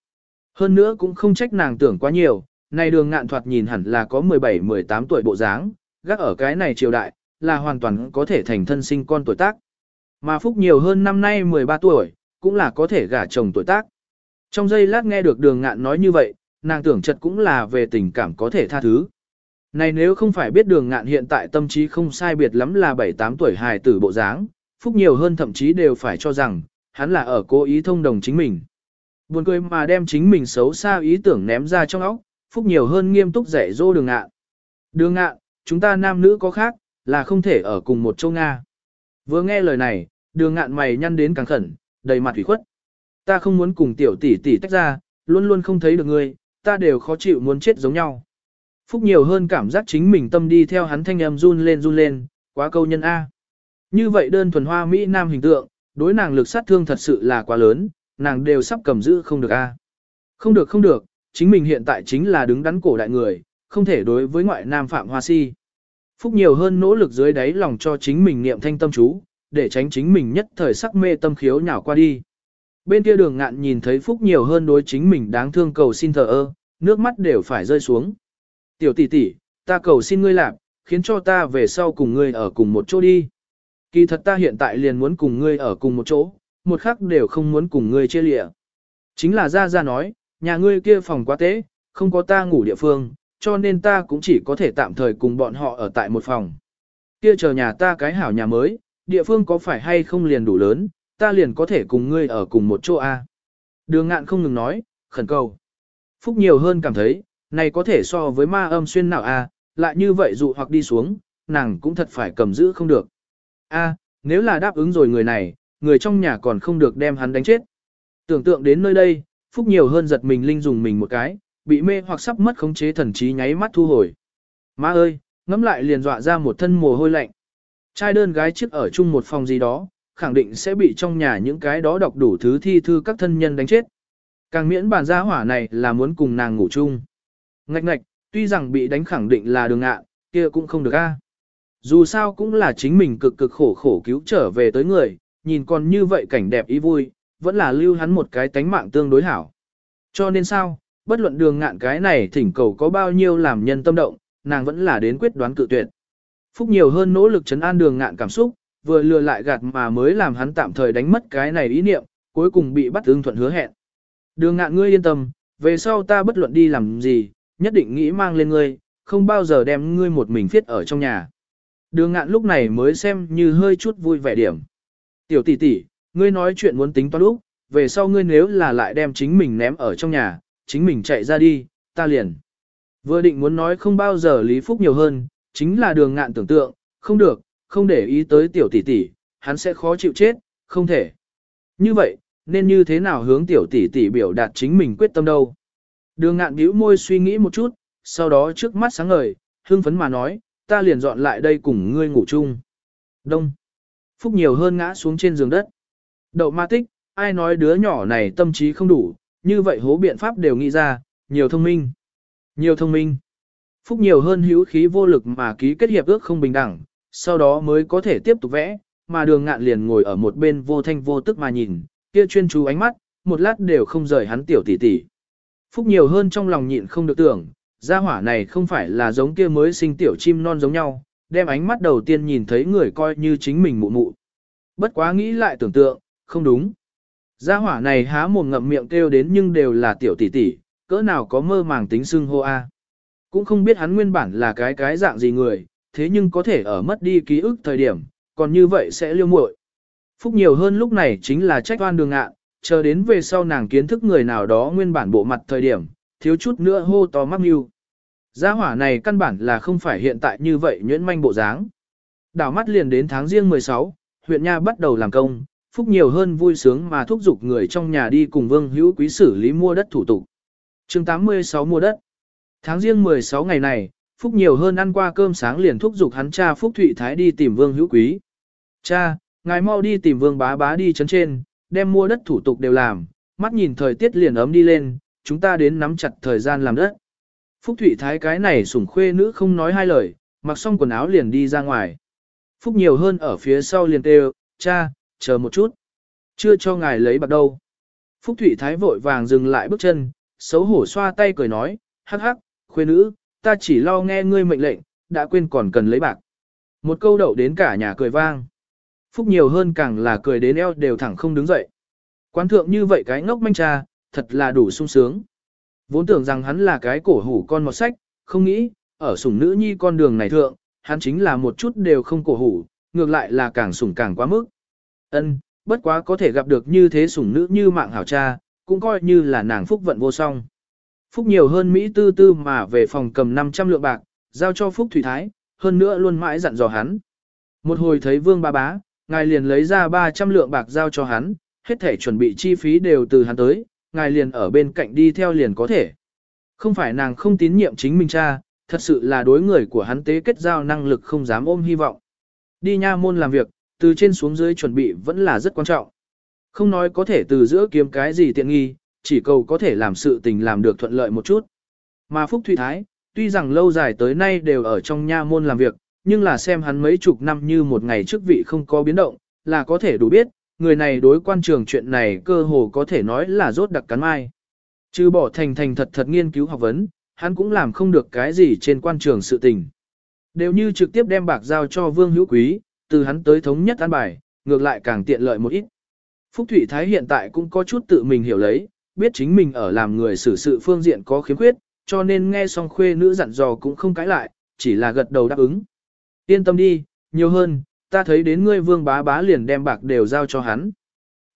Hơn nữa cũng không trách nàng tưởng quá nhiều, này đường ngạn thoạt nhìn hẳn là có 17-18 tuổi bộ dáng, gác ở cái này triều đại, là hoàn toàn có thể thành thân sinh con tuổi tác. Mà Phúc nhiều hơn năm nay 13 tuổi, cũng là có thể gả chồng tuổi tác. Trong giây lát nghe được đường ngạn nói như vậy, nàng tưởng chật cũng là về tình cảm có thể tha thứ. Này nếu không phải biết đường ngạn hiện tại tâm trí không sai biệt lắm là 7-8 tuổi hài tử bộ dáng, Phúc nhiều hơn thậm chí đều phải cho rằng, hắn là ở cố ý thông đồng chính mình. Buồn cười mà đem chính mình xấu xa ý tưởng ném ra trong óc, phúc nhiều hơn nghiêm túc dạy dỗ đường ngạn. Đường ngạn, chúng ta nam nữ có khác, là không thể ở cùng một châu Nga. Vừa nghe lời này, đường ngạn mày nhăn đến càng khẩn, đầy mặt ủy khuất. Ta không muốn cùng tiểu tỷ tỷ tách ra, luôn luôn không thấy được ngươi, ta đều khó chịu muốn chết giống nhau. Phúc nhiều hơn cảm giác chính mình tâm đi theo hắn thanh âm run lên run lên, quá câu nhân A. Như vậy đơn thuần hoa Mỹ Nam hình tượng, đối nàng lực sát thương thật sự là quá lớn, nàng đều sắp cầm giữ không được A. Không được không được, chính mình hiện tại chính là đứng đắn cổ đại người, không thể đối với ngoại nam phạm hoa si. Phúc nhiều hơn nỗ lực dưới đáy lòng cho chính mình niệm thanh tâm chú, để tránh chính mình nhất thời sắc mê tâm khiếu nhào qua đi. Bên kia đường ngạn nhìn thấy Phúc nhiều hơn đối chính mình đáng thương cầu xin thờ ơ, nước mắt đều phải rơi xuống. Tiểu tỷ tỷ, ta cầu xin ngươi làm, khiến cho ta về sau cùng ngươi ở cùng một chỗ đi. Kỳ thật ta hiện tại liền muốn cùng ngươi ở cùng một chỗ, một khắc đều không muốn cùng ngươi chia lịa. Chính là ra ra nói, nhà ngươi kia phòng quá tế, không có ta ngủ địa phương, cho nên ta cũng chỉ có thể tạm thời cùng bọn họ ở tại một phòng. Kia chờ nhà ta cái hảo nhà mới, địa phương có phải hay không liền đủ lớn, ta liền có thể cùng ngươi ở cùng một chỗ A. Đường ngạn không ngừng nói, khẩn cầu. Phúc nhiều hơn cảm thấy, này có thể so với ma âm xuyên nào A, lại như vậy dụ hoặc đi xuống, nàng cũng thật phải cầm giữ không được. A, nếu là đáp ứng rồi người này, người trong nhà còn không được đem hắn đánh chết. Tưởng tượng đến nơi đây, Phúc nhiều hơn giật mình linh dùng mình một cái, bị mê hoặc sắp mất khống chế thần trí nháy mắt thu hồi. Má ơi, ngắm lại liền dọa ra một thân mồ hôi lạnh. Trai đơn gái chiếc ở chung một phòng gì đó, khẳng định sẽ bị trong nhà những cái đó đọc đủ thứ thi thư các thân nhân đánh chết. Càng miễn bản gia hỏa này là muốn cùng nàng ngủ chung. Ngạch ngạch, tuy rằng bị đánh khẳng định là đường ạ, kia cũng không được a. Dù sao cũng là chính mình cực cực khổ khổ cứu trở về tới người, nhìn còn như vậy cảnh đẹp ý vui, vẫn là lưu hắn một cái tánh mạng tương đối hảo. Cho nên sao, bất luận đường ngạn cái này thỉnh cầu có bao nhiêu làm nhân tâm động, nàng vẫn là đến quyết đoán cự tuyệt. Phúc nhiều hơn nỗ lực chấn an đường ngạn cảm xúc, vừa lừa lại gạt mà mới làm hắn tạm thời đánh mất cái này ý niệm, cuối cùng bị bắt ưng thuận hứa hẹn. Đường ngạn ngươi yên tâm, về sau ta bất luận đi làm gì, nhất định nghĩ mang lên ngươi, không bao giờ đem ngươi một mình viết ở trong nhà. Đường ngạn lúc này mới xem như hơi chút vui vẻ điểm. Tiểu tỷ tỷ, ngươi nói chuyện muốn tính toán lúc, về sau ngươi nếu là lại đem chính mình ném ở trong nhà, chính mình chạy ra đi, ta liền. Vừa định muốn nói không bao giờ Lý Phúc nhiều hơn, chính là đường ngạn tưởng tượng, không được, không để ý tới tiểu tỷ tỷ, hắn sẽ khó chịu chết, không thể. Như vậy, nên như thế nào hướng tiểu tỷ tỷ biểu đạt chính mình quyết tâm đâu. Đường ngạn bĩu môi suy nghĩ một chút, sau đó trước mắt sáng ngời, hương phấn mà nói, ta liền dọn lại đây cùng ngươi ngủ chung. Đông. Phúc nhiều hơn ngã xuống trên giường đất. Đậu ma tích, ai nói đứa nhỏ này tâm trí không đủ, như vậy hố biện pháp đều nghĩ ra, nhiều thông minh. Nhiều thông minh. Phúc nhiều hơn hữu khí vô lực mà ký kết hiệp ước không bình đẳng, sau đó mới có thể tiếp tục vẽ, mà đường ngạn liền ngồi ở một bên vô thanh vô tức mà nhìn, kia chuyên chú ánh mắt, một lát đều không rời hắn tiểu tỷ tỷ. Phúc nhiều hơn trong lòng nhịn không được tưởng, gia hỏa này không phải là giống kia mới sinh tiểu chim non giống nhau, đem ánh mắt đầu tiên nhìn thấy người coi như chính mình mụ mụ. Bất quá nghĩ lại tưởng tượng, không đúng. Gia hỏa này há mồm ngậm miệng kêu đến nhưng đều là tiểu tỷ tỷ, cỡ nào có mơ màng tính xưng hô a. Cũng không biết hắn nguyên bản là cái cái dạng gì người, thế nhưng có thể ở mất đi ký ức thời điểm, còn như vậy sẽ liêu muội. Phúc nhiều hơn lúc này chính là trách oan đường ạ, chờ đến về sau nàng kiến thức người nào đó nguyên bản bộ mặt thời điểm, thiếu chút nữa hô to mắc mưu. Gia hỏa này căn bản là không phải hiện tại như vậy nhuyễn manh bộ dáng. Đảo mắt liền đến tháng riêng 16, huyện Nha bắt đầu làm công, Phúc nhiều hơn vui sướng mà thúc giục người trong nhà đi cùng Vương Hữu Quý xử lý mua đất thủ tục. chương 86 mua đất. Tháng riêng 16 ngày này, Phúc nhiều hơn ăn qua cơm sáng liền thúc giục hắn cha Phúc Thụy Thái đi tìm Vương Hữu Quý. Cha, ngài mau đi tìm Vương bá bá đi chấn trên, đem mua đất thủ tục đều làm, mắt nhìn thời tiết liền ấm đi lên, chúng ta đến nắm chặt thời gian làm đất. Phúc Thụy Thái cái này sủng khuê nữ không nói hai lời, mặc xong quần áo liền đi ra ngoài. Phúc nhiều hơn ở phía sau liền kêu, cha, chờ một chút. Chưa cho ngài lấy bạc đâu. Phúc Thụy Thái vội vàng dừng lại bước chân, xấu hổ xoa tay cười nói, hắc hắc, khuê nữ, ta chỉ lo nghe ngươi mệnh lệnh, đã quên còn cần lấy bạc. Một câu đậu đến cả nhà cười vang. Phúc nhiều hơn càng là cười đến eo đều thẳng không đứng dậy. Quán thượng như vậy cái ngốc manh cha, thật là đủ sung sướng. Vốn tưởng rằng hắn là cái cổ hủ con một sách, không nghĩ, ở sủng nữ nhi con đường này thượng, hắn chính là một chút đều không cổ hủ, ngược lại là càng sủng càng quá mức. Ân, bất quá có thể gặp được như thế sủng nữ như mạng hảo cha, cũng coi như là nàng phúc vận vô song. Phúc nhiều hơn Mỹ tư tư mà về phòng cầm 500 lượng bạc, giao cho Phúc Thủy Thái, hơn nữa luôn mãi dặn dò hắn. Một hồi thấy vương ba bá, ngài liền lấy ra 300 lượng bạc giao cho hắn, hết thể chuẩn bị chi phí đều từ hắn tới, ngài liền ở bên cạnh đi theo liền có thể. Không phải nàng không tín nhiệm chính mình cha, thật sự là đối người của hắn tế kết giao năng lực không dám ôm hy vọng. Đi nha môn làm việc, từ trên xuống dưới chuẩn bị vẫn là rất quan trọng. Không nói có thể từ giữa kiếm cái gì tiện nghi, chỉ cầu có thể làm sự tình làm được thuận lợi một chút. Mà Phúc Thụy Thái, tuy rằng lâu dài tới nay đều ở trong nha môn làm việc, nhưng là xem hắn mấy chục năm như một ngày trước vị không có biến động, là có thể đủ biết, người này đối quan trường chuyện này cơ hồ có thể nói là rốt đặc cắn mai. Chứ bỏ thành thành thật thật nghiên cứu học vấn, hắn cũng làm không được cái gì trên quan trường sự tình. Đều như trực tiếp đem bạc giao cho Vương Hữu Quý, từ hắn tới thống nhất an bài, ngược lại càng tiện lợi một ít. Phúc Thụy Thái hiện tại cũng có chút tự mình hiểu lấy, biết chính mình ở làm người xử sự phương diện có khiếm khuyết, cho nên nghe xong khuê nữ dặn dò cũng không cãi lại, chỉ là gật đầu đáp ứng. Yên tâm đi, nhiều hơn, ta thấy đến ngươi vương bá bá liền đem bạc đều giao cho hắn.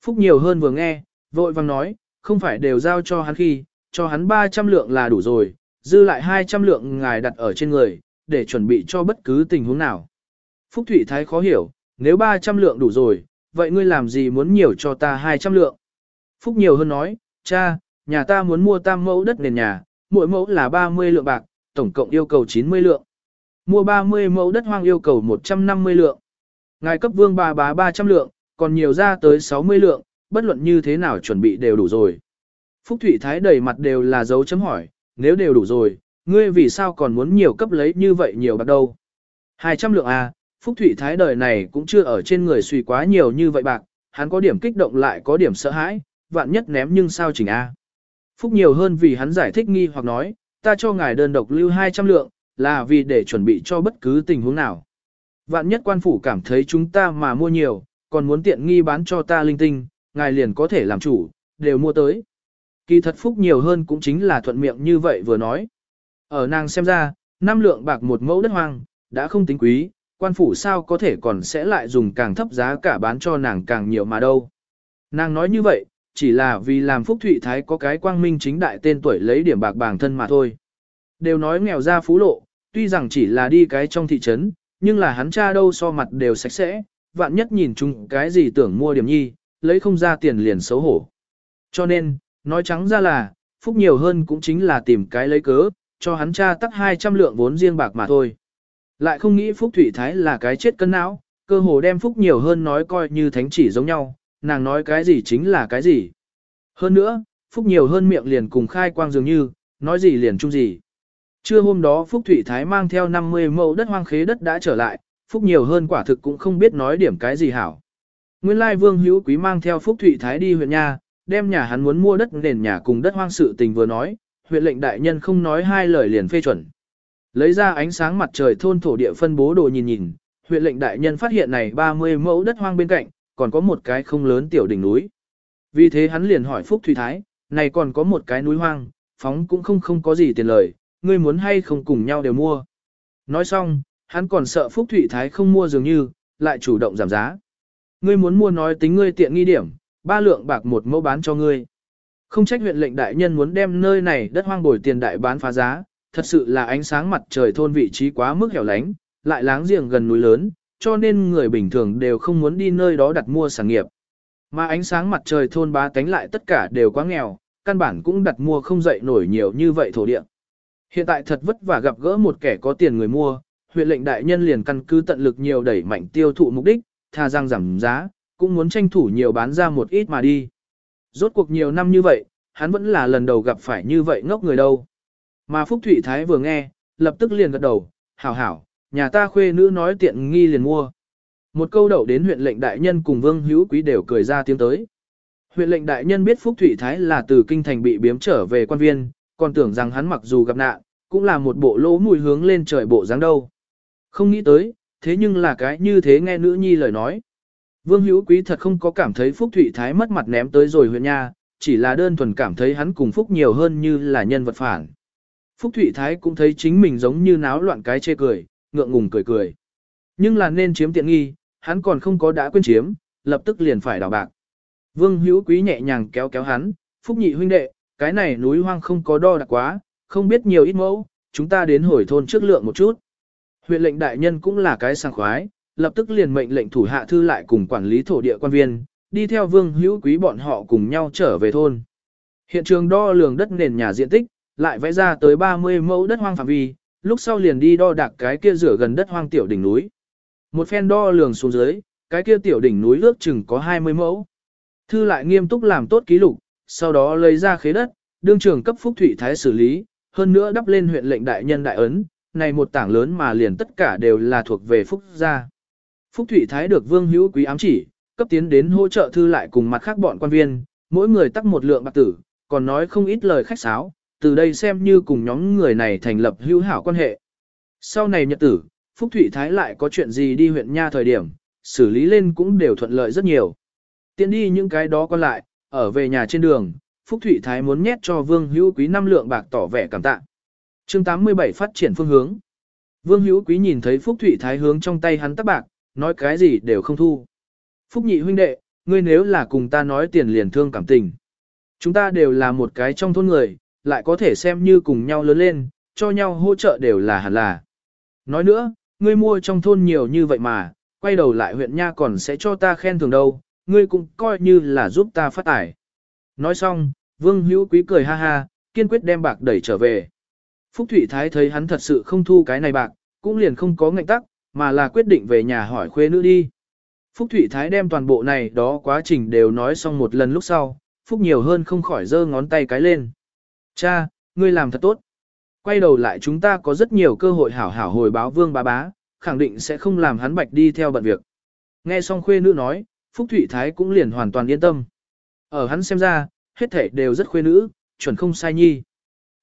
Phúc nhiều hơn vừa nghe, vội vang nói, không phải đều giao cho hắn khi, cho hắn 300 lượng là đủ rồi, dư lại 200 lượng ngài đặt ở trên người, để chuẩn bị cho bất cứ tình huống nào. Phúc thủy Thái khó hiểu, nếu 300 lượng đủ rồi, vậy ngươi làm gì muốn nhiều cho ta 200 lượng? Phúc nhiều hơn nói, cha, nhà ta muốn mua tam mẫu đất nền nhà, mỗi mẫu là 30 lượng bạc, tổng cộng yêu cầu 90 lượng. Mua 30 mẫu đất hoang yêu cầu 150 lượng. Ngài cấp vương ba bá 300 lượng, còn nhiều ra tới 60 lượng, bất luận như thế nào chuẩn bị đều đủ rồi. Phúc Thụy Thái đầy mặt đều là dấu chấm hỏi, nếu đều đủ rồi, ngươi vì sao còn muốn nhiều cấp lấy như vậy nhiều bạc đâu? 200 lượng à, Phúc Thụy Thái đời này cũng chưa ở trên người suy quá nhiều như vậy bạc, hắn có điểm kích động lại có điểm sợ hãi, vạn nhất ném nhưng sao chỉnh a? Phúc nhiều hơn vì hắn giải thích nghi hoặc nói, ta cho ngài đơn độc lưu 200 lượng, là vì để chuẩn bị cho bất cứ tình huống nào. Vạn nhất quan phủ cảm thấy chúng ta mà mua nhiều, còn muốn tiện nghi bán cho ta linh tinh, ngài liền có thể làm chủ, đều mua tới. Kỳ thật Phúc nhiều hơn cũng chính là thuận miệng như vậy vừa nói. Ở nàng xem ra, năm lượng bạc một mẫu đất hoang, đã không tính quý, quan phủ sao có thể còn sẽ lại dùng càng thấp giá cả bán cho nàng càng nhiều mà đâu. Nàng nói như vậy, chỉ là vì làm Phúc Thụy Thái có cái quang minh chính đại tên tuổi lấy điểm bạc bảng thân mà thôi. Đều nói nghèo ra phú lộ, tuy rằng chỉ là đi cái trong thị trấn, nhưng là hắn cha đâu so mặt đều sạch sẽ, vạn nhất nhìn chung cái gì tưởng mua điểm nhi, lấy không ra tiền liền xấu hổ. Cho nên, nói trắng ra là, Phúc nhiều hơn cũng chính là tìm cái lấy cớ, cho hắn cha tắt 200 lượng vốn riêng bạc mà thôi. Lại không nghĩ Phúc thủy Thái là cái chết cân não, cơ hồ đem Phúc nhiều hơn nói coi như thánh chỉ giống nhau, nàng nói cái gì chính là cái gì. Hơn nữa, Phúc nhiều hơn miệng liền cùng khai quang dường như, nói gì liền chung gì. Trưa hôm đó Phúc Thụy Thái mang theo 50 mẫu đất hoang khế đất đã trở lại, Phúc nhiều hơn quả thực cũng không biết nói điểm cái gì hảo. Nguyên lai Vương Hữu Quý mang theo Phúc Thụy Thái đi huyện nhà, đem nhà hắn muốn mua đất nền nhà cùng đất hoang sự tình vừa nói, huyện lệnh đại nhân không nói hai lời liền phê chuẩn. Lấy ra ánh sáng mặt trời thôn thổ địa phân bố đồ nhìn nhìn, huyện lệnh đại nhân phát hiện này 30 mẫu đất hoang bên cạnh, còn có một cái không lớn tiểu đỉnh núi. Vì thế hắn liền hỏi Phúc Thủy Thái, này còn có một cái núi hoang, phóng cũng không không có gì tiền lời, ngươi muốn hay không cùng nhau đều mua. Nói xong, hắn còn sợ Phúc Thụy Thái không mua dường như, lại chủ động giảm giá. Ngươi muốn mua nói tính ngươi tiện nghi điểm, ba lượng bạc một mẫu bán cho ngươi. Không trách huyện lệnh đại nhân muốn đem nơi này đất hoang bồi tiền đại bán phá giá, thật sự là ánh sáng mặt trời thôn vị trí quá mức hẻo lánh, lại láng giềng gần núi lớn, cho nên người bình thường đều không muốn đi nơi đó đặt mua sản nghiệp. Mà ánh sáng mặt trời thôn bá tánh lại tất cả đều quá nghèo, căn bản cũng đặt mua không dậy nổi nhiều như vậy thổ địa. Hiện tại thật vất vả gặp gỡ một kẻ có tiền người mua, huyện lệnh đại nhân liền căn cứ tận lực nhiều đẩy mạnh tiêu thụ mục đích, tha rằng giảm giá, cũng muốn tranh thủ nhiều bán ra một ít mà đi. Rốt cuộc nhiều năm như vậy, hắn vẫn là lần đầu gặp phải như vậy ngốc người đâu. Mà Phúc Thụy Thái vừa nghe, lập tức liền gật đầu, hảo hảo, nhà ta khuê nữ nói tiện nghi liền mua. Một câu đậu đến huyện lệnh đại nhân cùng Vương Hữu Quý đều cười ra tiếng tới. Huyện lệnh đại nhân biết Phúc Thụy Thái là từ kinh thành bị biếm trở về quan viên, còn tưởng rằng hắn mặc dù gặp nạn, cũng là một bộ lỗ mùi hướng lên trời bộ dáng đâu. Không nghĩ tới, thế nhưng là cái như thế nghe nữ nhi lời nói. Vương Hữu Quý thật không có cảm thấy Phúc Thụy Thái mất mặt ném tới rồi huyện nha, chỉ là đơn thuần cảm thấy hắn cùng Phúc nhiều hơn như là nhân vật phản. Phúc Thụy Thái cũng thấy chính mình giống như náo loạn cái chê cười, ngượng ngùng cười cười. Nhưng là nên chiếm tiện nghi, hắn còn không có đã quên chiếm, lập tức liền phải đảo bạc. Vương Hữu Quý nhẹ nhàng kéo kéo hắn, Phúc nhị huynh đệ, cái này núi hoang không có đo đạc quá, không biết nhiều ít mẫu, chúng ta đến hồi thôn trước lượng một chút. Huyện lệnh đại nhân cũng là cái sảng khoái, lập tức liền mệnh lệnh thủ hạ thư lại cùng quản lý thổ địa quan viên, đi theo vương hữu quý bọn họ cùng nhau trở về thôn. Hiện trường đo lường đất nền nhà diện tích, lại vẽ ra tới 30 mẫu đất hoang phạm vi, lúc sau liền đi đo đạc cái kia rửa gần đất hoang tiểu đỉnh núi. Một phen đo lường xuống dưới, cái kia tiểu đỉnh núi ước chừng có 20 mẫu. Thư lại nghiêm túc làm tốt ký lục, sau đó lấy ra khế đất, đương trường cấp Phúc Thủy Thái xử lý, hơn nữa đắp lên huyện lệnh đại nhân đại ấn, này một tảng lớn mà liền tất cả đều là thuộc về Phúc gia. Phúc Thủy Thái được Vương Hữu Quý ám chỉ, cấp tiến đến hỗ trợ thư lại cùng mặt khác bọn quan viên, mỗi người tắc một lượng bạc tử, còn nói không ít lời khách sáo, từ đây xem như cùng nhóm người này thành lập hữu hảo quan hệ. Sau này nhật tử, Phúc Thụy Thái lại có chuyện gì đi huyện nha thời điểm, xử lý lên cũng đều thuận lợi rất nhiều. Tiến đi những cái đó còn lại, ở về nhà trên đường, Phúc Thụy Thái muốn nhét cho Vương Hữu Quý năm lượng bạc tỏ vẻ cảm tạ. Chương 87 phát triển phương hướng. Vương Hữu Quý nhìn thấy Phúc Thụy Thái hướng trong tay hắn tắc bạc, nói cái gì đều không thu. Phúc nhị huynh đệ, ngươi nếu là cùng ta nói tiền liền thương cảm tình. Chúng ta đều là một cái trong thôn người, lại có thể xem như cùng nhau lớn lên, cho nhau hỗ trợ đều là hẳn là. Nói nữa, ngươi mua trong thôn nhiều như vậy mà, quay đầu lại huyện nha còn sẽ cho ta khen thưởng đâu, ngươi cũng coi như là giúp ta phát tài. Nói xong, Vương Hữu Quý cười ha ha, kiên quyết đem bạc đẩy trở về. Phúc Thụy Thái thấy hắn thật sự không thu cái này bạc, cũng liền không có ngạnh tắc, mà là quyết định về nhà hỏi khuê nữ đi. Phúc Thụy Thái đem toàn bộ này đó quá trình đều nói xong một lần lúc sau, Phúc nhiều hơn không khỏi giơ ngón tay cái lên. Cha, ngươi làm thật tốt. Quay đầu lại chúng ta có rất nhiều cơ hội hảo hảo hồi báo vương bá bá, khẳng định sẽ không làm hắn bạch đi theo bận việc. Nghe xong khuê nữ nói, Phúc Thụy Thái cũng liền hoàn toàn yên tâm. Ở hắn xem ra, hết thể đều rất khuê nữ, chuẩn không sai nhi.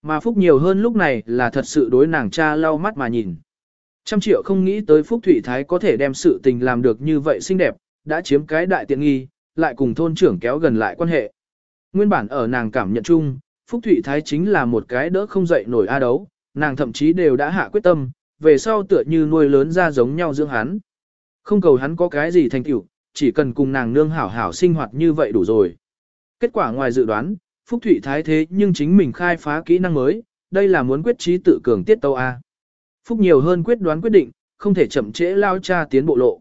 Mà Phúc nhiều hơn lúc này là thật sự đối nàng cha lau mắt mà nhìn. Trăm triệu không nghĩ tới Phúc Thụy Thái có thể đem sự tình làm được như vậy xinh đẹp, đã chiếm cái đại tiện nghi, lại cùng thôn trưởng kéo gần lại quan hệ. Nguyên bản ở nàng cảm nhận chung, Phúc Thụy Thái chính là một cái đỡ không dậy nổi a đấu, nàng thậm chí đều đã hạ quyết tâm, về sau tựa như nuôi lớn ra giống nhau dưỡng hắn. Không cầu hắn có cái gì thành tựu, chỉ cần cùng nàng nương hảo hảo sinh hoạt như vậy đủ rồi. Kết quả ngoài dự đoán, Phúc Thụy Thái thế nhưng chính mình khai phá kỹ năng mới, đây là muốn quyết trí tự cường tiết tâu A. Phúc nhiều hơn quyết đoán quyết định, không thể chậm trễ lao cha tiến bộ lộ.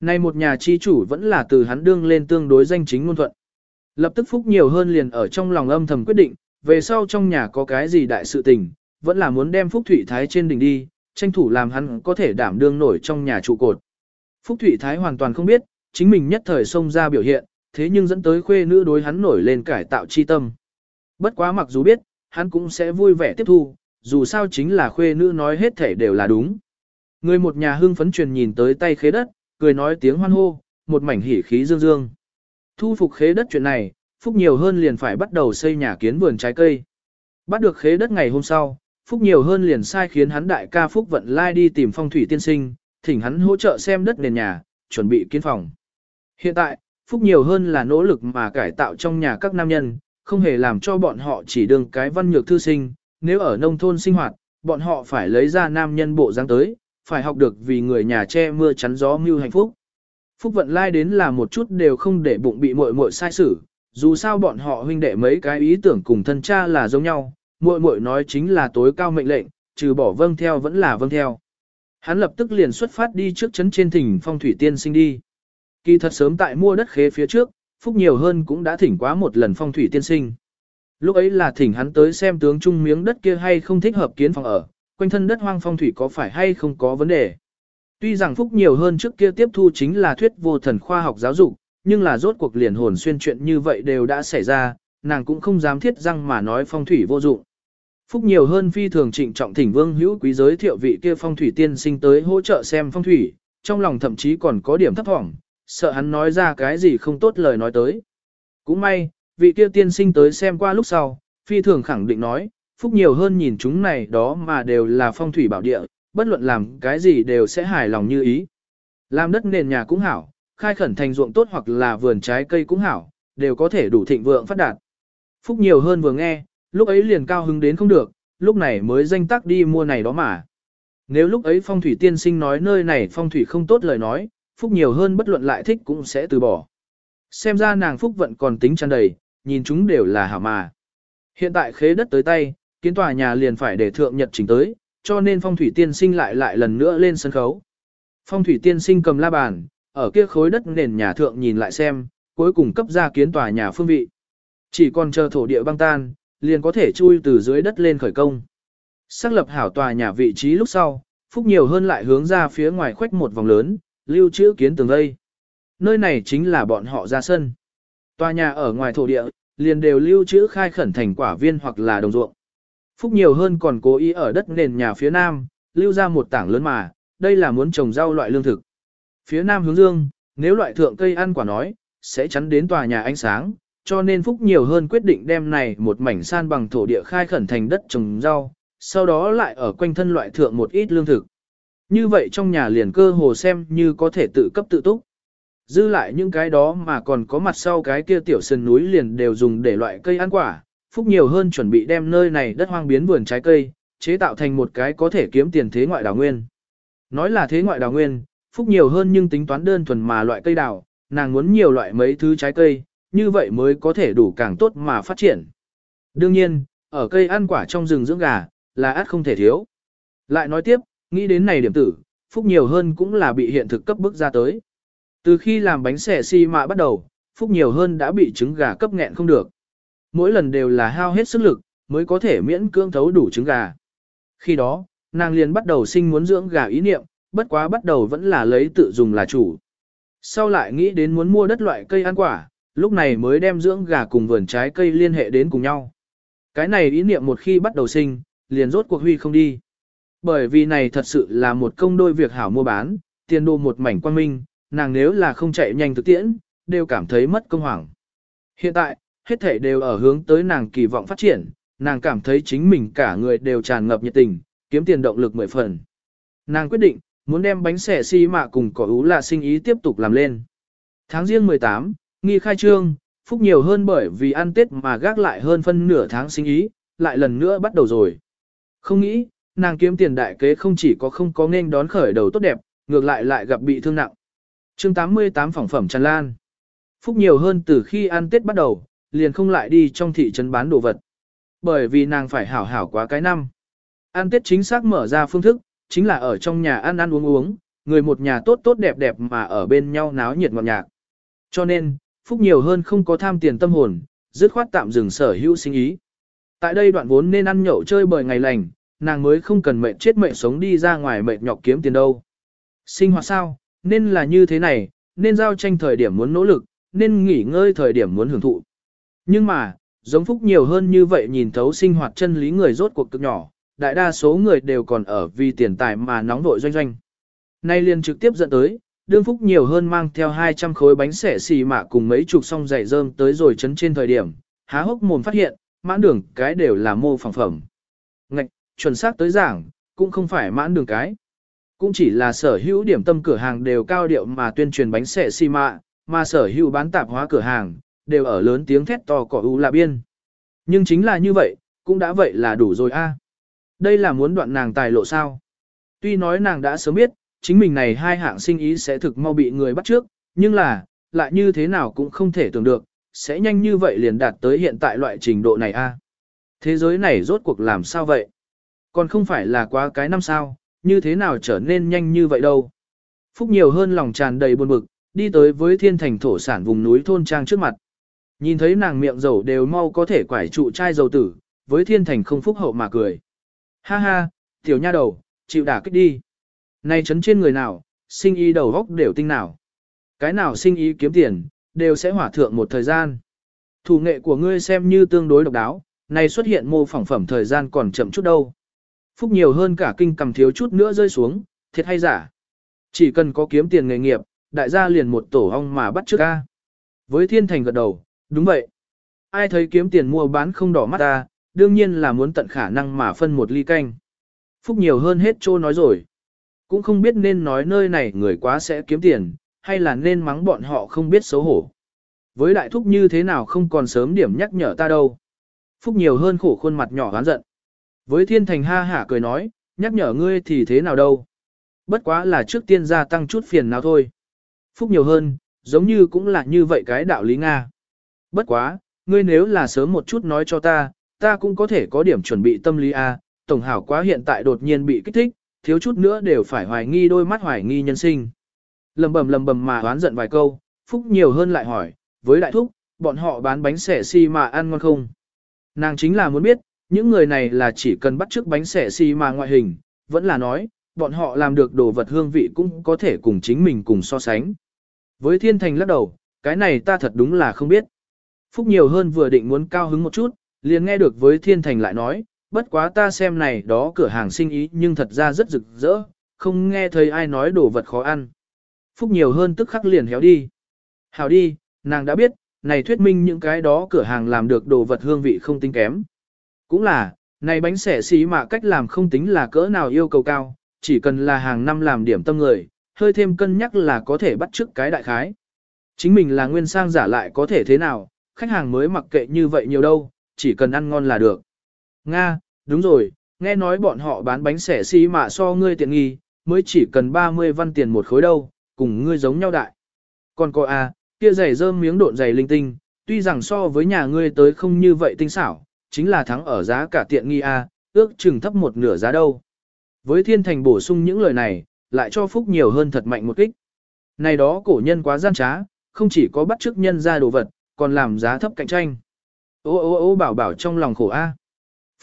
Nay một nhà chi chủ vẫn là từ hắn đương lên tương đối danh chính ngôn thuận. Lập tức Phúc nhiều hơn liền ở trong lòng âm thầm quyết định, về sau trong nhà có cái gì đại sự tình, vẫn là muốn đem Phúc Thụy Thái trên đỉnh đi, tranh thủ làm hắn có thể đảm đương nổi trong nhà trụ cột. Phúc Thụy Thái hoàn toàn không biết, chính mình nhất thời xông ra biểu hiện, thế nhưng dẫn tới khuê nữ đối hắn nổi lên cải tạo chi tâm. Bất quá mặc dù biết, hắn cũng sẽ vui vẻ tiếp thu, dù sao chính là khuê nữ nói hết thể đều là đúng. Người một nhà hưng phấn truyền nhìn tới tay khế đất, cười nói tiếng hoan hô, một mảnh hỉ khí dương dương. Thu phục khế đất chuyện này, Phúc nhiều hơn liền phải bắt đầu xây nhà kiến vườn trái cây. Bắt được khế đất ngày hôm sau, Phúc nhiều hơn liền sai khiến hắn đại ca Phúc vận lai đi tìm phong thủy tiên sinh, thỉnh hắn hỗ trợ xem đất nền nhà, chuẩn bị kiến phòng. Hiện tại, Phúc nhiều hơn là nỗ lực mà cải tạo trong nhà các nam nhân, không hề làm cho bọn họ chỉ đường cái văn nhược thư sinh, nếu ở nông thôn sinh hoạt, bọn họ phải lấy ra nam nhân bộ dáng tới, phải học được vì người nhà che mưa chắn gió mưu hạnh phúc. Phúc vận lai đến là một chút đều không để bụng bị muội muội sai xử, dù sao bọn họ huynh đệ mấy cái ý tưởng cùng thân cha là giống nhau, muội muội nói chính là tối cao mệnh lệnh, trừ bỏ vâng theo vẫn là vâng theo. Hắn lập tức liền xuất phát đi trước chấn trên thỉnh phong thủy tiên sinh đi. Kỳ thật sớm tại mua đất khế phía trước, Phúc nhiều hơn cũng đã thỉnh quá một lần phong thủy tiên sinh. Lúc ấy là thỉnh hắn tới xem tướng trung miếng đất kia hay không thích hợp kiến phòng ở, quanh thân đất hoang phong thủy có phải hay không có vấn đề. Tuy rằng Phúc nhiều hơn trước kia tiếp thu chính là thuyết vô thần khoa học giáo dục, nhưng là rốt cuộc liền hồn xuyên chuyện như vậy đều đã xảy ra, nàng cũng không dám thiết răng mà nói phong thủy vô dụng. Phúc nhiều hơn phi thường trịnh trọng thỉnh vương hữu quý giới thiệu vị kia phong thủy tiên sinh tới hỗ trợ xem phong thủy, trong lòng thậm chí còn có điểm thấp thỏm, sợ hắn nói ra cái gì không tốt lời nói tới. Cũng may, vị kia tiên sinh tới xem qua lúc sau, phi thường khẳng định nói, Phúc nhiều hơn nhìn chúng này đó mà đều là phong thủy bảo địa, bất luận làm cái gì đều sẽ hài lòng như ý. Làm đất nền nhà cũng hảo, khai khẩn thành ruộng tốt hoặc là vườn trái cây cũng hảo, đều có thể đủ thịnh vượng phát đạt. Phúc nhiều hơn vừa nghe, lúc ấy liền cao hứng đến không được, lúc này mới danh tác đi mua này đó mà. Nếu lúc ấy phong thủy tiên sinh nói nơi này phong thủy không tốt lời nói, Phúc nhiều hơn bất luận lại thích cũng sẽ từ bỏ. Xem ra nàng Phúc vận còn tính tràn đầy, nhìn chúng đều là hảo mà. Hiện tại khế đất tới tay, kiến tòa nhà liền phải để thượng nhật trình tới, cho nên phong thủy tiên sinh lại lại lần nữa lên sân khấu. Phong thủy tiên sinh cầm la bàn, ở kia khối đất nền nhà thượng nhìn lại xem, cuối cùng cấp ra kiến tòa nhà phương vị. Chỉ còn chờ thổ địa băng tan, liền có thể chui từ dưới đất lên khởi công. Xác lập hảo tòa nhà vị trí lúc sau, Phúc nhiều hơn lại hướng ra phía ngoài khoách một vòng lớn, lưu trữ kiến tường vây. Nơi này chính là bọn họ ra sân. Tòa nhà ở ngoài thổ địa, liền đều lưu trữ khai khẩn thành quả viên hoặc là đồng ruộng. Phúc nhiều hơn còn cố ý ở đất nền nhà phía nam, lưu ra một tảng lớn mà, đây là muốn trồng rau loại lương thực. Phía nam hướng dương, nếu loại thượng cây ăn quả nói, sẽ chắn đến tòa nhà ánh sáng, cho nên Phúc nhiều hơn quyết định đem này một mảnh san bằng thổ địa khai khẩn thành đất trồng rau, sau đó lại ở quanh thân loại thượng một ít lương thực. Như vậy trong nhà liền cơ hồ xem như có thể tự cấp tự túc. Dư lại những cái đó mà còn có mặt sau cái kia tiểu sân núi liền đều dùng để loại cây ăn quả, Phúc nhiều hơn chuẩn bị đem nơi này đất hoang biến vườn trái cây, chế tạo thành một cái có thể kiếm tiền thế ngoại đào nguyên. Nói là thế ngoại đào nguyên, Phúc nhiều hơn nhưng tính toán đơn thuần mà loại cây đào, nàng muốn nhiều loại mấy thứ trái cây, như vậy mới có thể đủ càng tốt mà phát triển. Đương nhiên, ở cây ăn quả trong rừng dưỡng gà, là át không thể thiếu. Lại nói tiếp, nghĩ đến này điểm tử, Phúc nhiều hơn cũng là bị hiện thực cấp bức ra tới. Từ khi làm bánh xẻ xi si mạ bắt đầu, Phúc nhiều hơn đã bị trứng gà cấp nghẹn không được. Mỗi lần đều là hao hết sức lực, mới có thể miễn cưỡng thấu đủ trứng gà. Khi đó, nàng liền bắt đầu sinh muốn dưỡng gà ý niệm, bất quá bắt đầu vẫn là lấy tự dùng là chủ. Sau lại nghĩ đến muốn mua đất loại cây ăn quả, lúc này mới đem dưỡng gà cùng vườn trái cây liên hệ đến cùng nhau. Cái này ý niệm một khi bắt đầu sinh, liền rốt cuộc huy không đi. Bởi vì này thật sự là một công đôi việc hảo mua bán, tiền đồ một mảnh quan minh, nàng nếu là không chạy nhanh thực tiễn, đều cảm thấy mất công hoảng. Hiện tại, hết thể đều ở hướng tới nàng kỳ vọng phát triển, nàng cảm thấy chính mình cả người đều tràn ngập nhiệt tình, kiếm tiền động lực mười phần. Nàng quyết định, muốn đem bánh xẻ xi si mạ cùng cỏ ú là sinh ý tiếp tục làm lên. Tháng riêng 18, nghi khai trương, phúc nhiều hơn bởi vì ăn Tết mà gác lại hơn phân nửa tháng sinh ý, lại lần nữa bắt đầu rồi. Không nghĩ, nàng kiếm tiền đại kế không chỉ có không có nên đón khởi đầu tốt đẹp, ngược lại lại gặp bị thương nặng. chương 88 phỏng phẩm tràn lan. Phúc nhiều hơn từ khi ăn Tết bắt đầu, liền không lại đi trong thị trấn bán đồ vật. Bởi vì nàng phải hảo hảo quá cái năm. Ăn Tết chính xác mở ra phương thức, chính là ở trong nhà ăn ăn uống uống, người một nhà tốt tốt đẹp đẹp mà ở bên nhau náo nhiệt ngọt nhạc. Cho nên, Phúc nhiều hơn không có tham tiền tâm hồn, dứt khoát tạm dừng sở hữu sinh ý. Tại đây đoạn vốn nên ăn nhậu chơi bời ngày lành, nàng mới không cần mệnh chết mệnh sống đi ra ngoài mệnh nhọc kiếm tiền đâu. Sinh hoạt sao, nên là như thế này, nên giao tranh thời điểm muốn nỗ lực, nên nghỉ ngơi thời điểm muốn hưởng thụ. Nhưng mà, giống phúc nhiều hơn như vậy nhìn thấu sinh hoạt chân lý người rốt cuộc cực nhỏ, đại đa số người đều còn ở vì tiền tài mà nóng vội doanh doanh. Nay liền trực tiếp dẫn tới, đương phúc nhiều hơn mang theo 200 khối bánh xẻ xì mạ cùng mấy chục song giày rơm tới rồi chấn trên thời điểm, há hốc mồm phát hiện, mãn đường cái đều là mô phẳng phẩm. Ngạch, chuẩn xác tới giảng, cũng không phải mãn đường cái. Cũng chỉ là sở hữu điểm tâm cửa hàng đều cao điệu mà tuyên truyền bánh xẻ xi mạ, mà sở hữu bán tạp hóa cửa hàng, đều ở lớn tiếng thét to cỏ u là biên. Nhưng chính là như vậy, cũng đã vậy là đủ rồi a. À. Đây là muốn đoạn nàng tài lộ sao. Tuy nói nàng đã sớm biết, chính mình này hai hạng sinh ý sẽ thực mau bị người bắt trước, nhưng là, lại như thế nào cũng không thể tưởng được, sẽ nhanh như vậy liền đạt tới hiện tại loại trình độ này a. Thế giới này rốt cuộc làm sao vậy? Còn không phải là quá cái năm sao, như thế nào trở nên nhanh như vậy đâu? Phúc nhiều hơn lòng tràn đầy buồn bực, đi tới với thiên thành thổ sản vùng núi thôn trang trước mặt. Nhìn thấy nàng miệng dầu đều mau có thể quải trụ chai dầu tử, với thiên thành không phúc hậu mà cười. Ha ha, tiểu nha đầu, chịu đả kích đi. Này chấn trên người nào, sinh ý đầu góc đều tinh nào. Cái nào sinh ý kiếm tiền, đều sẽ hỏa thượng một thời gian. Thủ nghệ của ngươi xem như tương đối độc đáo, này xuất hiện mô phỏng phẩm thời gian còn chậm chút đâu. Phúc nhiều hơn cả kinh cầm thiếu chút nữa rơi xuống, thiệt hay giả. Chỉ cần có kiếm tiền nghề nghiệp, đại gia liền một tổ ong mà bắt trước ca. Với thiên thành gật đầu, đúng vậy. Ai thấy kiếm tiền mua bán không đỏ mắt ta, đương nhiên là muốn tận khả năng mà phân một ly canh. Phúc nhiều hơn hết trô nói rồi. Cũng không biết nên nói nơi này người quá sẽ kiếm tiền, hay là nên mắng bọn họ không biết xấu hổ. Với đại thúc như thế nào không còn sớm điểm nhắc nhở ta đâu. Phúc nhiều hơn khổ khuôn mặt nhỏ oán giận. Với thiên thành ha hả cười nói, nhắc nhở ngươi thì thế nào đâu. Bất quá là trước tiên gia tăng chút phiền nào thôi. Phúc nhiều hơn, giống như cũng là như vậy cái đạo lý Nga. Bất quá, ngươi nếu là sớm một chút nói cho ta, ta cũng có thể có điểm chuẩn bị tâm lý A, tổng hảo quá hiện tại đột nhiên bị kích thích, thiếu chút nữa đều phải hoài nghi đôi mắt hoài nghi nhân sinh. Lầm bầm lầm bầm mà oán giận vài câu, Phúc nhiều hơn lại hỏi, với đại thúc, bọn họ bán bánh xẻ xi si mà ăn ngon không? Nàng chính là muốn biết, những người này là chỉ cần bắt chước bánh xẻ xi mà ngoại hình, vẫn là nói, bọn họ làm được đồ vật hương vị cũng có thể cùng chính mình cùng so sánh. Với thiên thành lắc đầu, cái này ta thật đúng là không biết. Phúc nhiều hơn vừa định muốn cao hứng một chút, liền nghe được với thiên thành lại nói, bất quá ta xem này đó cửa hàng sinh ý nhưng thật ra rất rực rỡ, không nghe thấy ai nói đồ vật khó ăn. Phúc nhiều hơn tức khắc liền héo đi. Hào đi, nàng đã biết, này thuyết minh những cái đó cửa hàng làm được đồ vật hương vị không tính kém. Cũng là, này bánh xẻ xí mà cách làm không tính là cỡ nào yêu cầu cao, chỉ cần là hàng năm làm điểm tâm người, hơi thêm cân nhắc là có thể bắt chước cái đại khái. Chính mình là nguyên sang giả lại có thể thế nào, khách hàng mới mặc kệ như vậy nhiều đâu, chỉ cần ăn ngon là được. Nga, đúng rồi, nghe nói bọn họ bán bánh xẻ xí mà so ngươi tiện nghi, mới chỉ cần 30 văn tiền một khối đâu, cùng ngươi giống nhau đại. Còn cô à, kia giày rơm miếng độn giày linh tinh, tuy rằng so với nhà ngươi tới không như vậy tinh xảo, chính là thắng ở giá cả tiện nghi a, ước chừng thấp một nửa giá đâu. Với thiên thành bổ sung những lời này, lại cho Phúc nhiều hơn thật mạnh một kích. Này đó cổ nhân quá gian trá, không chỉ có bắt chước nhân ra đồ vật, còn làm giá thấp cạnh tranh. Ô ô ô bảo bảo trong lòng khổ a.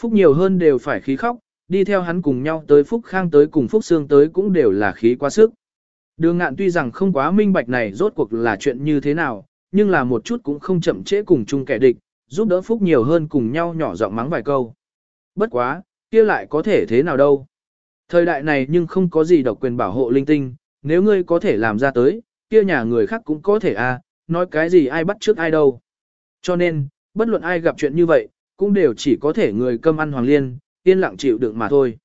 Phúc nhiều hơn đều phải khí khóc, đi theo hắn cùng nhau tới Phúc Khang tới cùng Phúc Sương tới cũng đều là khí quá sức. Đường ngạn tuy rằng không quá minh bạch này rốt cuộc là chuyện như thế nào, nhưng là một chút cũng không chậm trễ cùng chung kẻ địch, giúp đỡ Phúc nhiều hơn cùng nhau nhỏ giọng mắng vài câu. Bất quá, kia lại có thể thế nào đâu. Thời đại này nhưng không có gì độc quyền bảo hộ linh tinh, nếu ngươi có thể làm ra tới, kia nhà người khác cũng có thể à, nói cái gì ai bắt trước ai đâu. Cho nên, bất luận ai gặp chuyện như vậy, cũng đều chỉ có thể người cơm ăn hoàng liên, yên lặng chịu đựng mà thôi.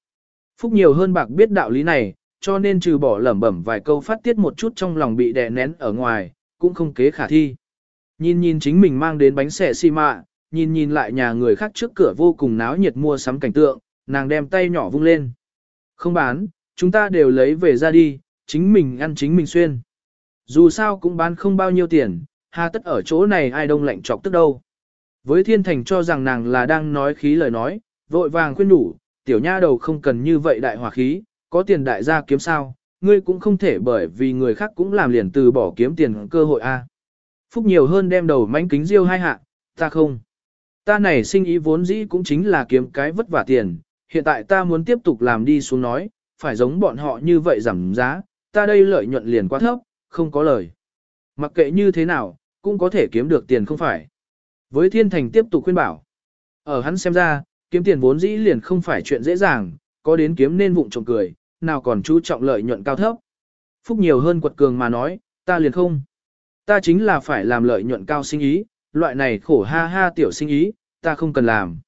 Phúc nhiều hơn bạc biết đạo lý này, cho nên trừ bỏ lẩm bẩm vài câu phát tiết một chút trong lòng bị đè nén ở ngoài, cũng không kế khả thi. Nhìn nhìn chính mình mang đến bánh xẻ xi mạ, nhìn nhìn lại nhà người khác trước cửa vô cùng náo nhiệt mua sắm cảnh tượng, nàng đem tay nhỏ vung lên. Không bán, chúng ta đều lấy về ra đi, chính mình ăn chính mình xuyên. Dù sao cũng bán không bao nhiêu tiền, hà tất ở chỗ này ai đông lạnh chọc tức đâu. Với thiên thành cho rằng nàng là đang nói khí lời nói, vội vàng khuyên đủ, tiểu nha đầu không cần như vậy đại hòa khí, có tiền đại gia kiếm sao, ngươi cũng không thể bởi vì người khác cũng làm liền từ bỏ kiếm tiền cơ hội a. Phúc nhiều hơn đem đầu mánh kính riêu hai hạ, ta không. Ta này sinh ý vốn dĩ cũng chính là kiếm cái vất vả tiền, hiện tại ta muốn tiếp tục làm đi xuống nói, phải giống bọn họ như vậy giảm giá, ta đây lợi nhuận liền quá thấp, không có lời. Mặc kệ như thế nào, cũng có thể kiếm được tiền không phải. Với thiên thành tiếp tục khuyên bảo. Ở hắn xem ra, kiếm tiền vốn dĩ liền không phải chuyện dễ dàng, có đến kiếm nên vụng trộm cười, nào còn chú trọng lợi nhuận cao thấp. Phúc nhiều hơn quật cường mà nói, ta liền không. Ta chính là phải làm lợi nhuận cao sinh ý, loại này khổ ha ha tiểu sinh ý, ta không cần làm.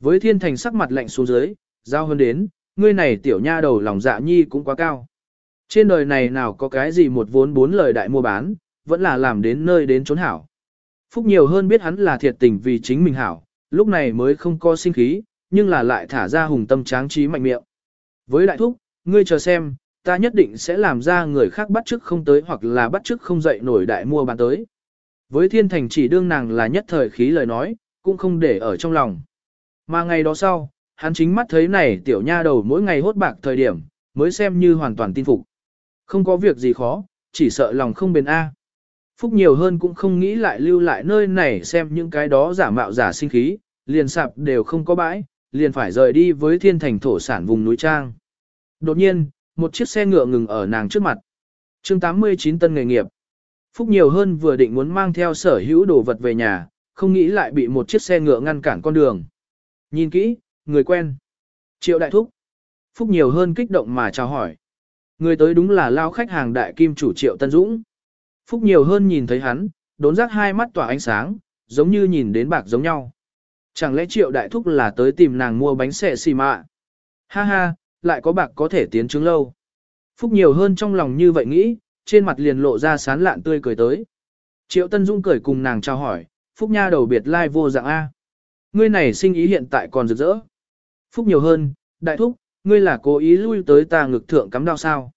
Với thiên thành sắc mặt lạnh xuống dưới, giao hơn đến, ngươi này tiểu nha đầu lòng dạ nhi cũng quá cao. Trên đời này nào có cái gì một vốn bốn lời đại mua bán, vẫn là làm đến nơi đến trốn hảo. Phúc nhiều hơn biết hắn là thiệt tình vì chính mình hảo, lúc này mới không có sinh khí, nhưng là lại thả ra hùng tâm tráng trí mạnh miệng. Với đại thúc, ngươi chờ xem, ta nhất định sẽ làm ra người khác bắt chước không tới hoặc là bắt chước không dậy nổi đại mua bán tới. Với thiên thành chỉ đương nàng là nhất thời khí lời nói, cũng không để ở trong lòng. Mà ngày đó sau, hắn chính mắt thấy này tiểu nha đầu mỗi ngày hốt bạc thời điểm, mới xem như hoàn toàn tin phục. Không có việc gì khó, chỉ sợ lòng không bền A. Phúc nhiều hơn cũng không nghĩ lại lưu lại nơi này xem những cái đó giả mạo giả sinh khí, liền sạp đều không có bãi, liền phải rời đi với thiên thành thổ sản vùng núi Trang. Đột nhiên, một chiếc xe ngựa ngừng ở nàng trước mặt. chương 89 tân nghề nghiệp. Phúc nhiều hơn vừa định muốn mang theo sở hữu đồ vật về nhà, không nghĩ lại bị một chiếc xe ngựa ngăn cản con đường. Nhìn kỹ, người quen. Triệu đại thúc. Phúc nhiều hơn kích động mà chào hỏi. Người tới đúng là lao khách hàng đại kim chủ Triệu Tân Dũng. Phúc nhiều hơn nhìn thấy hắn, đốn giác hai mắt tỏa ánh sáng, giống như nhìn đến bạc giống nhau. Chẳng lẽ Triệu đại thúc là tới tìm nàng mua bánh xẻ xì mạ? Ha ha, lại có bạc có thể tiến chứng lâu. Phúc nhiều hơn trong lòng như vậy nghĩ, trên mặt liền lộ ra sán lạn tươi cười tới. Triệu Tân Dung cười cùng nàng chào hỏi, Phúc nha đầu biệt lai vô dạng A. Ngươi này sinh ý hiện tại còn rực rỡ. Phúc nhiều hơn, đại thúc, ngươi là cố ý lui tới ta ngực thượng cắm đau sao.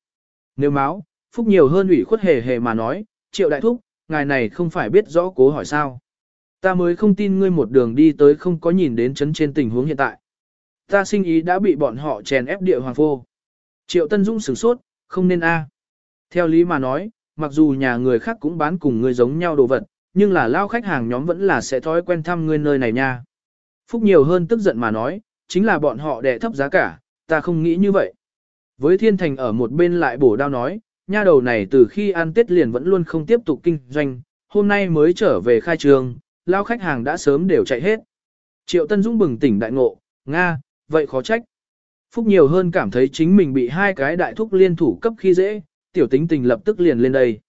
Nếu máu, Phúc nhiều hơn ủy khuất hề hề mà nói, triệu đại thúc, ngài này không phải biết rõ cố hỏi sao. Ta mới không tin ngươi một đường đi tới không có nhìn đến chấn trên tình huống hiện tại. Ta sinh ý đã bị bọn họ chèn ép địa hoàng phô. Triệu Tân Dũng sửng sốt, không nên a. À. Theo lý mà nói, mặc dù nhà người khác cũng bán cùng ngươi giống nhau đồ vật, nhưng là lao khách hàng nhóm vẫn là sẽ thói quen thăm ngươi nơi này nha. Phúc nhiều hơn tức giận mà nói, chính là bọn họ đẻ thấp giá cả, ta không nghĩ như vậy. Với thiên thành ở một bên lại bổ đao nói, nha đầu này từ khi ăn tết liền vẫn luôn không tiếp tục kinh doanh, hôm nay mới trở về khai trường, lao khách hàng đã sớm đều chạy hết. Triệu Tân Dũng bừng tỉnh đại ngộ, Nga, vậy khó trách. Phúc nhiều hơn cảm thấy chính mình bị hai cái đại thúc liên thủ cấp khi dễ, tiểu tính tình lập tức liền lên đây.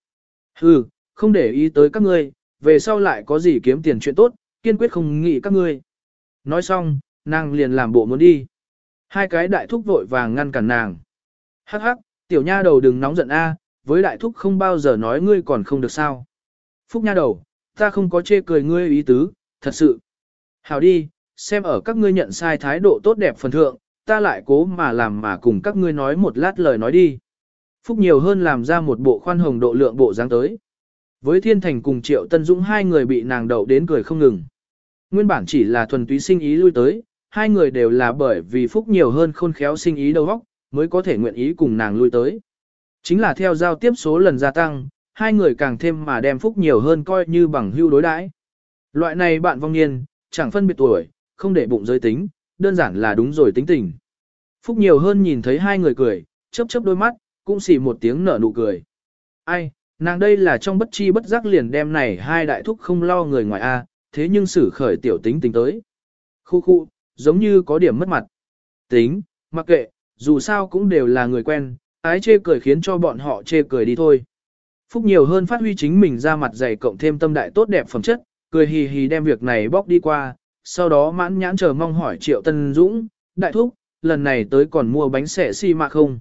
Hừ, không để ý tới các ngươi, về sau lại có gì kiếm tiền chuyện tốt, kiên quyết không nghĩ các ngươi. Nói xong, nàng liền làm bộ muốn đi. Hai cái đại thúc vội vàng ngăn cản nàng. Hắc hắc, tiểu nha đầu đừng nóng giận a, với đại thúc không bao giờ nói ngươi còn không được sao. Phúc nha đầu, ta không có chê cười ngươi ý tứ, thật sự. Hảo đi, xem ở các ngươi nhận sai thái độ tốt đẹp phần thượng, ta lại cố mà làm mà cùng các ngươi nói một lát lời nói đi. Phúc nhiều hơn làm ra một bộ khoan hồng độ lượng bộ dáng tới. Với Thiên Thành cùng Triệu Tân Dũng hai người bị nàng đậu đến cười không ngừng. Nguyên bản chỉ là thuần túy sinh ý lui tới, hai người đều là bởi vì Phúc nhiều hơn khôn khéo sinh ý đầu óc, mới có thể nguyện ý cùng nàng lui tới. Chính là theo giao tiếp số lần gia tăng, hai người càng thêm mà đem Phúc nhiều hơn coi như bằng hưu đối đãi. Loại này bạn vong niên, chẳng phân biệt tuổi, không để bụng giới tính, đơn giản là đúng rồi tính tình. Phúc nhiều hơn nhìn thấy hai người cười, chớp chớp đôi mắt, cũng xì một tiếng nở nụ cười. Ai, nàng đây là trong bất chi bất giác liền đem này hai đại thúc không lo người ngoài A, thế nhưng xử khởi tiểu tính tính tới. Khu khu, giống như có điểm mất mặt. Tính, mặc kệ, dù sao cũng đều là người quen, ái chê cười khiến cho bọn họ chê cười đi thôi. Phúc nhiều hơn phát huy chính mình ra mặt dày cộng thêm tâm đại tốt đẹp phẩm chất, cười hì hì đem việc này bóc đi qua, sau đó mãn nhãn chờ mong hỏi Triệu Tân Dũng, đại thúc, lần này tới còn mua bánh xẻ xi mạ không?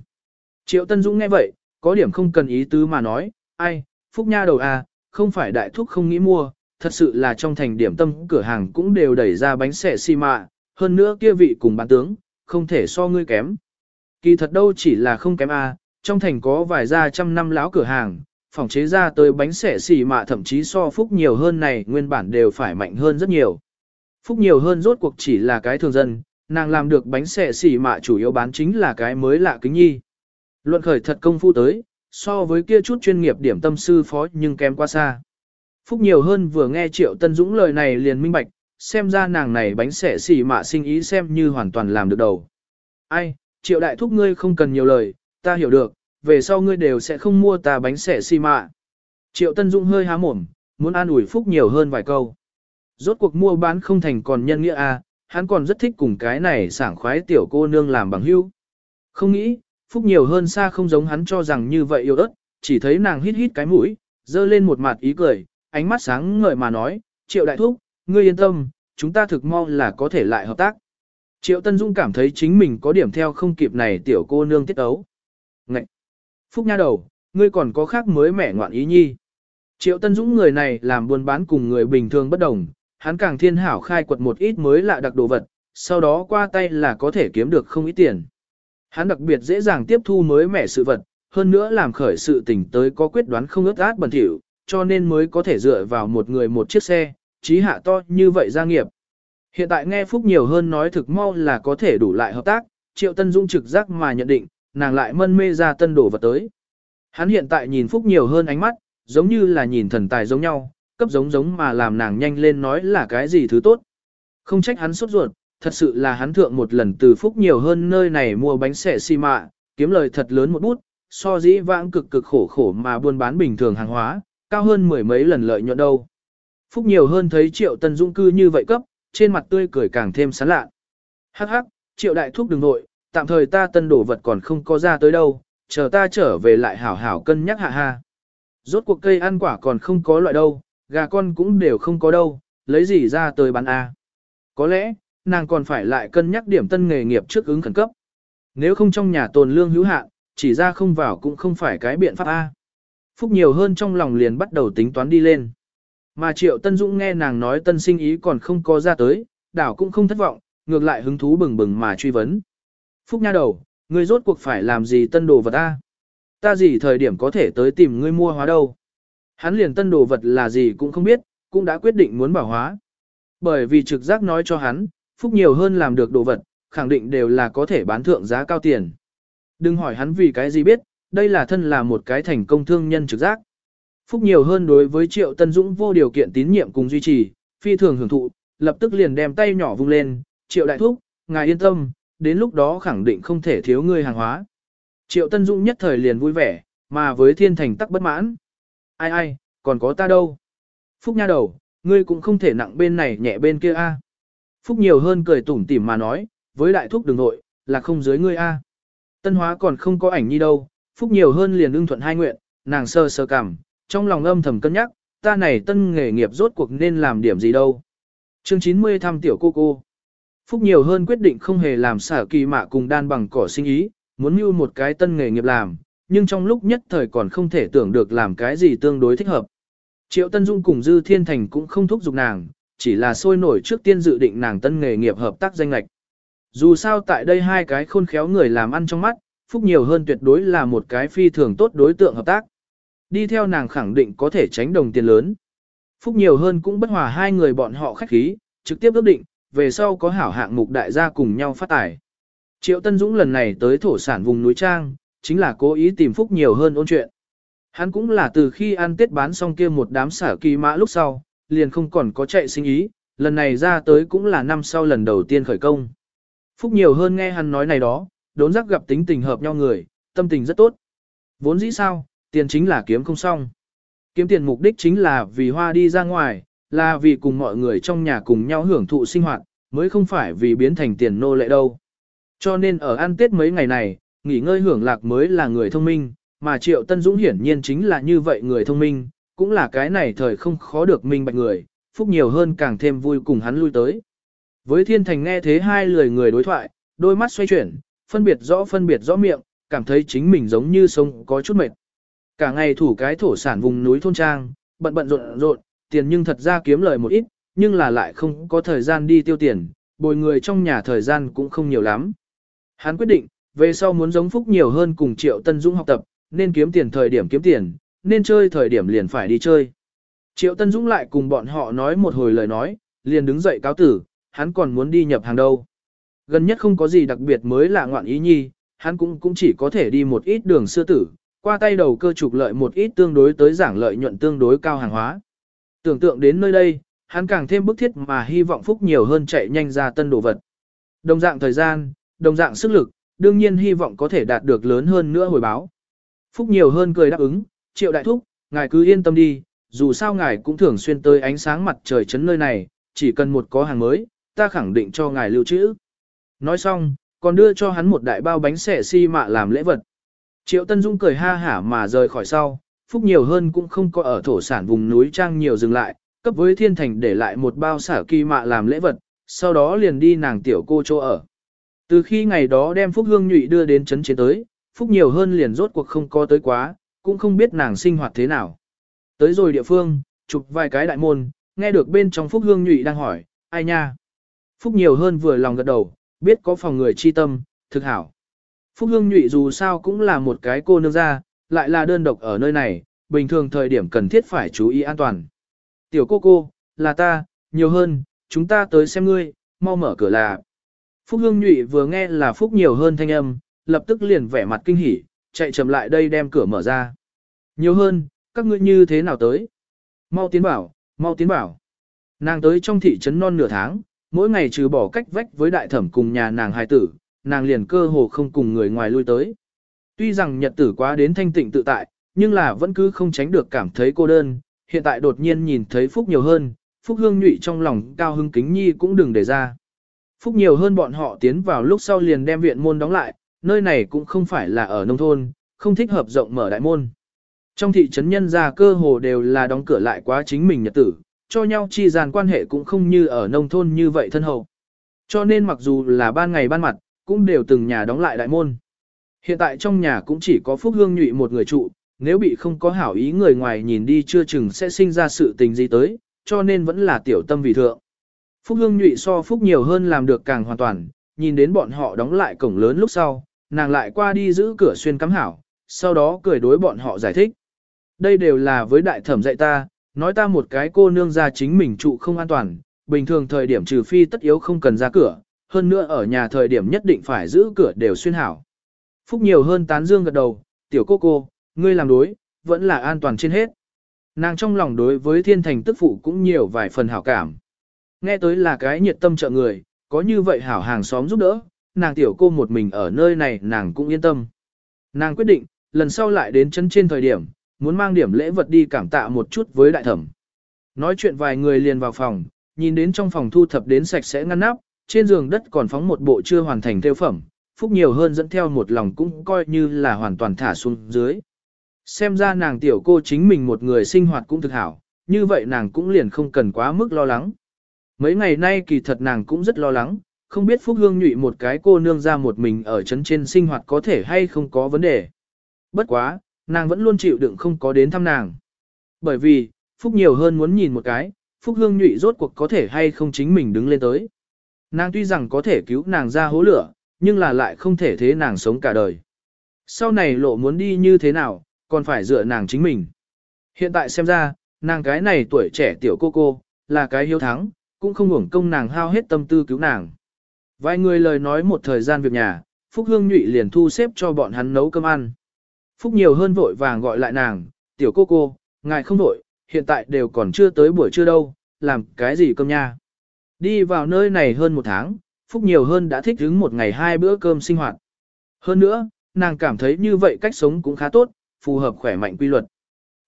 Triệu Tân Dũng nghe vậy, có điểm không cần ý tứ mà nói, ai, Phúc Nha đầu à, không phải đại thúc không nghĩ mua, thật sự là trong thành điểm tâm cửa hàng cũng đều đẩy ra bánh xẻ xi mạ, hơn nữa kia vị cùng bán tướng, không thể so ngươi kém. Kỳ thật đâu chỉ là không kém a, trong thành có vài gia trăm năm lão cửa hàng, phòng chế ra tới bánh xẻ xì mạ thậm chí so phúc nhiều hơn này nguyên bản đều phải mạnh hơn rất nhiều. Phúc nhiều hơn rốt cuộc chỉ là cái thường dân, nàng làm được bánh xẻ xì mạ chủ yếu bán chính là cái mới lạ kính nhi. Luận khởi thật công phu tới, so với kia chút chuyên nghiệp điểm tâm sư phó nhưng kém quá xa. Phúc nhiều hơn vừa nghe Triệu Tân Dũng lời này liền minh bạch, xem ra nàng này bánh xẻ xì mạ sinh ý xem như hoàn toàn làm được đầu. Ai, Triệu Đại Thúc ngươi không cần nhiều lời, ta hiểu được, về sau ngươi đều sẽ không mua ta bánh xẻ xì mạ. Triệu Tân Dũng hơi há mồm, muốn an ủi Phúc nhiều hơn vài câu. Rốt cuộc mua bán không thành còn nhân nghĩa à, hắn còn rất thích cùng cái này sảng khoái tiểu cô nương làm bằng hữu. Không nghĩ, Phúc nhiều hơn xa không giống hắn cho rằng như vậy yêu đất, chỉ thấy nàng hít hít cái mũi, dơ lên một mặt ý cười, ánh mắt sáng ngời mà nói, Triệu Đại Thúc, ngươi yên tâm, chúng ta thực mong là có thể lại hợp tác. Triệu Tân Dung cảm thấy chính mình có điểm theo không kịp này tiểu cô nương tiết ấu. Ngậy! Phúc nha đầu, ngươi còn có khác mới mẻ ngoạn ý nhi. Triệu Tân Dũng người này làm buôn bán cùng người bình thường bất đồng, hắn càng thiên hảo khai quật một ít mới lạ đặc đồ vật, sau đó qua tay là có thể kiếm được không ít tiền. Hắn đặc biệt dễ dàng tiếp thu mới mẻ sự vật, hơn nữa làm khởi sự tình tới có quyết đoán không ướt át bẩn thỉu, cho nên mới có thể dựa vào một người một chiếc xe, trí hạ to như vậy gia nghiệp. Hiện tại nghe Phúc nhiều hơn nói thực mau là có thể đủ lại hợp tác, Triệu Tân Dung trực giác mà nhận định, nàng lại mân mê ra tân đổ vật tới. Hắn hiện tại nhìn Phúc nhiều hơn ánh mắt, giống như là nhìn thần tài giống nhau, cấp giống giống mà làm nàng nhanh lên nói là cái gì thứ tốt. Không trách hắn sốt ruột, thật sự là hắn thượng một lần từ Phúc nhiều hơn nơi này mua bánh xẻ xi mạ, kiếm lời thật lớn một bút, so dĩ vãng cực cực khổ khổ mà buôn bán bình thường hàng hóa, cao hơn mười mấy lần lợi nhuận đâu. Phúc nhiều hơn thấy Triệu Tân Dung cư như vậy cấp, trên mặt tươi cười càng thêm sán lạ. Hắc hắc, Triệu đại thúc đừng nội, tạm thời ta tân đổ vật còn không có ra tới đâu, chờ ta trở về lại hảo hảo cân nhắc hạ ha. Rốt cuộc cây ăn quả còn không có loại đâu, gà con cũng đều không có đâu, lấy gì ra tới bán A. Có lẽ, nàng còn phải lại cân nhắc điểm tân nghề nghiệp trước ứng khẩn cấp. Nếu không trong nhà tồn lương hữu hạn, chỉ ra không vào cũng không phải cái biện pháp A. Phúc nhiều hơn trong lòng liền bắt đầu tính toán đi lên. Mà Triệu Tân Dũng nghe nàng nói tân sinh ý còn không có ra tới, đảo cũng không thất vọng, ngược lại hứng thú bừng bừng mà truy vấn. Phúc nha đầu, ngươi rốt cuộc phải làm gì tân đồ vật ta? Ta gì thời điểm có thể tới tìm ngươi mua hóa đâu? Hắn liền tân đồ vật là gì cũng không biết, cũng đã quyết định muốn bảo hóa. Bởi vì trực giác nói cho hắn, phúc nhiều hơn làm được đồ vật, khẳng định đều là có thể bán thượng giá cao tiền. Đừng hỏi hắn vì cái gì biết, đây là thân là một cái thành công thương nhân trực giác. Phúc nhiều hơn đối với Triệu Tân Dũng vô điều kiện tín nhiệm cùng duy trì, phi thường hưởng thụ, lập tức liền đem tay nhỏ vung lên, Triệu Đại Thúc, ngài yên tâm, đến lúc đó khẳng định không thể thiếu ngươi hàng hóa. Triệu Tân Dũng nhất thời liền vui vẻ, mà với thiên thành tắc bất mãn. Ai ai, còn có ta đâu. Phúc nha đầu, ngươi cũng không thể nặng bên này nhẹ bên kia a. Phúc nhiều hơn cười tủm tỉm mà nói, với đại thúc đường nội, là không dưới ngươi a. Tân hóa còn không có ảnh nhi đâu, Phúc nhiều hơn liền ưng thuận hai nguyện, nàng sơ sơ cảm, trong lòng âm thầm cân nhắc, ta này tân nghề nghiệp rốt cuộc nên làm điểm gì đâu. Chương 90 thăm tiểu cô cô. Phúc nhiều hơn quyết định không hề làm xả kỳ mạ cùng đan bằng cỏ sinh ý, muốn mưu một cái tân nghề nghiệp làm, nhưng trong lúc nhất thời còn không thể tưởng được làm cái gì tương đối thích hợp. Triệu Tân Dung cùng Dư Thiên Thành cũng không thúc giục nàng, chỉ là sôi nổi trước tiên dự định nàng tân nghề nghiệp hợp tác danh lệch. Dù sao tại đây hai cái khôn khéo người làm ăn trong mắt, Phúc nhiều hơn tuyệt đối là một cái phi thường tốt đối tượng hợp tác. Đi theo nàng khẳng định có thể tránh đồng tiền lớn. Phúc nhiều hơn cũng bất hòa hai người bọn họ khách khí, trực tiếp ước định, về sau có hảo hạng mục đại gia cùng nhau phát tài. Triệu Tân Dũng lần này tới thổ sản vùng núi Trang, chính là cố ý tìm Phúc nhiều hơn ôn chuyện. Hắn cũng là từ khi ăn tết bán xong kia một đám xả kỳ mã lúc sau, liền không còn có chạy sinh ý, lần này ra tới cũng là năm sau lần đầu tiên khởi công. Phúc nhiều hơn nghe hắn nói này đó, đốn giác gặp tính tình hợp nhau người, tâm tình rất tốt. Vốn dĩ sao, tiền chính là kiếm không xong. Kiếm tiền mục đích chính là vì hoa đi ra ngoài, là vì cùng mọi người trong nhà cùng nhau hưởng thụ sinh hoạt, mới không phải vì biến thành tiền nô lệ đâu. Cho nên ở ăn tết mấy ngày này, nghỉ ngơi hưởng lạc mới là người thông minh, mà Triệu Tân Dũng hiển nhiên chính là như vậy người thông minh, cũng là cái này thời không khó được minh bạch người, phúc nhiều hơn càng thêm vui cùng hắn lui tới. Với thiên thành nghe thế hai lời người đối thoại, đôi mắt xoay chuyển, phân biệt rõ phân biệt rõ miệng, cảm thấy chính mình giống như sống có chút mệt. Cả ngày thủ cái thổ sản vùng núi thôn trang, bận bận rộn rộn, tiền nhưng thật ra kiếm lời một ít, nhưng là lại không có thời gian đi tiêu tiền, bồi người trong nhà thời gian cũng không nhiều lắm. Hắn quyết định, về sau muốn giống Phúc nhiều hơn cùng Triệu Tân Dũng học tập, nên kiếm tiền thời điểm kiếm tiền, nên chơi thời điểm liền phải đi chơi. Triệu Tân Dũng lại cùng bọn họ nói một hồi lời nói, liền đứng dậy cáo tử, hắn còn muốn đi nhập hàng đâu. Gần nhất không có gì đặc biệt mới lạ ngoạn ý nhi, hắn cũng cũng chỉ có thể đi một ít đường xưa tử, qua tay đầu cơ trục lợi một ít tương đối tới giảng lợi nhuận tương đối cao hàng hóa. Tưởng tượng đến nơi đây, hắn càng thêm bức thiết mà hy vọng phúc nhiều hơn chạy nhanh ra tân đồ vật. Đồng dạng thời gian, đồng dạng sức lực, đương nhiên hy vọng có thể đạt được lớn hơn nữa hồi báo. Phúc nhiều hơn cười đáp ứng, triệu đại thúc, ngài cứ yên tâm đi, dù sao ngài cũng thường xuyên tới ánh sáng mặt trời chấn nơi này, chỉ cần một có hàng mới, ta khẳng định cho ngài lưu trữ. Nói xong, còn đưa cho hắn một đại bao bánh xẻ xi si mạ làm lễ vật. Triệu Tân Dung cười ha hả mà rời khỏi sau, phúc nhiều hơn cũng không có ở thổ sản vùng núi trang nhiều dừng lại, cấp với thiên thành để lại một bao xả kỳ mạ làm lễ vật, sau đó liền đi nàng tiểu cô chỗ ở. Từ khi ngày đó đem Phúc Hương Nhụy đưa đến chấn chiến tới, Phúc nhiều hơn liền rốt cuộc không có tới quá, cũng không biết nàng sinh hoạt thế nào. Tới rồi địa phương, chụp vài cái đại môn, nghe được bên trong Phúc Hương Nhụy đang hỏi, ai nha? Phúc nhiều hơn vừa lòng gật đầu, biết có phòng người chi tâm, thực hảo. Phúc Hương Nhụy dù sao cũng là một cái cô nương ra, lại là đơn độc ở nơi này, bình thường thời điểm cần thiết phải chú ý an toàn. Tiểu cô cô, là ta, nhiều hơn, chúng ta tới xem ngươi, mau mở cửa là. Phúc Hương Nhụy vừa nghe là Phúc nhiều hơn thanh âm, lập tức liền vẻ mặt kinh hỉ, chạy chậm lại đây đem cửa mở ra. Nhiều hơn, các ngươi như thế nào tới? Mau tiến bảo, mau tiến bảo. Nàng tới trong thị trấn non nửa tháng, mỗi ngày trừ bỏ cách vách với đại thẩm cùng nhà nàng hài tử, nàng liền cơ hồ không cùng người ngoài lui tới. Tuy rằng nhật tử quá đến thanh tịnh tự tại, nhưng là vẫn cứ không tránh được cảm thấy cô đơn, hiện tại đột nhiên nhìn thấy Phúc nhiều hơn, Phúc hương nhụy trong lòng cao hưng kính nhi cũng đừng để ra. Phúc nhiều hơn bọn họ tiến vào lúc sau liền đem viện môn đóng lại, nơi này cũng không phải là ở nông thôn, không thích hợp rộng mở đại môn. Trong thị trấn nhân gia cơ hồ đều là đóng cửa lại quá chính mình nhật tử, cho nhau chi gian quan hệ cũng không như ở nông thôn như vậy thân hậu. Cho nên mặc dù là ban ngày ban mặt, cũng đều từng nhà đóng lại đại môn. Hiện tại trong nhà cũng chỉ có Phúc Hương Nhụy một người trụ, nếu bị không có hảo ý người ngoài nhìn đi chưa chừng sẽ sinh ra sự tình gì tới, cho nên vẫn là tiểu tâm vì thượng. Phúc Hương Nhụy so Phúc nhiều hơn làm được càng hoàn toàn, nhìn đến bọn họ đóng lại cổng lớn lúc sau, nàng lại qua đi giữ cửa xuyên cắm hảo, sau đó cười đối bọn họ giải thích. Đây đều là với đại thẩm dạy ta, nói ta một cái cô nương ra chính mình trụ không an toàn, bình thường thời điểm trừ phi tất yếu không cần ra cửa, hơn nữa ở nhà thời điểm nhất định phải giữ cửa đều xuyên hảo. Phúc nhiều hơn tán dương gật đầu, tiểu cô cô, ngươi làm đối, vẫn là an toàn trên hết. Nàng trong lòng đối với thiên thành tức phụ cũng nhiều vài phần hảo cảm. Nghe tới là cái nhiệt tâm trợ người, có như vậy hảo hàng xóm giúp đỡ, nàng tiểu cô một mình ở nơi này nàng cũng yên tâm. Nàng quyết định, lần sau lại đến chân trên thời điểm, muốn mang điểm lễ vật đi cảm tạ một chút với đại thẩm. Nói chuyện vài người liền vào phòng, nhìn đến trong phòng thu thập đến sạch sẽ ngăn nắp, trên giường đất còn phóng một bộ chưa hoàn thành theo phẩm, phúc nhiều hơn dẫn theo một lòng cũng coi như là hoàn toàn thả xuống dưới. Xem ra nàng tiểu cô chính mình một người sinh hoạt cũng thực hảo, như vậy nàng cũng liền không cần quá mức lo lắng. Mấy ngày nay kỳ thật nàng cũng rất lo lắng, không biết Phúc Hương nhụy một cái cô nương ra một mình ở trấn trên sinh hoạt có thể hay không có vấn đề. Bất quá, nàng vẫn luôn chịu đựng không có đến thăm nàng. Bởi vì, Phúc nhiều hơn muốn nhìn một cái, Phúc Hương nhụy rốt cuộc có thể hay không chính mình đứng lên tới. Nàng tuy rằng có thể cứu nàng ra hố lửa, nhưng là lại không thể thế nàng sống cả đời. Sau này lộ muốn đi như thế nào, còn phải dựa nàng chính mình. Hiện tại xem ra, nàng cái này tuổi trẻ tiểu cô cô, là cái hiếu thắng, cũng không hưởng công nàng hao hết tâm tư cứu nàng. Vài người lời nói một thời gian việc nhà, Phúc Hương Nhụy liền thu xếp cho bọn hắn nấu cơm ăn. Phúc nhiều hơn vội vàng gọi lại nàng, tiểu cô cô, ngài không vội, hiện tại đều còn chưa tới buổi trưa đâu, làm cái gì cơm nha. Đi vào nơi này hơn một tháng, Phúc nhiều hơn đã thích hứng một ngày hai bữa cơm sinh hoạt. Hơn nữa, nàng cảm thấy như vậy cách sống cũng khá tốt, phù hợp khỏe mạnh quy luật.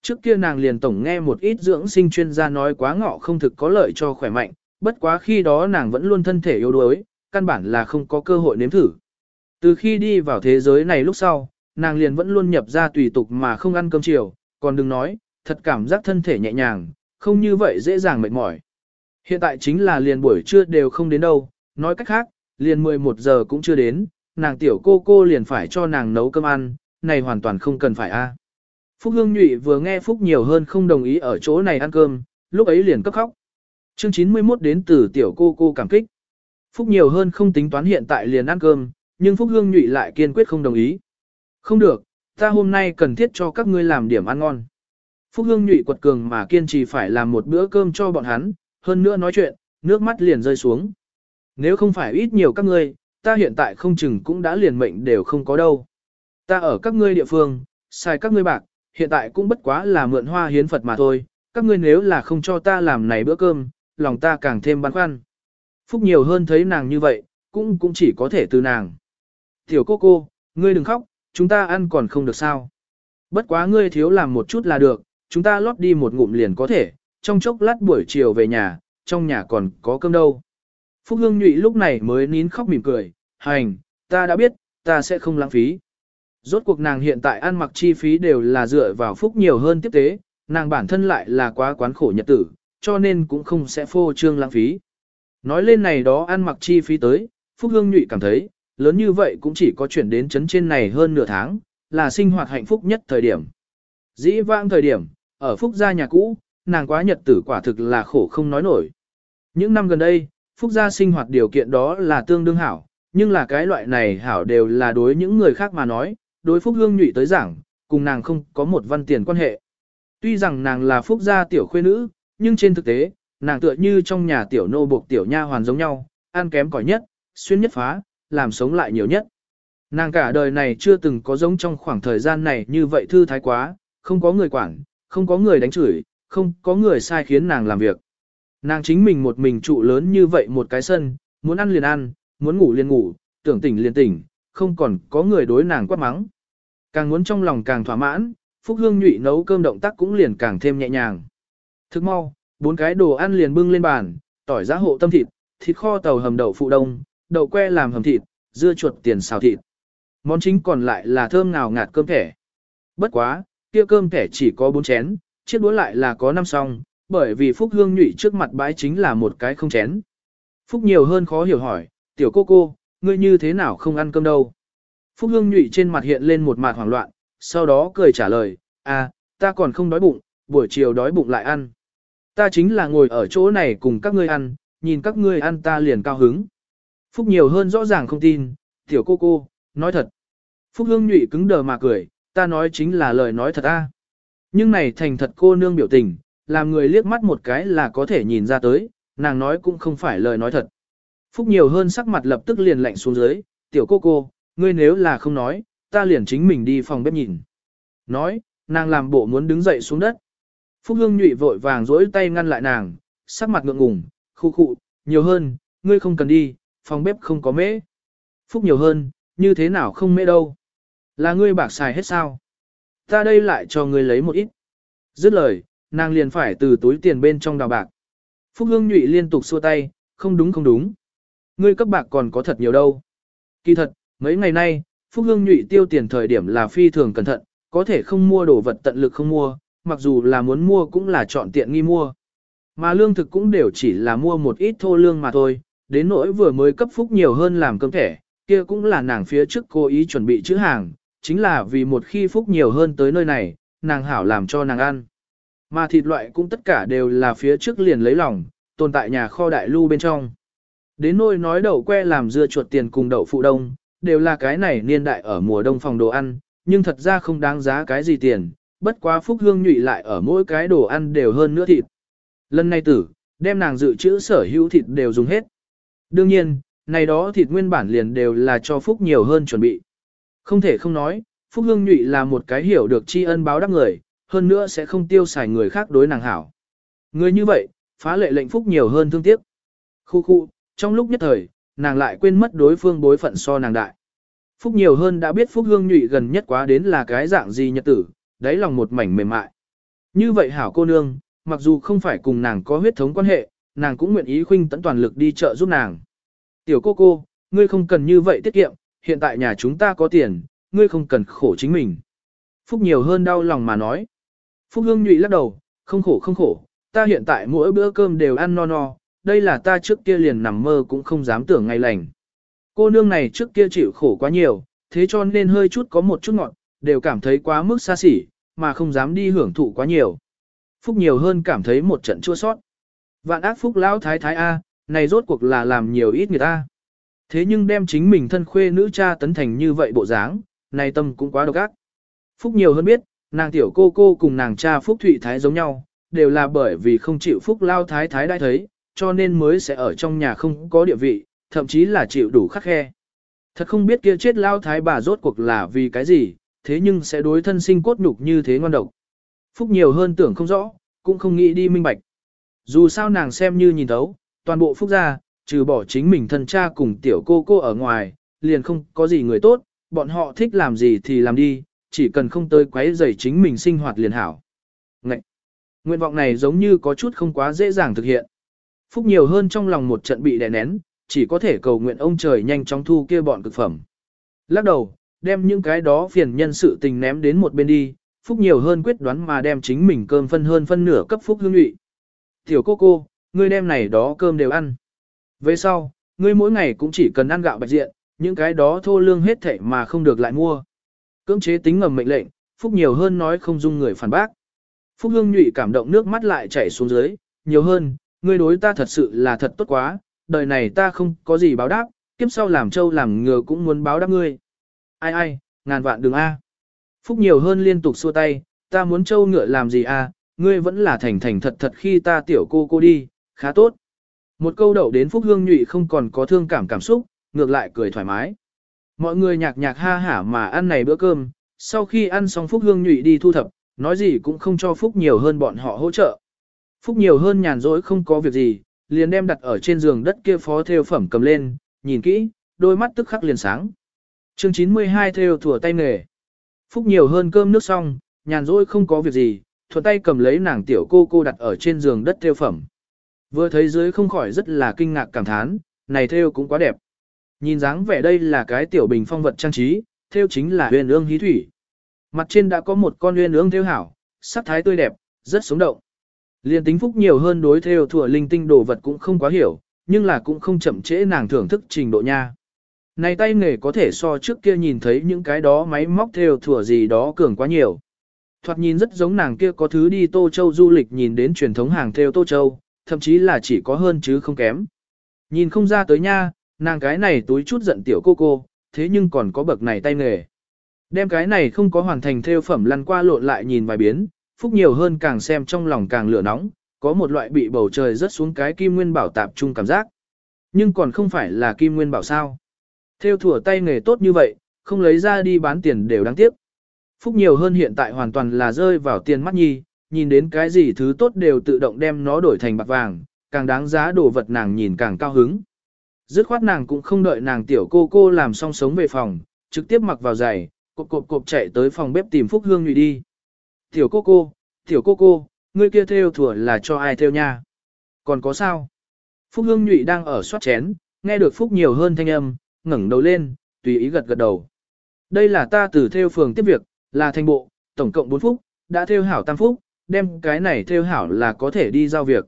Trước kia nàng liền tổng nghe một ít dưỡng sinh chuyên gia nói quá ngọ không thực có lợi cho khỏe mạnh, bất quá khi đó nàng vẫn luôn thân thể yếu đuối, căn bản là không có cơ hội nếm thử. Từ khi đi vào thế giới này lúc sau, nàng liền vẫn luôn nhập ra tùy tục mà không ăn cơm chiều, còn đừng nói, thật cảm giác thân thể nhẹ nhàng, không như vậy dễ dàng mệt mỏi. Hiện tại chính là liền buổi trưa đều không đến đâu, nói cách khác, liền 11 giờ cũng chưa đến, nàng tiểu cô cô liền phải cho nàng nấu cơm ăn, này hoàn toàn không cần phải a. Phúc Hương Nhụy vừa nghe Phúc nhiều hơn không đồng ý ở chỗ này ăn cơm, lúc ấy liền cấp khóc. Chương 91 đến từ tiểu cô cô cảm kích. Phúc nhiều hơn không tính toán hiện tại liền ăn cơm, nhưng Phúc Hương Nhụy lại kiên quyết không đồng ý. Không được, ta hôm nay cần thiết cho các ngươi làm điểm ăn ngon. Phúc Hương Nhụy quật cường mà kiên trì phải làm một bữa cơm cho bọn hắn, hơn nữa nói chuyện, nước mắt liền rơi xuống. Nếu không phải ít nhiều các ngươi, ta hiện tại không chừng cũng đã liền mệnh đều không có đâu. Ta ở các ngươi địa phương, xài các ngươi bạc, hiện tại cũng bất quá là mượn hoa hiến Phật mà thôi, các ngươi nếu là không cho ta làm này bữa cơm, lòng ta càng thêm băn khoăn. Phúc nhiều hơn thấy nàng như vậy, cũng cũng chỉ có thể từ nàng. Tiểu cô cô, ngươi đừng khóc, chúng ta ăn còn không được sao. Bất quá ngươi thiếu làm một chút là được, chúng ta lót đi một ngụm liền có thể, trong chốc lát buổi chiều về nhà, trong nhà còn có cơm đâu. Phúc Hương Nhụy lúc này mới nín khóc mỉm cười, hành, ta đã biết, ta sẽ không lãng phí. Rốt cuộc nàng hiện tại ăn mặc chi phí đều là dựa vào Phúc nhiều hơn tiếp tế, nàng bản thân lại là quá quán khổ nhật tử, cho nên cũng không sẽ phô trương lãng phí. Nói lên này đó ăn mặc chi phí tới, Phúc Hương Nhụy cảm thấy, lớn như vậy cũng chỉ có chuyển đến chấn trên này hơn nửa tháng, là sinh hoạt hạnh phúc nhất thời điểm. Dĩ vãng thời điểm, ở Phúc gia nhà cũ, nàng quá nhật tử quả thực là khổ không nói nổi. Những năm gần đây, Phúc gia sinh hoạt điều kiện đó là tương đương hảo, nhưng là cái loại này hảo đều là đối những người khác mà nói, đối Phúc Hương Nhụy tới giảng, cùng nàng không có một văn tiền quan hệ. Tuy rằng nàng là Phúc gia tiểu khuê nữ, nhưng trên thực tế, nàng tựa như trong nhà tiểu nô buộc tiểu nha hoàn giống nhau, ăn kém cỏi nhất, xuyên nhất phá, làm sống lại nhiều nhất. Nàng cả đời này chưa từng có giống trong khoảng thời gian này như vậy thư thái quá, không có người quản, không có người đánh chửi, không có người sai khiến nàng làm việc. Nàng chính mình một mình trụ lớn như vậy một cái sân, muốn ăn liền ăn, muốn ngủ liền ngủ, tưởng tỉnh liền tỉnh, không còn có người đối nàng quát mắng. Càng muốn trong lòng càng thỏa mãn, Phúc Hương nhụy nấu cơm động tác cũng liền càng thêm nhẹ nhàng. Thức mau, bốn cái đồ ăn liền bưng lên bàn, tỏi giá hộ tâm thịt, thịt kho tàu hầm đậu phụ đông, đậu que làm hầm thịt, dưa chuột tiền xào thịt. Món chính còn lại là thơm ngào ngạt cơm thẻ. Bất quá, kia cơm thẻ chỉ có bốn chén, chiếc đũa lại là có năm song, bởi vì Phúc Hương nhụy trước mặt bãi chính là một cái không chén. Phúc nhiều hơn khó hiểu hỏi, tiểu cô cô, ngươi như thế nào không ăn cơm đâu? Phúc Hương nhụy trên mặt hiện lên một mặt hoảng loạn, sau đó cười trả lời, à, ta còn không đói bụng, buổi chiều đói bụng lại ăn. Ta chính là ngồi ở chỗ này cùng các ngươi ăn, nhìn các ngươi ăn ta liền cao hứng. Phúc nhiều hơn rõ ràng không tin, tiểu cô cô, nói thật. Phúc hương nhụy cứng đờ mà cười, ta nói chính là lời nói thật a. Nhưng này thành thật cô nương biểu tình, làm người liếc mắt một cái là có thể nhìn ra tới, nàng nói cũng không phải lời nói thật. Phúc nhiều hơn sắc mặt lập tức liền lạnh xuống dưới, tiểu cô cô, ngươi nếu là không nói, ta liền chính mình đi phòng bếp nhìn. Nói, nàng làm bộ muốn đứng dậy xuống đất. Phúc Hương nhụy vội vàng dỗi tay ngăn lại nàng, sắc mặt ngượng ngùng, khu khụ, nhiều hơn, ngươi không cần đi, phòng bếp không có mễ. Phúc nhiều hơn, như thế nào không mễ đâu. Là ngươi bạc xài hết sao? Ta đây lại cho ngươi lấy một ít. Dứt lời, nàng liền phải từ túi tiền bên trong đào bạc. Phúc Hương nhụy liên tục xua tay, không đúng không đúng. Ngươi cấp bạc còn có thật nhiều đâu. Kỳ thật, mấy ngày nay, Phúc Hương nhụy tiêu tiền thời điểm là phi thường cẩn thận, có thể không mua đồ vật tận lực không mua, mặc dù là muốn mua cũng là chọn tiện nghi mua. Mà lương thực cũng đều chỉ là mua một ít thô lương mà thôi, đến nỗi vừa mới cấp Phúc nhiều hơn làm cơm thẻ, kia cũng là nàng phía trước cố ý chuẩn bị chữ hàng, chính là vì một khi Phúc nhiều hơn tới nơi này, nàng hảo làm cho nàng ăn. Mà thịt loại cũng tất cả đều là phía trước liền lấy lòng, tồn tại nhà kho đại lưu bên trong. Đến nỗi nói đậu que làm dưa chuột tiền cùng đậu phụ đông, đều là cái này niên đại ở mùa đông phòng đồ ăn, nhưng thật ra không đáng giá cái gì tiền, bất quá phúc hương nhụy lại ở mỗi cái đồ ăn đều hơn nữa thịt. Lần này tử, đem nàng dự trữ sở hữu thịt đều dùng hết. Đương nhiên, này đó thịt nguyên bản liền đều là cho phúc nhiều hơn chuẩn bị. Không thể không nói, phúc hương nhụy là một cái hiểu được tri ân báo đáp người, hơn nữa sẽ không tiêu xài người khác đối nàng hảo. Người như vậy, phá lệ lệnh phúc nhiều hơn thương tiếc. Khu khu, trong lúc nhất thời, nàng lại quên mất đối phương bối phận so nàng đại. Phúc nhiều hơn đã biết Phúc Hương nhụy gần nhất quá đến là cái dạng gì nhật tử, đáy lòng một mảnh mềm mại. Như vậy hảo cô nương, mặc dù không phải cùng nàng có huyết thống quan hệ, nàng cũng nguyện ý khuynh tận toàn lực đi chợ giúp nàng. Tiểu cô cô, ngươi không cần như vậy tiết kiệm, hiện tại nhà chúng ta có tiền, ngươi không cần khổ chính mình. Phúc nhiều hơn đau lòng mà nói. Phúc Hương nhụy lắc đầu, không khổ không khổ, ta hiện tại mỗi bữa cơm đều ăn no no, đây là ta trước kia liền nằm mơ cũng không dám tưởng ngày lành. Cô nương này trước kia chịu khổ quá nhiều, thế cho nên hơi chút có một chút ngọn, đều cảm thấy quá mức xa xỉ, mà không dám đi hưởng thụ quá nhiều. Phúc nhiều hơn cảm thấy một trận chua sót. Vạn ác phúc lão thái thái A, này rốt cuộc là làm nhiều ít người ta. Thế nhưng đem chính mình thân khuê nữ cha tấn thành như vậy bộ dáng, này tâm cũng quá độc ác. Phúc nhiều hơn biết, nàng tiểu cô cô cùng nàng cha Phúc Thụy Thái giống nhau, đều là bởi vì không chịu Phúc Lao Thái Thái đã thấy, cho nên mới sẽ ở trong nhà không có địa vị, thậm chí là chịu đủ khắc khe. Thật không biết kia chết Lao Thái bà rốt cuộc là vì cái gì, thế nhưng sẽ đối thân sinh cốt nhục như thế ngon độc. Phúc nhiều hơn tưởng không rõ, cũng không nghĩ đi minh bạch. Dù sao nàng xem như nhìn thấu, toàn bộ Phúc gia, trừ bỏ chính mình thân cha cùng tiểu cô cô ở ngoài, liền không có gì người tốt, bọn họ thích làm gì thì làm đi, chỉ cần không tới quấy rầy chính mình sinh hoạt liền hảo. Ngậy! Nguyện vọng này giống như có chút không quá dễ dàng thực hiện. Phúc nhiều hơn trong lòng một trận bị đè nén, chỉ có thể cầu nguyện ông trời nhanh chóng thu kia bọn cực phẩm. Lắc đầu, đem những cái đó phiền nhân sự tình ném đến một bên đi, Phúc nhiều hơn quyết đoán mà đem chính mình cơm phân hơn phân nửa cấp Phúc hương nhụy. Tiểu cô cô, ngươi đem này đó cơm đều ăn. Về sau, ngươi mỗi ngày cũng chỉ cần ăn gạo bạch diện, những cái đó thô lương hết thảy mà không được lại mua. Cưỡng chế tính ngầm mệnh lệnh, Phúc nhiều hơn nói không dung người phản bác. Phúc Hương nhụy cảm động nước mắt lại chảy xuống dưới, nhiều hơn, ngươi đối ta thật sự là thật tốt quá, đời này ta không có gì báo đáp, kiếp sau làm trâu làm ngựa cũng muốn báo đáp ngươi. Ai ai, ngàn vạn đường A. Phúc nhiều hơn liên tục xua tay, ta muốn trâu ngựa làm gì a? ngươi vẫn là thành thành thật thật khi ta tiểu cô cô đi, khá tốt. Một câu đậu đến Phúc Hương nhụy không còn có thương cảm cảm xúc, ngược lại cười thoải mái. Mọi người nhạc nhạc ha hả mà ăn này bữa cơm, sau khi ăn xong Phúc Hương nhụy đi thu thập, nói gì cũng không cho Phúc nhiều hơn bọn họ hỗ trợ. Phúc nhiều hơn nhàn rỗi không có việc gì, liền đem đặt ở trên giường đất kia phó theo phẩm cầm lên, nhìn kỹ, đôi mắt tức khắc liền sáng. Chương 92 theo thủa tay nghề. Phúc nhiều hơn cơm nước xong, nhàn rỗi không có việc gì, thuận tay cầm lấy nàng tiểu cô cô đặt ở trên giường đất theo phẩm. Vừa thấy dưới không khỏi rất là kinh ngạc cảm thán, này theo cũng quá đẹp. Nhìn dáng vẻ đây là cái tiểu bình phong vật trang trí, theo chính là huyền ương hí thủy. Mặt trên đã có một con huyền ương theo hảo, sắc thái tươi đẹp, rất sống động. Liên tính phúc nhiều hơn đối theo thủa linh tinh đồ vật cũng không quá hiểu, nhưng là cũng không chậm trễ nàng thưởng thức trình độ nha. Này tay nghề có thể so trước kia nhìn thấy những cái đó máy móc theo thừa gì đó cường quá nhiều. Thoạt nhìn rất giống nàng kia có thứ đi Tô Châu du lịch nhìn đến truyền thống hàng theo Tô Châu, thậm chí là chỉ có hơn chứ không kém. Nhìn không ra tới nha, nàng cái này túi chút giận tiểu cô cô, thế nhưng còn có bậc này tay nghề. Đem cái này không có hoàn thành theo phẩm lăn qua lộn lại nhìn vài biến, phúc nhiều hơn càng xem trong lòng càng lửa nóng, có một loại bị bầu trời rớt xuống cái kim nguyên bảo tạp chung cảm giác. Nhưng còn không phải là kim nguyên bảo sao. Theo thủa tay nghề tốt như vậy, không lấy ra đi bán tiền đều đáng tiếc. Phúc nhiều hơn hiện tại hoàn toàn là rơi vào tiền mắt nhi, nhìn đến cái gì thứ tốt đều tự động đem nó đổi thành bạc vàng, càng đáng giá đồ vật nàng nhìn càng cao hứng. Dứt khoát nàng cũng không đợi nàng tiểu cô cô làm xong sống về phòng, trực tiếp mặc vào giày, cộp cộp cộp chạy tới phòng bếp tìm Phúc Hương Nhụy đi. Tiểu cô cô, tiểu cô cô, ngươi kia theo thủa là cho ai theo nha? Còn có sao? Phúc Hương Nhụy đang ở soát chén, nghe được Phúc nhiều hơn thanh âm, ngẩng đầu lên, tùy ý gật gật đầu. Đây là ta từ theo phường tiếp việc, là thành bộ, tổng cộng 4 phút, đã theo hảo tam phúc, đem cái này theo hảo là có thể đi giao việc.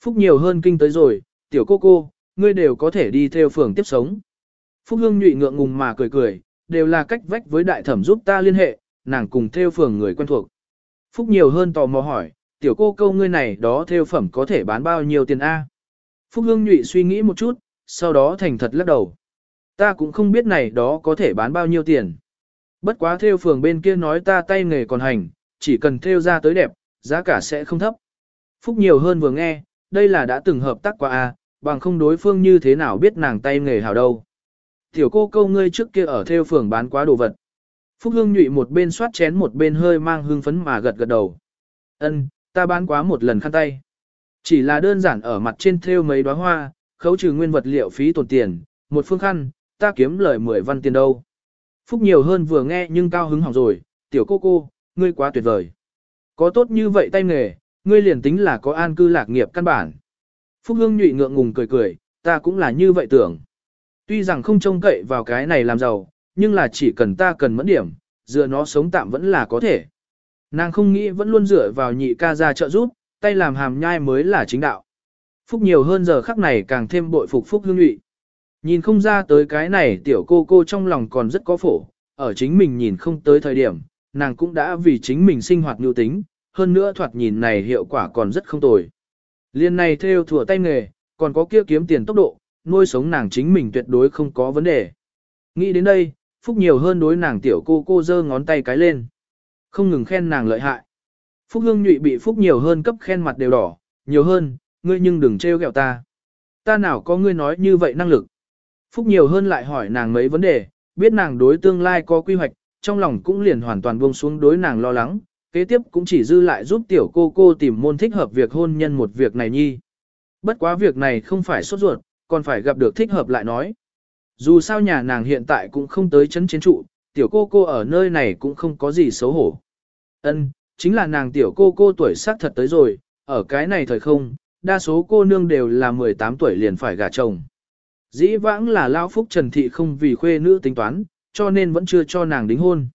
Phúc nhiều hơn kinh tới rồi, tiểu cô cô, ngươi đều có thể đi theo phường tiếp sống. Phúc Hương nhụy ngượng ngùng mà cười cười, đều là cách vách với đại thẩm giúp ta liên hệ, nàng cùng theo phường người quen thuộc. Phúc nhiều hơn tò mò hỏi, tiểu cô câu ngươi này đó theo phẩm có thể bán bao nhiêu tiền A. Phúc Hương nhụy suy nghĩ một chút, sau đó thành thật lắc đầu. Ta cũng không biết này đó có thể bán bao nhiêu tiền. Bất quá theo phường bên kia nói ta tay nghề còn hành, chỉ cần theo ra tới đẹp, giá cả sẽ không thấp. Phúc nhiều hơn vừa nghe, đây là đã từng hợp tác qua a, bằng không đối phương như thế nào biết nàng tay nghề hảo đâu. Tiểu cô câu ngươi trước kia ở theo phường bán quá đồ vật. Phúc Hương nhụy một bên soát chén một bên hơi mang hương phấn mà gật gật đầu. Ân, ta bán quá một lần khăn tay. Chỉ là đơn giản ở mặt trên theo mấy đóa hoa, khấu trừ nguyên vật liệu phí tổn tiền, một phương khăn, ta kiếm lời 10 văn tiền đâu. Phúc nhiều hơn vừa nghe nhưng cao hứng hỏng rồi, tiểu cô cô, ngươi quá tuyệt vời. Có tốt như vậy tay nghề, ngươi liền tính là có an cư lạc nghiệp căn bản. Phúc Hương nhụy ngượng ngùng cười cười, ta cũng là như vậy tưởng. Tuy rằng không trông cậy vào cái này làm giàu, nhưng là chỉ cần ta cần mẫn điểm, dựa nó sống tạm vẫn là có thể. Nàng không nghĩ vẫn luôn dựa vào nhị ca ra trợ giúp, tay làm hàm nhai mới là chính đạo. Phúc nhiều hơn giờ khắc này càng thêm bội phục Phúc Hương nhụy. Nhìn không ra tới cái này tiểu cô cô trong lòng còn rất có phổ, ở chính mình nhìn không tới thời điểm, nàng cũng đã vì chính mình sinh hoạt nhu tính, hơn nữa thoạt nhìn này hiệu quả còn rất không tồi. Liên này theo thừa tay nghề, còn có kia kiếm tiền tốc độ, nuôi sống nàng chính mình tuyệt đối không có vấn đề. Nghĩ đến đây, Phúc nhiều hơn đối nàng tiểu cô cô giơ ngón tay cái lên. Không ngừng khen nàng lợi hại. Phúc hương nhụy bị Phúc nhiều hơn cấp khen mặt đều đỏ, nhiều hơn, ngươi nhưng đừng trêu ghẹo ta. Ta nào có ngươi nói như vậy năng lực. Phúc nhiều hơn lại hỏi nàng mấy vấn đề, biết nàng đối tương lai có quy hoạch, trong lòng cũng liền hoàn toàn buông xuống đối nàng lo lắng, kế tiếp cũng chỉ dư lại giúp tiểu cô cô tìm môn thích hợp việc hôn nhân một việc này nhi. Bất quá việc này không phải sốt ruột, còn phải gặp được thích hợp lại nói. Dù sao nhà nàng hiện tại cũng không tới chấn chiến trụ, tiểu cô cô ở nơi này cũng không có gì xấu hổ. Ân, chính là nàng tiểu cô cô tuổi xác thật tới rồi, ở cái này thời không, đa số cô nương đều là 18 tuổi liền phải gả chồng. Dĩ vãng là Lao Phúc Trần Thị không vì khuê nữ tính toán, cho nên vẫn chưa cho nàng đính hôn.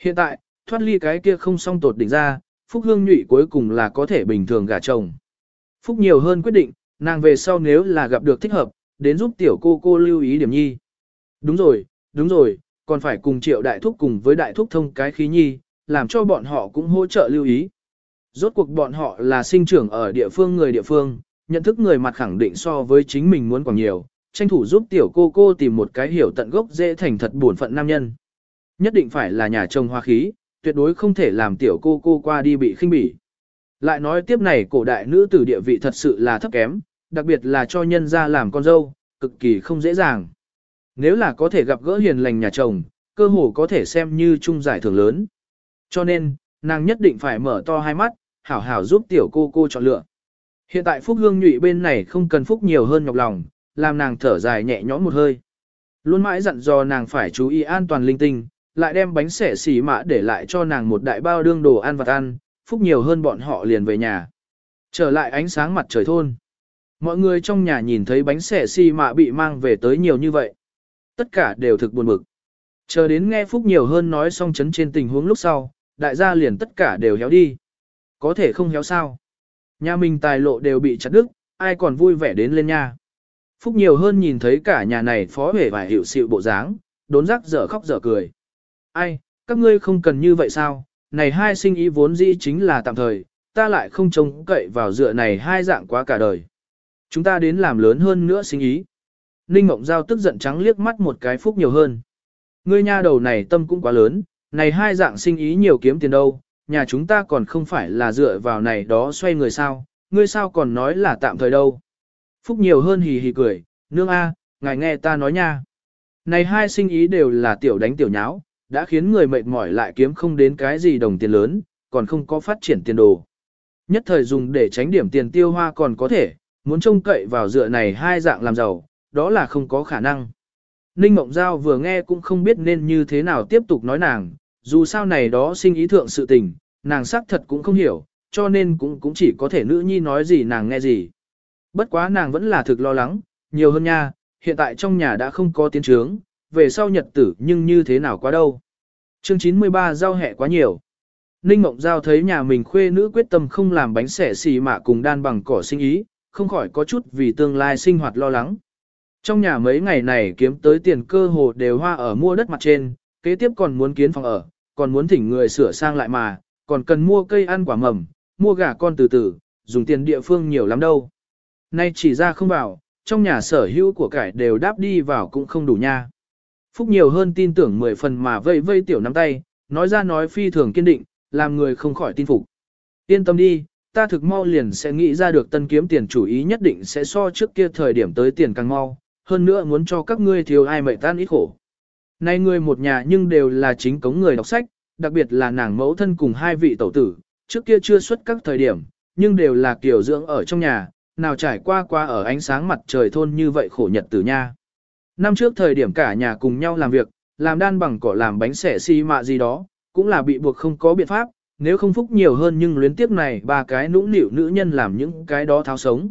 Hiện tại, thoát ly cái kia không xong tột đỉnh ra, Phúc Hương nhụy cuối cùng là có thể bình thường gả chồng. Phúc nhiều hơn quyết định, nàng về sau nếu là gặp được thích hợp, đến giúp tiểu cô cô lưu ý điểm nhi. Đúng rồi, đúng rồi, còn phải cùng triệu đại thúc cùng với đại thúc thông cái khí nhi, làm cho bọn họ cũng hỗ trợ lưu ý. Rốt cuộc bọn họ là sinh trưởng ở địa phương người địa phương, nhận thức người mặt khẳng định so với chính mình muốn còn nhiều, tranh thủ giúp tiểu cô cô tìm một cái hiểu tận gốc dễ thành thật buồn phận nam nhân. Nhất định phải là nhà chồng hoa khí, tuyệt đối không thể làm tiểu cô cô qua đi bị khinh bỉ. Lại nói tiếp này cổ đại nữ tử địa vị thật sự là thấp kém, đặc biệt là cho nhân ra làm con dâu, cực kỳ không dễ dàng. Nếu là có thể gặp gỡ hiền lành nhà chồng, cơ hồ có thể xem như chung giải thưởng lớn. Cho nên, nàng nhất định phải mở to hai mắt, hảo hảo giúp tiểu cô cô chọn lựa. Hiện tại Phúc Hương nhụy bên này không cần Phúc nhiều hơn nhọc lòng, làm nàng thở dài nhẹ nhõm một hơi. Luôn mãi dặn dò nàng phải chú ý an toàn linh tinh, lại đem bánh xẻ xỉ mã để lại cho nàng một đại bao đương đồ ăn vặt ăn, phúc nhiều hơn bọn họ liền về nhà. Trở lại ánh sáng mặt trời thôn. Mọi người trong nhà nhìn thấy bánh xẻ xì mạ bị mang về tới nhiều như vậy. Tất cả đều thực buồn bực. Chờ đến nghe Phúc nhiều hơn nói xong chấn trên tình huống lúc sau, đại gia liền tất cả đều héo đi. Có thể không héo sao. Nhà mình tài lộ đều bị chặt đứt, ai còn vui vẻ đến lên nhà? Phúc nhiều hơn nhìn thấy cả nhà này phó hề và hiệu sự bộ dáng, đốn rắc dở khóc dở cười. Ai, các ngươi không cần như vậy sao, này hai sinh ý vốn dĩ chính là tạm thời, ta lại không trông cậy vào dựa này hai dạng quá cả đời. Chúng ta đến làm lớn hơn nữa sinh ý. Ninh Mộng Giao tức giận trắng liếc mắt một cái phúc nhiều hơn. Ngươi nha đầu này tâm cũng quá lớn, này hai dạng sinh ý nhiều kiếm tiền đâu, nhà chúng ta còn không phải là dựa vào này đó xoay người sao, ngươi sao còn nói là tạm thời đâu. Phúc nhiều hơn hì hì cười, nương a, ngài nghe ta nói nha. Này hai sinh ý đều là tiểu đánh tiểu nháo, đã khiến người mệt mỏi lại kiếm không đến cái gì đồng tiền lớn, còn không có phát triển tiền đồ. Nhất thời dùng để tránh điểm tiền tiêu hoa còn có thể, muốn trông cậy vào dựa này hai dạng làm giàu, đó là không có khả năng. Ninh Mộng Giao vừa nghe cũng không biết nên như thế nào tiếp tục nói nàng, dù sao này đó sinh ý thượng sự tình, nàng xác thật cũng không hiểu, cho nên cũng cũng chỉ có thể nữ nhi nói gì nàng nghe gì. Bất quá nàng vẫn là thực lo lắng, nhiều hơn nha, hiện tại trong nhà đã không có tiến trướng, về sau nhật tử nhưng như thế nào quá đâu. Chương 93 giao hẹ quá nhiều. Ninh Mộng Giao thấy nhà mình khuê nữ quyết tâm không làm bánh xẻ xì mạ cùng đan bằng cỏ sinh ý, không khỏi có chút vì tương lai sinh hoạt lo lắng. Trong nhà mấy ngày này kiếm tới tiền cơ hồ đều hoa ở mua đất mặt trên, kế tiếp còn muốn kiến phòng ở, còn muốn thỉnh người sửa sang lại mà, còn cần mua cây ăn quả mầm, mua gà con từ từ, dùng tiền địa phương nhiều lắm đâu. Nay chỉ ra không vào, trong nhà sở hữu của cải đều đáp đi vào cũng không đủ nha. Phúc nhiều hơn tin tưởng mười phần mà vây vây tiểu nắm tay, nói ra nói phi thường kiên định, làm người không khỏi tin phục. Yên tâm đi, ta thực mau liền sẽ nghĩ ra được tân kiếm tiền chủ ý nhất định sẽ so trước kia thời điểm tới tiền càng mau, hơn nữa muốn cho các ngươi thiếu ai mệt tan ít khổ. Nay ngươi một nhà nhưng đều là chính cống người đọc sách, đặc biệt là nàng mẫu thân cùng hai vị tẩu tử, trước kia chưa xuất các thời điểm, nhưng đều là kiểu dưỡng ở trong nhà, nào trải qua qua ở ánh sáng mặt trời thôn như vậy khổ nhật tử nha. Năm trước thời điểm cả nhà cùng nhau làm việc, làm đan bằng cỏ làm bánh xẻ xi si mạ gì đó, cũng là bị buộc không có biện pháp, nếu không phúc nhiều hơn nhưng luyến tiếp này ba cái nũng nịu nữ nhân làm những cái đó tháo sống.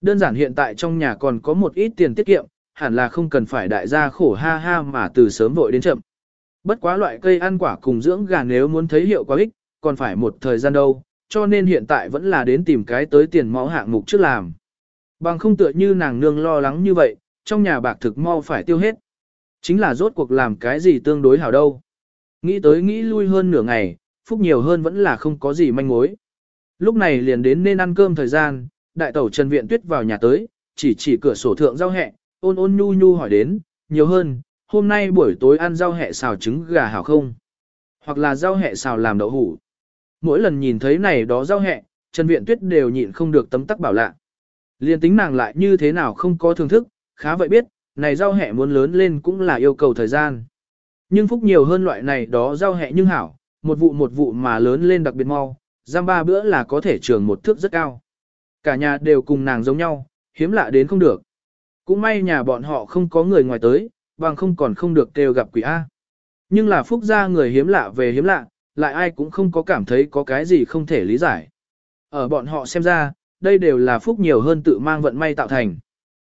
Đơn giản hiện tại trong nhà còn có một ít tiền tiết kiệm, hẳn là không cần phải đại gia khổ ha ha mà từ sớm vội đến chậm. Bất quá loại cây ăn quả cùng dưỡng gà nếu muốn thấy hiệu quả ích, còn phải một thời gian đâu, cho nên hiện tại vẫn là đến tìm cái tới tiền máu hạng mục trước làm. Bằng không tựa như nàng nương lo lắng như vậy, trong nhà bạc thực mau phải tiêu hết. Chính là rốt cuộc làm cái gì tương đối hảo đâu. Nghĩ tới nghĩ lui hơn nửa ngày, phúc nhiều hơn vẫn là không có gì manh mối. Lúc này liền đến nên ăn cơm thời gian, đại tẩu Trần Viện Tuyết vào nhà tới, chỉ chỉ cửa sổ thượng rau hẹ, ôn ôn nhu nhu hỏi đến, nhiều hơn, hôm nay buổi tối ăn rau hẹ xào trứng gà hảo không? Hoặc là rau hẹ xào làm đậu hủ. Mỗi lần nhìn thấy này đó giao hẹ, Trần Viện Tuyết đều nhịn không được tấm tắc bảo lạ. Liên tính nàng lại như thế nào không có thưởng thức, khá vậy biết, này giao hẹ muốn lớn lên cũng là yêu cầu thời gian. Nhưng phúc nhiều hơn loại này đó giao hẹ nhưng hảo, một vụ một vụ mà lớn lên đặc biệt mau, giam ba bữa là có thể trường một thước rất cao. Cả nhà đều cùng nàng giống nhau, hiếm lạ đến không được. Cũng may nhà bọn họ không có người ngoài tới, bằng không còn không được kêu gặp quỷ A. Nhưng là phúc gia người hiếm lạ về hiếm lạ, lại ai cũng không có cảm thấy có cái gì không thể lý giải. Ở bọn họ xem ra, đây đều là phúc nhiều hơn tự mang vận may tạo thành.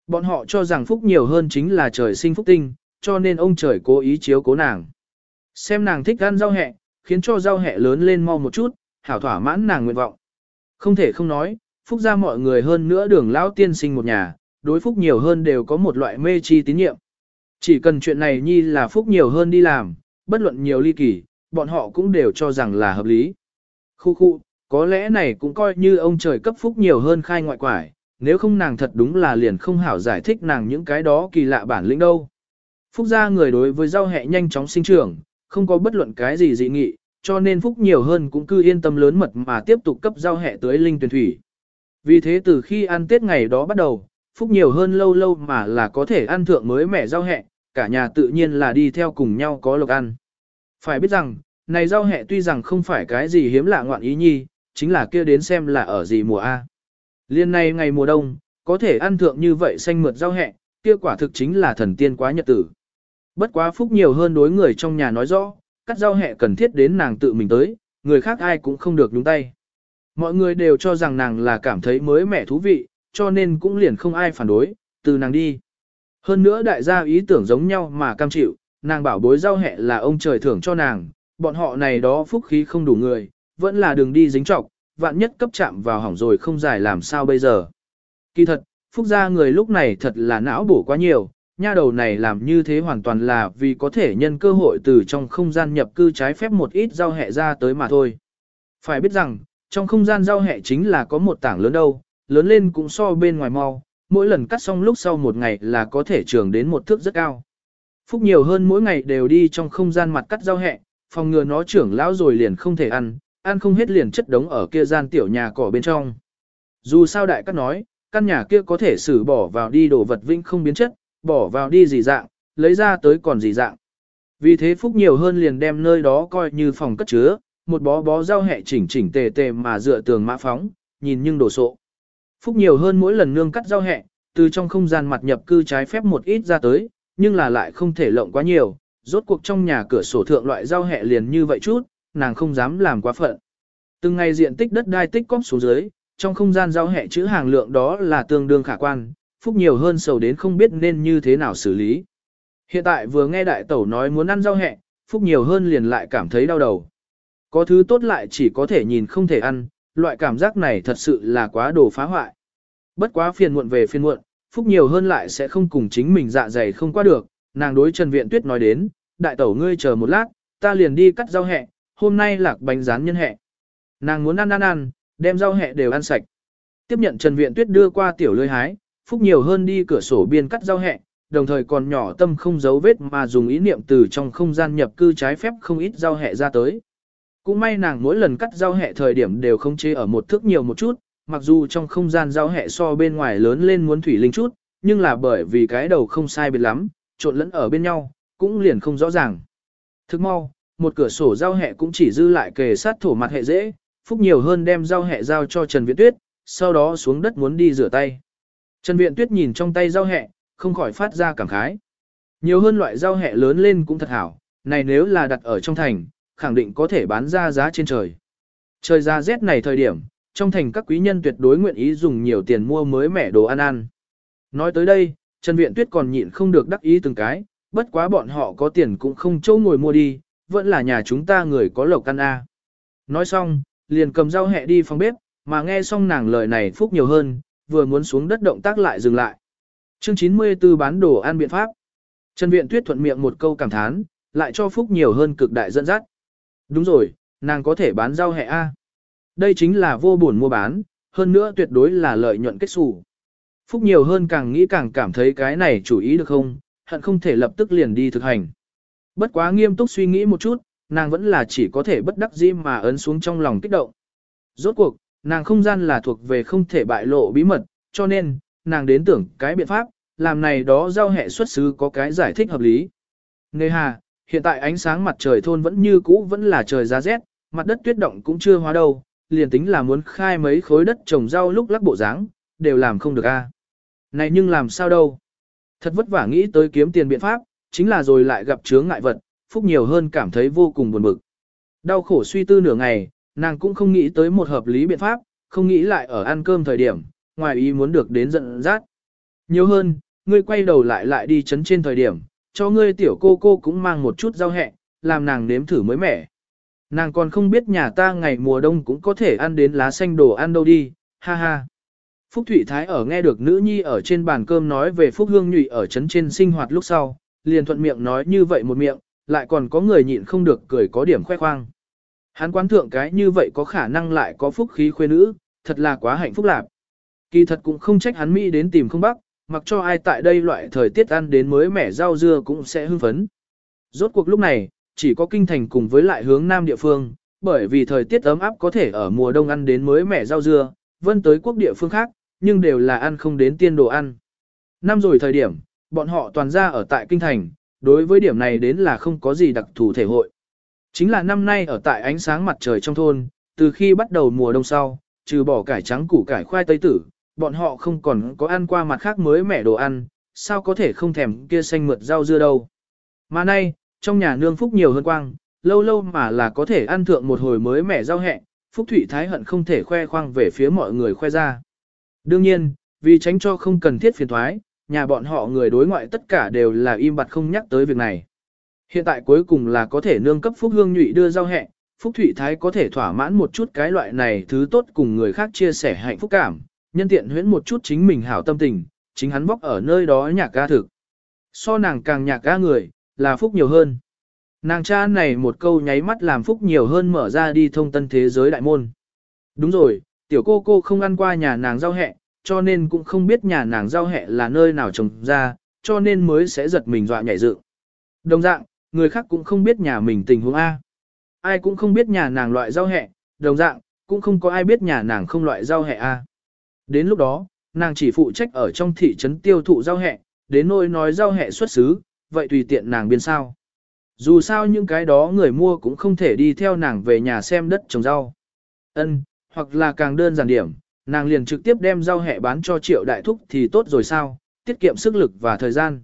Bọn họ cho rằng phúc nhiều hơn chính là trời sinh phúc tinh, cho nên ông trời cố ý chiếu cố nàng. Xem nàng thích ăn rau hẹ, khiến cho rau hẹ lớn lên mau một chút, hảo thỏa mãn nàng nguyện vọng. Không thể không nói, phúc ra mọi người hơn nữa đường lão tiên sinh một nhà, đối phúc nhiều hơn đều có một loại mê chi tín nhiệm. Chỉ cần chuyện này nhi là phúc nhiều hơn đi làm, bất luận nhiều ly kỳ, bọn họ cũng đều cho rằng là hợp lý. Khu khu, có lẽ này cũng coi như ông trời cấp phúc nhiều hơn khai ngoại quải, nếu không nàng thật đúng là liền không hảo giải thích nàng những cái đó kỳ lạ bản lĩnh đâu. Phúc gia người đối với rau hẹ nhanh chóng sinh trưởng, không có bất luận cái gì dị nghị, cho nên Phúc nhiều hơn cũng cứ yên tâm lớn mật mà tiếp tục cấp rau hẹ tới linh tuyển thủy. Vì thế từ khi ăn Tết ngày đó bắt đầu, Phúc nhiều hơn lâu lâu mà là có thể ăn thượng mới mẻ rau hẹ, cả nhà tự nhiên là đi theo cùng nhau có lộc ăn. Phải biết rằng, này rau hẹ tuy rằng không phải cái gì hiếm lạ ngoạn ý nhi, chính là kia đến xem là ở gì mùa A. Liên này ngày mùa đông, có thể ăn thượng như vậy xanh mượt rau hẹ, kia quả thực chính là thần tiên quá nhật tử. Bất quá phúc nhiều hơn đối người trong nhà nói rõ, cắt rau hẹ cần thiết đến nàng tự mình tới, người khác ai cũng không được nhúng tay. Mọi người đều cho rằng nàng là cảm thấy mới mẻ thú vị, cho nên cũng liền không ai phản đối, từ nàng đi. Hơn nữa đại gia ý tưởng giống nhau mà cam chịu, nàng bảo bối giao hẹ là ông trời thưởng cho nàng, bọn họ này đó phúc khí không đủ người, vẫn là đường đi dính trọc, vạn nhất cấp chạm vào hỏng rồi không giải làm sao bây giờ. Kỳ thật, phúc gia người lúc này thật là não bổ quá nhiều, nha đầu này làm như thế hoàn toàn là vì có thể nhân cơ hội từ trong không gian nhập cư trái phép một ít giao hẹ ra tới mà thôi. Phải biết rằng, trong không gian giao hẹ chính là có một tảng lớn đâu, lớn lên cũng so bên ngoài mau, mỗi lần cắt xong lúc sau một ngày là có thể trường đến một thước rất cao. Phúc nhiều hơn mỗi ngày đều đi trong không gian mặt cắt rau hẹ, phòng ngừa nó trưởng lão rồi liền không thể ăn, ăn không hết liền chất đống ở kia gian tiểu nhà cỏ bên trong. Dù sao đại cát nói, căn nhà kia có thể xử bỏ vào đi đồ vật vinh không biến chất, bỏ vào đi gì dạng, lấy ra tới còn gì dạng. Vì thế Phúc nhiều hơn liền đem nơi đó coi như phòng cất chứa, một bó bó rau hẹ chỉnh chỉnh tề tề mà dựa tường mã phóng, nhìn nhưng đổ sộ. Phúc nhiều hơn mỗi lần nương cắt rau hẹ, từ trong không gian mặt nhập cư trái phép một ít ra tới, nhưng là lại không thể lộng quá nhiều, rốt cuộc trong nhà cửa sổ thượng loại rau hẹ liền như vậy chút, nàng không dám làm quá phận. Từng ngày diện tích đất đai tích cóp xuống dưới, trong không gian rau hẹ chữ hàng lượng đó là tương đương khả quan, phúc nhiều hơn sầu đến không biết nên như thế nào xử lý. Hiện tại vừa nghe đại tẩu nói muốn ăn rau hẹ, phúc nhiều hơn liền lại cảm thấy đau đầu. Có thứ tốt lại chỉ có thể nhìn không thể ăn, loại cảm giác này thật sự là quá đồ phá hoại. Bất quá phiền muộn về phiền muộn, phúc nhiều hơn lại sẽ không cùng chính mình dạ dày không qua được, nàng đối Trần Viện Tuyết nói đến, đại tẩu ngươi chờ một lát, ta liền đi cắt rau hẹ, hôm nay lạc bánh rán nhân hẹ. Nàng muốn ăn ăn ăn, đem rau hẹ đều ăn sạch. Tiếp nhận Trần Viện Tuyết đưa qua tiểu lưới hái, phúc nhiều hơn đi cửa sổ biên cắt rau hẹ, đồng thời còn nhỏ tâm không giấu vết mà dùng ý niệm từ trong không gian nhập cư trái phép không ít rau hẹ ra tới. Cũng may nàng mỗi lần cắt rau hẹ thời điểm đều không chế ở một thước nhiều một chút, mặc dù trong không gian giao hệ so bên ngoài lớn lên muốn thủy linh chút, nhưng là bởi vì cái đầu không sai biệt lắm, trộn lẫn ở bên nhau, cũng liền không rõ ràng. Thức mau, một cửa sổ giao hệ cũng chỉ dư lại kề sát thổ mặt hệ dễ, phúc nhiều hơn đem giao hệ giao cho Trần Viễn Tuyết, sau đó xuống đất muốn đi rửa tay. Trần Viễn Tuyết nhìn trong tay giao hệ, không khỏi phát ra cảm khái. Nhiều hơn loại giao hệ lớn lên cũng thật hảo, này nếu là đặt ở trong thành, khẳng định có thể bán ra giá trên trời. Trời ra rét này thời điểm, trong thành các quý nhân tuyệt đối nguyện ý dùng nhiều tiền mua mới mẻ đồ ăn ăn. Nói tới đây, Trần Viện Tuyết còn nhịn không được đắc ý từng cái, bất quá bọn họ có tiền cũng không chỗ ngồi mua đi, vẫn là nhà chúng ta người có lộc ăn a. Nói xong, liền cầm dao hẹ đi phòng bếp, mà nghe xong nàng lời này phúc nhiều hơn, vừa muốn xuống đất động tác lại dừng lại. Chương 94 bán đồ ăn biện pháp. Trần Viện Tuyết thuận miệng một câu cảm thán, lại cho phúc nhiều hơn cực đại dẫn dắt. Đúng rồi, nàng có thể bán rau hẹ A. Đây chính là vô buồn mua bán, hơn nữa tuyệt đối là lợi nhuận kết xù. Phúc nhiều hơn càng nghĩ càng cảm thấy cái này chủ ý được không, hận không thể lập tức liền đi thực hành. Bất quá nghiêm túc suy nghĩ một chút, nàng vẫn là chỉ có thể bất đắc dĩ mà ấn xuống trong lòng kích động. Rốt cuộc, nàng không gian là thuộc về không thể bại lộ bí mật, cho nên, nàng đến tưởng cái biện pháp, làm này đó giao hệ xuất xứ có cái giải thích hợp lý. Nề hà, hiện tại ánh sáng mặt trời thôn vẫn như cũ vẫn là trời giá rét, mặt đất tuyết động cũng chưa hóa đâu, liền tính là muốn khai mấy khối đất trồng rau lúc lắc bộ dáng, đều làm không được a. Này nhưng làm sao đâu? Thật vất vả nghĩ tới kiếm tiền biện pháp, chính là rồi lại gặp chướng ngại vật, phúc nhiều hơn cảm thấy vô cùng buồn bực. Đau khổ suy tư nửa ngày, nàng cũng không nghĩ tới một hợp lý biện pháp, không nghĩ lại ở ăn cơm thời điểm, ngoài ý muốn được đến giận dắt. Nhiều hơn, ngươi quay đầu lại lại đi chấn trên thời điểm, cho ngươi tiểu cô cô cũng mang một chút rau hẹ, làm nàng nếm thử mới mẻ. Nàng còn không biết nhà ta ngày mùa đông cũng có thể ăn đến lá xanh đồ ăn đâu đi, ha ha. Phúc Thụy Thái ở nghe được nữ nhi ở trên bàn cơm nói về Phúc Hương Nhụy ở trấn trên sinh hoạt lúc sau, liền thuận miệng nói như vậy một miệng, lại còn có người nhịn không được cười có điểm khoe khoang. Hắn quán thượng cái như vậy có khả năng lại có phúc khí khuê nữ, thật là quá hạnh phúc lạc. Kỳ thật cũng không trách hắn Mỹ đến tìm không bắc, mặc cho ai tại đây loại thời tiết ăn đến mới mẻ rau dưa cũng sẽ hưng phấn. Rốt cuộc lúc này, chỉ có kinh thành cùng với lại hướng nam địa phương, bởi vì thời tiết ấm áp có thể ở mùa đông ăn đến mới mẻ rau dưa, vân tới quốc địa phương khác, nhưng đều là ăn không đến tiên đồ ăn. Năm rồi thời điểm, bọn họ toàn ra ở tại kinh thành, đối với điểm này đến là không có gì đặc thù thể hội. Chính là năm nay ở tại ánh sáng mặt trời trong thôn, từ khi bắt đầu mùa đông sau, trừ bỏ cải trắng củ cải khoai tây tử, bọn họ không còn có ăn qua mặt khác mới mẻ đồ ăn, sao có thể không thèm kia xanh mượt rau dưa đâu. Mà nay, trong nhà nương phúc nhiều hơn quang, lâu lâu mà là có thể ăn thượng một hồi mới mẻ rau hẹ, phúc thủy thái hận không thể khoe khoang về phía mọi người khoe ra. Đương nhiên, vì tránh cho không cần thiết phiền thoái, nhà bọn họ người đối ngoại tất cả đều là im bặt không nhắc tới việc này. Hiện tại cuối cùng là có thể nương cấp Phúc Hương Nhụy đưa giao hẹ, Phúc Thụy Thái có thể thỏa mãn một chút cái loại này thứ tốt cùng người khác chia sẻ hạnh phúc cảm, nhân tiện huyễn một chút chính mình hảo tâm tình, chính hắn bóc ở nơi đó nhạc ca thực. So nàng càng nhạc ca người, là Phúc nhiều hơn. Nàng cha này một câu nháy mắt làm Phúc nhiều hơn mở ra đi thông tân thế giới đại môn. Đúng rồi, tiểu cô cô không ăn qua nhà nàng giao hẹ, cho nên cũng không biết nhà nàng giao hẹ là nơi nào trồng ra, cho nên mới sẽ giật mình dọa nhảy dựng. Đồng dạng, người khác cũng không biết nhà mình tình huống A. Ai cũng không biết nhà nàng loại giao hẹ, đồng dạng, cũng không có ai biết nhà nàng không loại rau hẹ a. Đến lúc đó, nàng chỉ phụ trách ở trong thị trấn tiêu thụ rau hẹ, đến nỗi nói rau hẹ xuất xứ, vậy tùy tiện nàng biên sao. Dù sao những cái đó người mua cũng không thể đi theo nàng về nhà xem đất trồng rau. Ân, hoặc là càng đơn giản điểm, nàng liền trực tiếp đem rau hẹ bán cho triệu đại thúc thì tốt rồi sao, tiết kiệm sức lực và thời gian.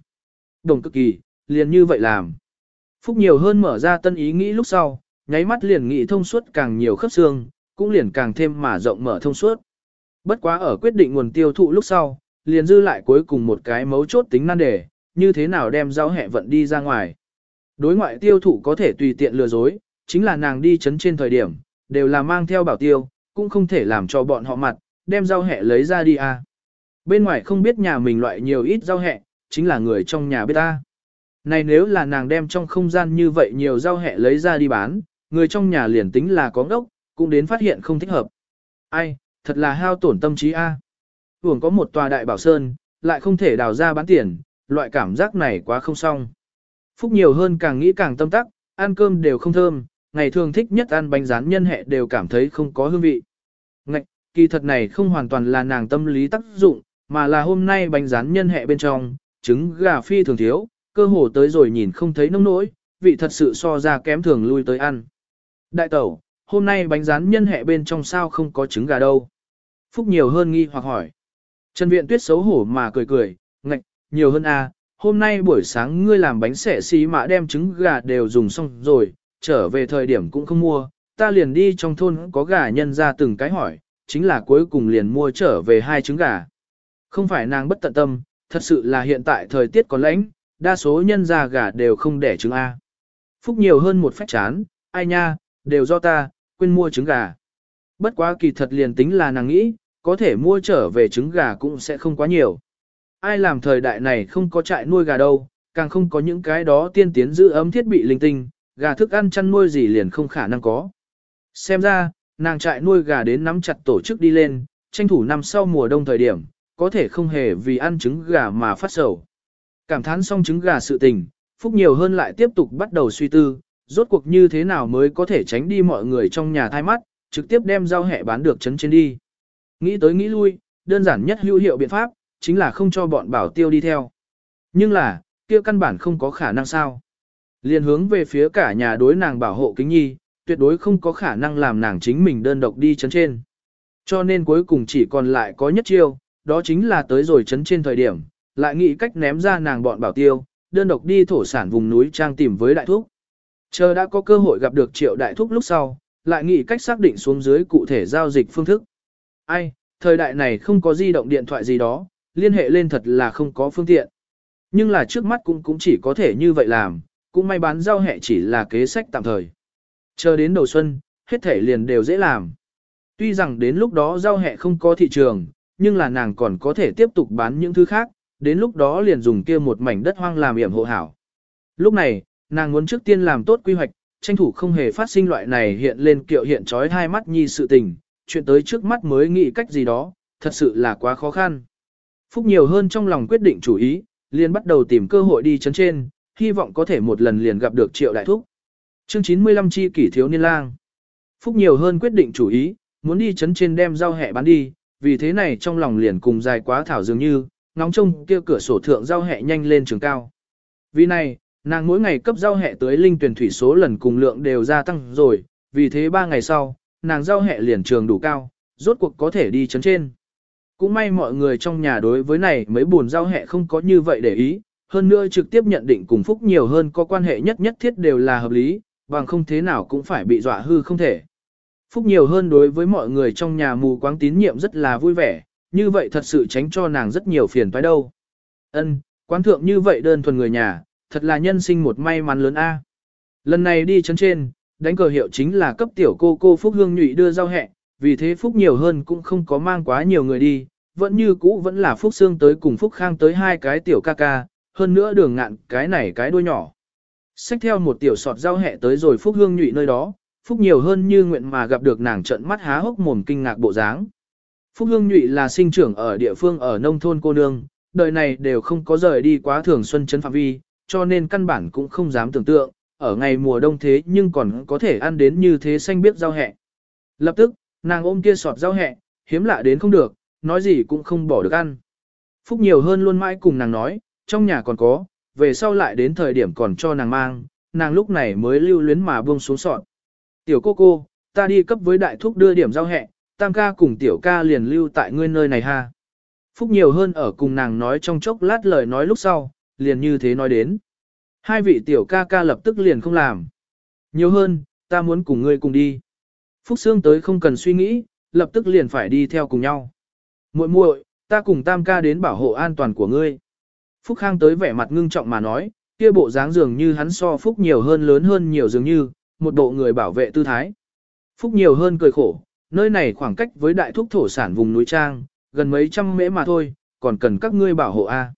Đồng cực kỳ, liền như vậy làm. Phúc nhiều hơn mở ra tân ý nghĩ lúc sau, nháy mắt liền nghĩ thông suốt càng nhiều khớp xương, cũng liền càng thêm mà rộng mở thông suốt. Bất quá ở quyết định nguồn tiêu thụ lúc sau, liền dư lại cuối cùng một cái mấu chốt tính nan đề, như thế nào đem rau hẹ vận đi ra ngoài. Đối ngoại tiêu thụ có thể tùy tiện lừa dối, chính là nàng đi chấn trên thời điểm, đều là mang theo bảo tiêu, cũng không thể làm cho bọn họ mặt, đem rau hẹ lấy ra đi à. Bên ngoài không biết nhà mình loại nhiều ít rau hẹ, chính là người trong nhà biết ta. Này nếu là nàng đem trong không gian như vậy nhiều rau hẹ lấy ra đi bán, người trong nhà liền tính là có ngốc, cũng đến phát hiện không thích hợp. Ai, thật là hao tổn tâm trí a. À. có một tòa đại bảo sơn, lại không thể đào ra bán tiền, loại cảm giác này quá không xong. Phúc nhiều hơn càng nghĩ càng tâm tắc, ăn cơm đều không thơm, ngày thường thích nhất ăn bánh rán nhân hệ đều cảm thấy không có hương vị. Ngạch, kỳ thật này không hoàn toàn là nàng tâm lý tác dụng, mà là hôm nay bánh rán nhân hệ bên trong, trứng gà phi thường thiếu, cơ hồ tới rồi nhìn không thấy nông nỗi, vị thật sự so ra kém thường lui tới ăn. Đại tẩu, hôm nay bánh rán nhân hệ bên trong sao không có trứng gà đâu. Phúc nhiều hơn nghi hoặc hỏi. Trần Viện Tuyết xấu hổ mà cười cười, ngạch, nhiều hơn à, hôm nay buổi sáng ngươi làm bánh xẻ xí mà đem trứng gà đều dùng xong rồi, trở về thời điểm cũng không mua, ta liền đi trong thôn có gà nhân ra từng cái hỏi, chính là cuối cùng liền mua trở về hai trứng gà. Không phải nàng bất tận tâm, thật sự là hiện tại thời tiết có lạnh, đa số nhân ra gà đều không đẻ trứng A. Phúc nhiều hơn một phách chán, ai nha, đều do ta, quên mua trứng gà. Bất quá kỳ thật liền tính là nàng nghĩ, có thể mua trở về trứng gà cũng sẽ không quá nhiều. Ai làm thời đại này không có trại nuôi gà đâu, càng không có những cái đó tiên tiến giữ ấm thiết bị linh tinh, gà thức ăn chăn nuôi gì liền không khả năng có. Xem ra, nàng trại nuôi gà đến nắm chặt tổ chức đi lên, tranh thủ năm sau mùa đông thời điểm, có thể không hề vì ăn trứng gà mà phát sầu. Cảm thán xong trứng gà sự tình, Phúc nhiều hơn lại tiếp tục bắt đầu suy tư, rốt cuộc như thế nào mới có thể tránh đi mọi người trong nhà thai mắt, trực tiếp đem rau hẹ bán được chấn trên đi. Nghĩ tới nghĩ lui, đơn giản nhất hữu hiệu biện pháp, chính là không cho bọn bảo tiêu đi theo. Nhưng là, kia căn bản không có khả năng sao. Liên hướng về phía cả nhà đối nàng bảo hộ kính nhi, tuyệt đối không có khả năng làm nàng chính mình đơn độc đi chấn trên. Cho nên cuối cùng chỉ còn lại có nhất chiêu, đó chính là tới rồi chấn trên thời điểm, lại nghĩ cách ném ra nàng bọn bảo tiêu, đơn độc đi thổ sản vùng núi trang tìm với đại thúc. Chờ đã có cơ hội gặp được triệu đại thúc lúc sau, lại nghĩ cách xác định xuống dưới cụ thể giao dịch phương thức. Ai, thời đại này không có di động điện thoại gì đó, liên hệ lên thật là không có phương tiện. Nhưng là trước mắt cũng cũng chỉ có thể như vậy làm, cũng may bán rau hẹ chỉ là kế sách tạm thời. Chờ đến đầu xuân, hết thể liền đều dễ làm. Tuy rằng đến lúc đó rau hẹ không có thị trường, nhưng là nàng còn có thể tiếp tục bán những thứ khác, đến lúc đó liền dùng kia một mảnh đất hoang làm yểm hộ hảo. Lúc này, nàng muốn trước tiên làm tốt quy hoạch, tranh thủ không hề phát sinh loại này hiện lên kiệu hiện trói hai mắt nhi sự tình, chuyện tới trước mắt mới nghĩ cách gì đó, thật sự là quá khó khăn. Phúc nhiều hơn trong lòng quyết định chủ ý, liền bắt đầu tìm cơ hội đi chấn trên, hy vọng có thể một lần liền gặp được triệu đại thúc. Chương 95 chi kỷ thiếu niên lang. Phúc nhiều hơn quyết định chủ ý, muốn đi chấn trên đem rau hẹ bán đi, vì thế này trong lòng liền cùng dài quá thảo dường như, ngóng trông kia cửa sổ thượng rau hẹ nhanh lên trường cao. Vì này, nàng mỗi ngày cấp rau hẹ tới linh tuyển thủy số lần cùng lượng đều gia tăng rồi, vì thế ba ngày sau, nàng rau hẹ liền trường đủ cao, rốt cuộc có thể đi chấn trên. Cũng may mọi người trong nhà đối với này mấy buồn giao hẹ không có như vậy để ý, hơn nữa trực tiếp nhận định cùng Phúc nhiều hơn có quan hệ nhất nhất thiết đều là hợp lý, bằng không thế nào cũng phải bị dọa hư không thể. Phúc nhiều hơn đối với mọi người trong nhà mù quáng tín nhiệm rất là vui vẻ, như vậy thật sự tránh cho nàng rất nhiều phiền toái đâu. Ân, quán thượng như vậy đơn thuần người nhà, thật là nhân sinh một may mắn lớn a. Lần này đi chấn trên, đánh cờ hiệu chính là cấp tiểu cô cô Phúc Hương Nhụy đưa giao hẹ, vì thế Phúc nhiều hơn cũng không có mang quá nhiều người đi, vẫn như cũ vẫn là Phúc Sương tới cùng Phúc Khang tới hai cái tiểu ca ca, hơn nữa đường ngạn cái này cái đuôi nhỏ. Xách theo một tiểu sọt rau hẹ tới rồi Phúc Hương nhụy nơi đó, Phúc nhiều hơn như nguyện mà gặp được nàng trận mắt há hốc mồm kinh ngạc bộ dáng. Phúc Hương nhụy là sinh trưởng ở địa phương ở nông thôn cô nương, đời này đều không có rời đi quá thường xuân trấn phạm vi, cho nên căn bản cũng không dám tưởng tượng, ở ngày mùa đông thế nhưng còn có thể ăn đến như thế xanh biết rau hẹ. Lập tức, nàng ôm kia sọt rau hẹ, hiếm lạ đến không được, nói gì cũng không bỏ được ăn. Phúc nhiều hơn luôn mãi cùng nàng nói, trong nhà còn có, về sau lại đến thời điểm còn cho nàng mang, nàng lúc này mới lưu luyến mà buông xuống sọt. Tiểu cô cô, ta đi cấp với đại thúc đưa điểm giao hẹ, tam ca cùng tiểu ca liền lưu tại ngươi nơi này ha. Phúc nhiều hơn ở cùng nàng nói trong chốc lát lời nói lúc sau, liền như thế nói đến. Hai vị tiểu ca ca lập tức liền không làm. Nhiều hơn, ta muốn cùng ngươi cùng đi. Phúc Sương tới không cần suy nghĩ, lập tức liền phải đi theo cùng nhau muội muội, ta cùng tam ca đến bảo hộ an toàn của ngươi. Phúc Khang tới vẻ mặt ngưng trọng mà nói, kia bộ dáng dường như hắn so Phúc nhiều hơn lớn hơn nhiều dường như, một bộ người bảo vệ tư thái. Phúc nhiều hơn cười khổ, nơi này khoảng cách với đại thúc thổ sản vùng núi Trang, gần mấy trăm mễ mà thôi, còn cần các ngươi bảo hộ a.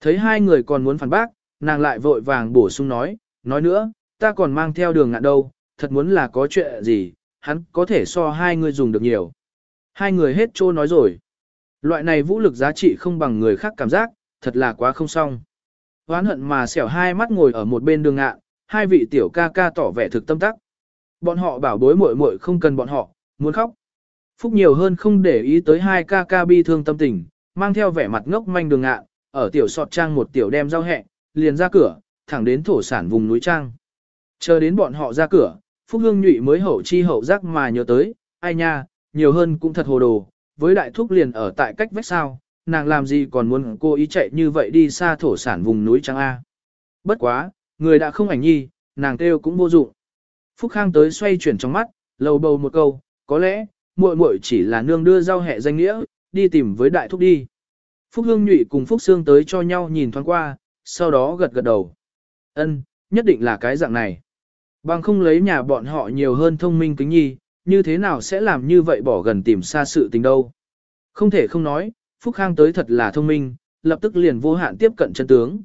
Thấy hai người còn muốn phản bác, nàng lại vội vàng bổ sung nói, nói nữa, ta còn mang theo đường ngạn đâu, thật muốn là có chuyện gì, hắn có thể so hai người dùng được nhiều. Hai người hết trô nói rồi. Loại này vũ lực giá trị không bằng người khác cảm giác, thật là quá không xong. Hoán hận mà xẻo hai mắt ngồi ở một bên đường ngạ, hai vị tiểu ca ca tỏ vẻ thực tâm tắc. Bọn họ bảo bối muội muội không cần bọn họ, muốn khóc. Phúc nhiều hơn không để ý tới hai ca ca bi thương tâm tình, mang theo vẻ mặt ngốc manh đường ngạ, ở tiểu sọt trang một tiểu đem rau hẹ, liền ra cửa, thẳng đến thổ sản vùng núi trang. Chờ đến bọn họ ra cửa, Phúc Hương Nhụy mới hậu chi hậu giác mà nhớ tới, ai nha, nhiều hơn cũng thật hồ đồ, với đại thúc liền ở tại cách vách sao, nàng làm gì còn muốn cô ý chạy như vậy đi xa thổ sản vùng núi trang A. Bất quá, người đã không ảnh nhi, nàng kêu cũng vô dụng. Phúc Khang tới xoay chuyển trong mắt, lầu bầu một câu, có lẽ, muội muội chỉ là nương đưa giao hẹ danh nghĩa, đi tìm với đại thúc đi. Phúc Hương Nhụy cùng Phúc Sương tới cho nhau nhìn thoáng qua, sau đó gật gật đầu. Ân, nhất định là cái dạng này. Bằng không lấy nhà bọn họ nhiều hơn thông minh kính nhi, như thế nào sẽ làm như vậy bỏ gần tìm xa sự tình đâu. Không thể không nói, Phúc Khang tới thật là thông minh, lập tức liền vô hạn tiếp cận chân tướng.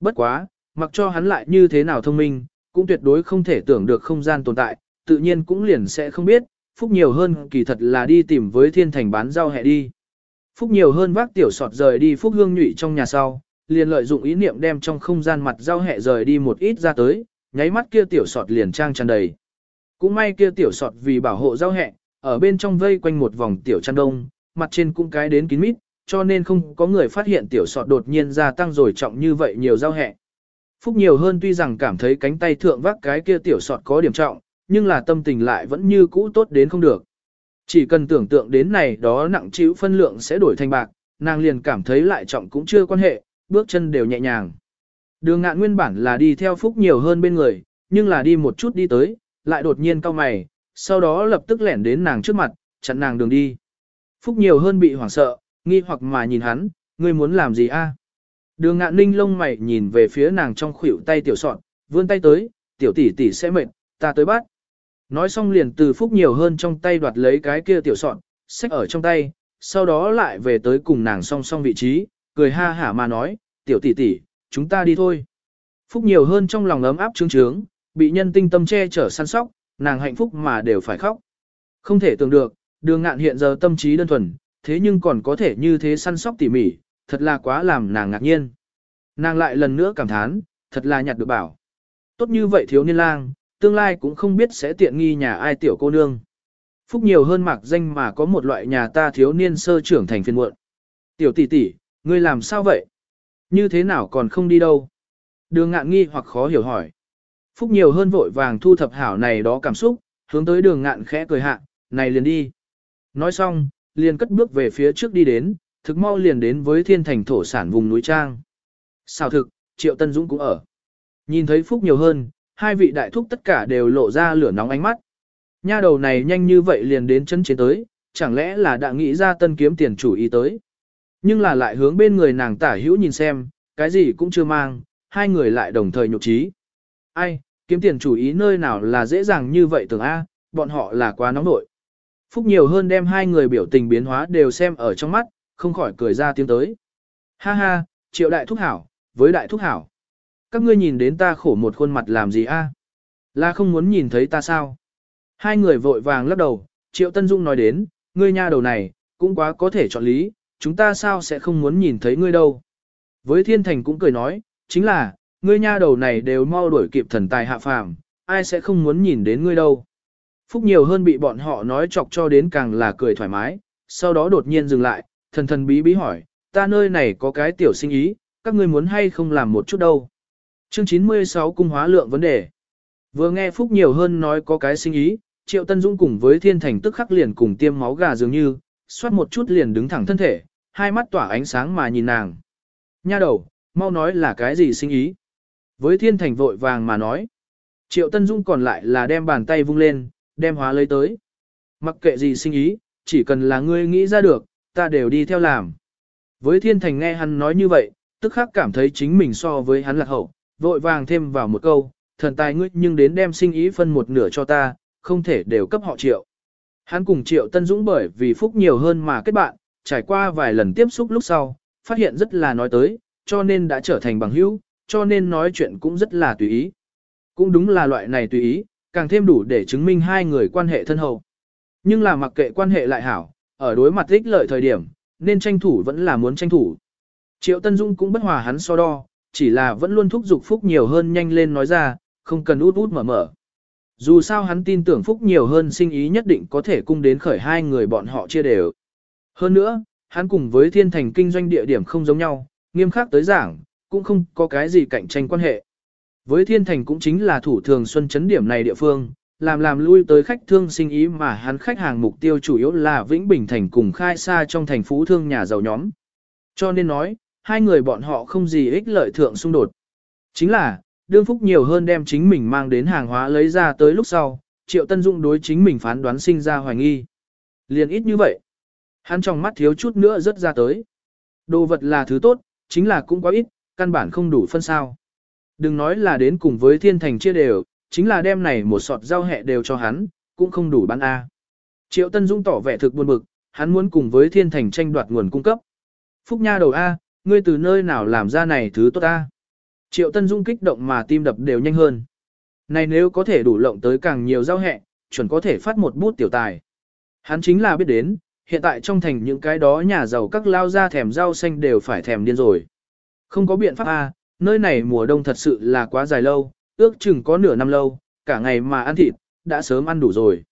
Bất quá, mặc cho hắn lại như thế nào thông minh, cũng tuyệt đối không thể tưởng được không gian tồn tại, tự nhiên cũng liền sẽ không biết, Phúc nhiều hơn kỳ thật là đi tìm với thiên thành bán rau hẹ đi. Phúc nhiều hơn vác tiểu sọt rời đi Phúc hương nhụy trong nhà sau, liền lợi dụng ý niệm đem trong không gian mặt rau hẹ rời đi một ít ra tới, nháy mắt kia tiểu sọt liền trang tràn đầy. Cũng may kia tiểu sọt vì bảo hộ giao hẹ, ở bên trong vây quanh một vòng tiểu chăn đông, mặt trên cũng cái đến kín mít, cho nên không có người phát hiện tiểu sọt đột nhiên gia tăng rồi trọng như vậy nhiều giao hẹ. Phúc nhiều hơn tuy rằng cảm thấy cánh tay thượng vác cái kia tiểu sọt có điểm trọng, nhưng là tâm tình lại vẫn như cũ tốt đến không được. Chỉ cần tưởng tượng đến này đó nặng chịu phân lượng sẽ đổi thành bạc, nàng liền cảm thấy lại trọng cũng chưa quan hệ, bước chân đều nhẹ nhàng. Đường ngạn nguyên bản là đi theo Phúc nhiều hơn bên người, nhưng là đi một chút đi tới, lại đột nhiên cau mày, sau đó lập tức lẻn đến nàng trước mặt, chặn nàng đường đi. Phúc nhiều hơn bị hoảng sợ, nghi hoặc mà nhìn hắn, ngươi muốn làm gì a? À? Đường ngạn ninh lông mày nhìn về phía nàng trong khuỷu tay tiểu sọn, vươn tay tới, tiểu tỷ tỷ sẽ mệt, ta tới bắt. Nói xong liền từ phúc nhiều hơn trong tay đoạt lấy cái kia tiểu sọn, xách ở trong tay, sau đó lại về tới cùng nàng song song vị trí, cười ha hả mà nói, tiểu tỷ tỷ, chúng ta đi thôi. Phúc nhiều hơn trong lòng ấm áp trướng trướng, bị nhân tinh tâm che chở săn sóc, nàng hạnh phúc mà đều phải khóc. Không thể tưởng được, đường ngạn hiện giờ tâm trí đơn thuần, thế nhưng còn có thể như thế săn sóc tỉ mỉ, thật là quá làm nàng ngạc nhiên. Nàng lại lần nữa cảm thán, thật là nhặt được bảo. Tốt như vậy thiếu niên lang, tương lai cũng không biết sẽ tiện nghi nhà ai tiểu cô nương. Phúc nhiều hơn mạc danh mà có một loại nhà ta thiếu niên sơ trưởng thành phiên muộn. Tiểu tỷ tỷ, ngươi làm sao vậy? Như thế nào còn không đi đâu? Đường ngạn nghi hoặc khó hiểu hỏi. Phúc nhiều hơn vội vàng thu thập hảo này đó cảm xúc, hướng tới đường ngạn khẽ cười hạ, này liền đi. Nói xong, liền cất bước về phía trước đi đến, thực mau liền đến với thiên thành thổ sản vùng núi Trang. Sao thực, Triệu Tân Dũng cũng ở. Nhìn thấy Phúc nhiều hơn, hai vị đại thúc tất cả đều lộ ra lửa nóng ánh mắt. Nha đầu này nhanh như vậy liền đến chân chế tới, chẳng lẽ là đã nghĩ ra tân kiếm tiền chủ ý tới. Nhưng là lại hướng bên người nàng tả hữu nhìn xem, cái gì cũng chưa mang, hai người lại đồng thời nhục trí. Ai, kiếm tiền chủ ý nơi nào là dễ dàng như vậy tưởng A, bọn họ là quá nóng nội. Phúc nhiều hơn đem hai người biểu tình biến hóa đều xem ở trong mắt, không khỏi cười ra tiếng tới. Ha ha, triệu đại thúc hảo, với đại thúc hảo. Các ngươi nhìn đến ta khổ một khuôn mặt làm gì a? Là không muốn nhìn thấy ta sao? Hai người vội vàng lắc đầu, triệu tân dung nói đến, ngươi nha đầu này, cũng quá có thể chọn lý, chúng ta sao sẽ không muốn nhìn thấy ngươi đâu. Với thiên thành cũng cười nói, chính là, ngươi nha đầu này đều mau đuổi kịp thần tài hạ phàm, ai sẽ không muốn nhìn đến ngươi đâu. Phúc nhiều hơn bị bọn họ nói chọc cho đến càng là cười thoải mái, sau đó đột nhiên dừng lại, thần thần bí bí hỏi, ta nơi này có cái tiểu sinh ý, các ngươi muốn hay không làm một chút đâu. Chương 96 cung hóa lượng vấn đề. Vừa nghe Phúc nhiều hơn nói có cái sinh ý, Triệu Tân Dũng cùng với Thiên Thành tức khắc liền cùng tiêm máu gà dường như, xoát một chút liền đứng thẳng thân thể, hai mắt tỏa ánh sáng mà nhìn nàng. Nha đầu, mau nói là cái gì sinh ý. Với Thiên Thành vội vàng mà nói. Triệu Tân Dũng còn lại là đem bàn tay vung lên, đem hóa lấy tới. Mặc kệ gì sinh ý, chỉ cần là ngươi nghĩ ra được, ta đều đi theo làm. Với Thiên Thành nghe hắn nói như vậy, tức khắc cảm thấy chính mình so với hắn lạc hậu, vội vàng thêm vào một câu, thần tài ngươi nhưng đến đem sinh ý phân một nửa cho ta, không thể đều cấp họ triệu. Hắn cùng triệu Tân Dũng bởi vì phúc nhiều hơn mà kết bạn, trải qua vài lần tiếp xúc lúc sau, phát hiện rất là nói tới, cho nên đã trở thành bằng hữu, cho nên nói chuyện cũng rất là tùy ý. Cũng đúng là loại này tùy ý, càng thêm đủ để chứng minh hai người quan hệ thân hậu. Nhưng là mặc kệ quan hệ lại hảo, ở đối mặt ích lợi thời điểm, nên tranh thủ vẫn là muốn tranh thủ. Triệu Tân Dung cũng bất hòa hắn so đo, chỉ là vẫn luôn thúc giục Phúc nhiều hơn nhanh lên nói ra, không cần út út mở mở. Dù sao hắn tin tưởng Phúc nhiều hơn sinh ý nhất định có thể cung đến khởi hai người bọn họ chia đều. Hơn nữa, hắn cùng với thiên thành kinh doanh địa điểm không giống nhau, nghiêm khắc tới giảng, cũng không có cái gì cạnh tranh quan hệ. Với thiên thành cũng chính là thủ thường xuân chấn điểm này địa phương, làm làm lui tới khách thương sinh ý mà hắn khách hàng mục tiêu chủ yếu là Vĩnh Bình Thành cùng khai xa trong thành phú thương nhà giàu nhóm. Cho nên nói, hai người bọn họ không gì ích lợi thượng xung đột. Chính là, đương phúc nhiều hơn đem chính mình mang đến hàng hóa lấy ra tới lúc sau, Triệu Tân dụng đối chính mình phán đoán sinh ra hoài nghi. Liền ít như vậy. Hắn trong mắt thiếu chút nữa rất ra tới. Đồ vật là thứ tốt, chính là cũng quá ít, căn bản không đủ phân sao. Đừng nói là đến cùng với thiên thành chia đều, chính là đem này một sọt rau hẹ đều cho hắn, cũng không đủ bán A. Triệu Tân dũng tỏ vẻ thực buồn bực, hắn muốn cùng với thiên thành tranh đoạt nguồn cung cấp. Phúc Nha đầu A, ngươi từ nơi nào làm ra này thứ tốt A. Triệu Tân dũng kích động mà tim đập đều nhanh hơn. Này nếu có thể đủ lộng tới càng nhiều rau hẹ, chuẩn có thể phát một bút tiểu tài. Hắn chính là biết đến, hiện tại trong thành những cái đó nhà giàu các lao ra thèm rau xanh đều phải thèm điên rồi. Không có biện pháp A, nơi này mùa đông thật sự là quá dài lâu, ước chừng có nửa năm lâu, cả ngày mà ăn thịt, đã sớm ăn đủ rồi.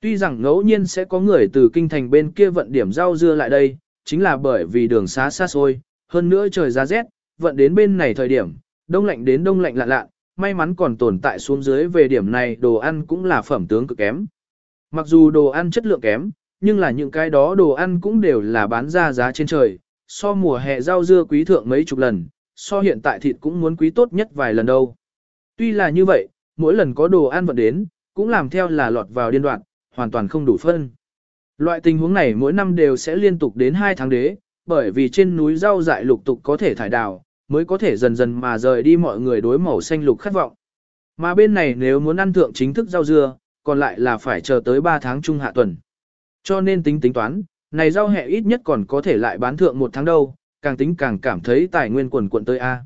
Tuy rằng ngẫu nhiên sẽ có người từ kinh thành bên kia vận điểm rau dưa lại đây, chính là bởi vì đường xá xa xôi, hơn nữa trời ra rét, vận đến bên này thời điểm, đông lạnh đến đông lạnh lạ lạ, may mắn còn tồn tại xuống dưới về điểm này đồ ăn cũng là phẩm tướng cực kém. Mặc dù đồ ăn chất lượng kém, nhưng là những cái đó đồ ăn cũng đều là bán ra giá trên trời, so mùa hè rau dưa quý thượng mấy chục lần, so hiện tại thịt cũng muốn quý tốt nhất vài lần đâu. Tuy là như vậy, mỗi lần có đồ ăn vận đến, cũng làm theo là lọt vào điên đoạn, hoàn toàn không đủ phân. Loại tình huống này mỗi năm đều sẽ liên tục đến 2 tháng đế, bởi vì trên núi rau dại lục tục có thể thải đào, mới có thể dần dần mà rời đi mọi người đối màu xanh lục khát vọng. Mà bên này nếu muốn ăn thượng chính thức rau dưa, còn lại là phải chờ tới 3 tháng trung hạ tuần. Cho nên tính tính toán, này rau hẹ ít nhất còn có thể lại bán thượng một tháng đâu, càng tính càng cảm thấy tài nguyên quần quận tới A.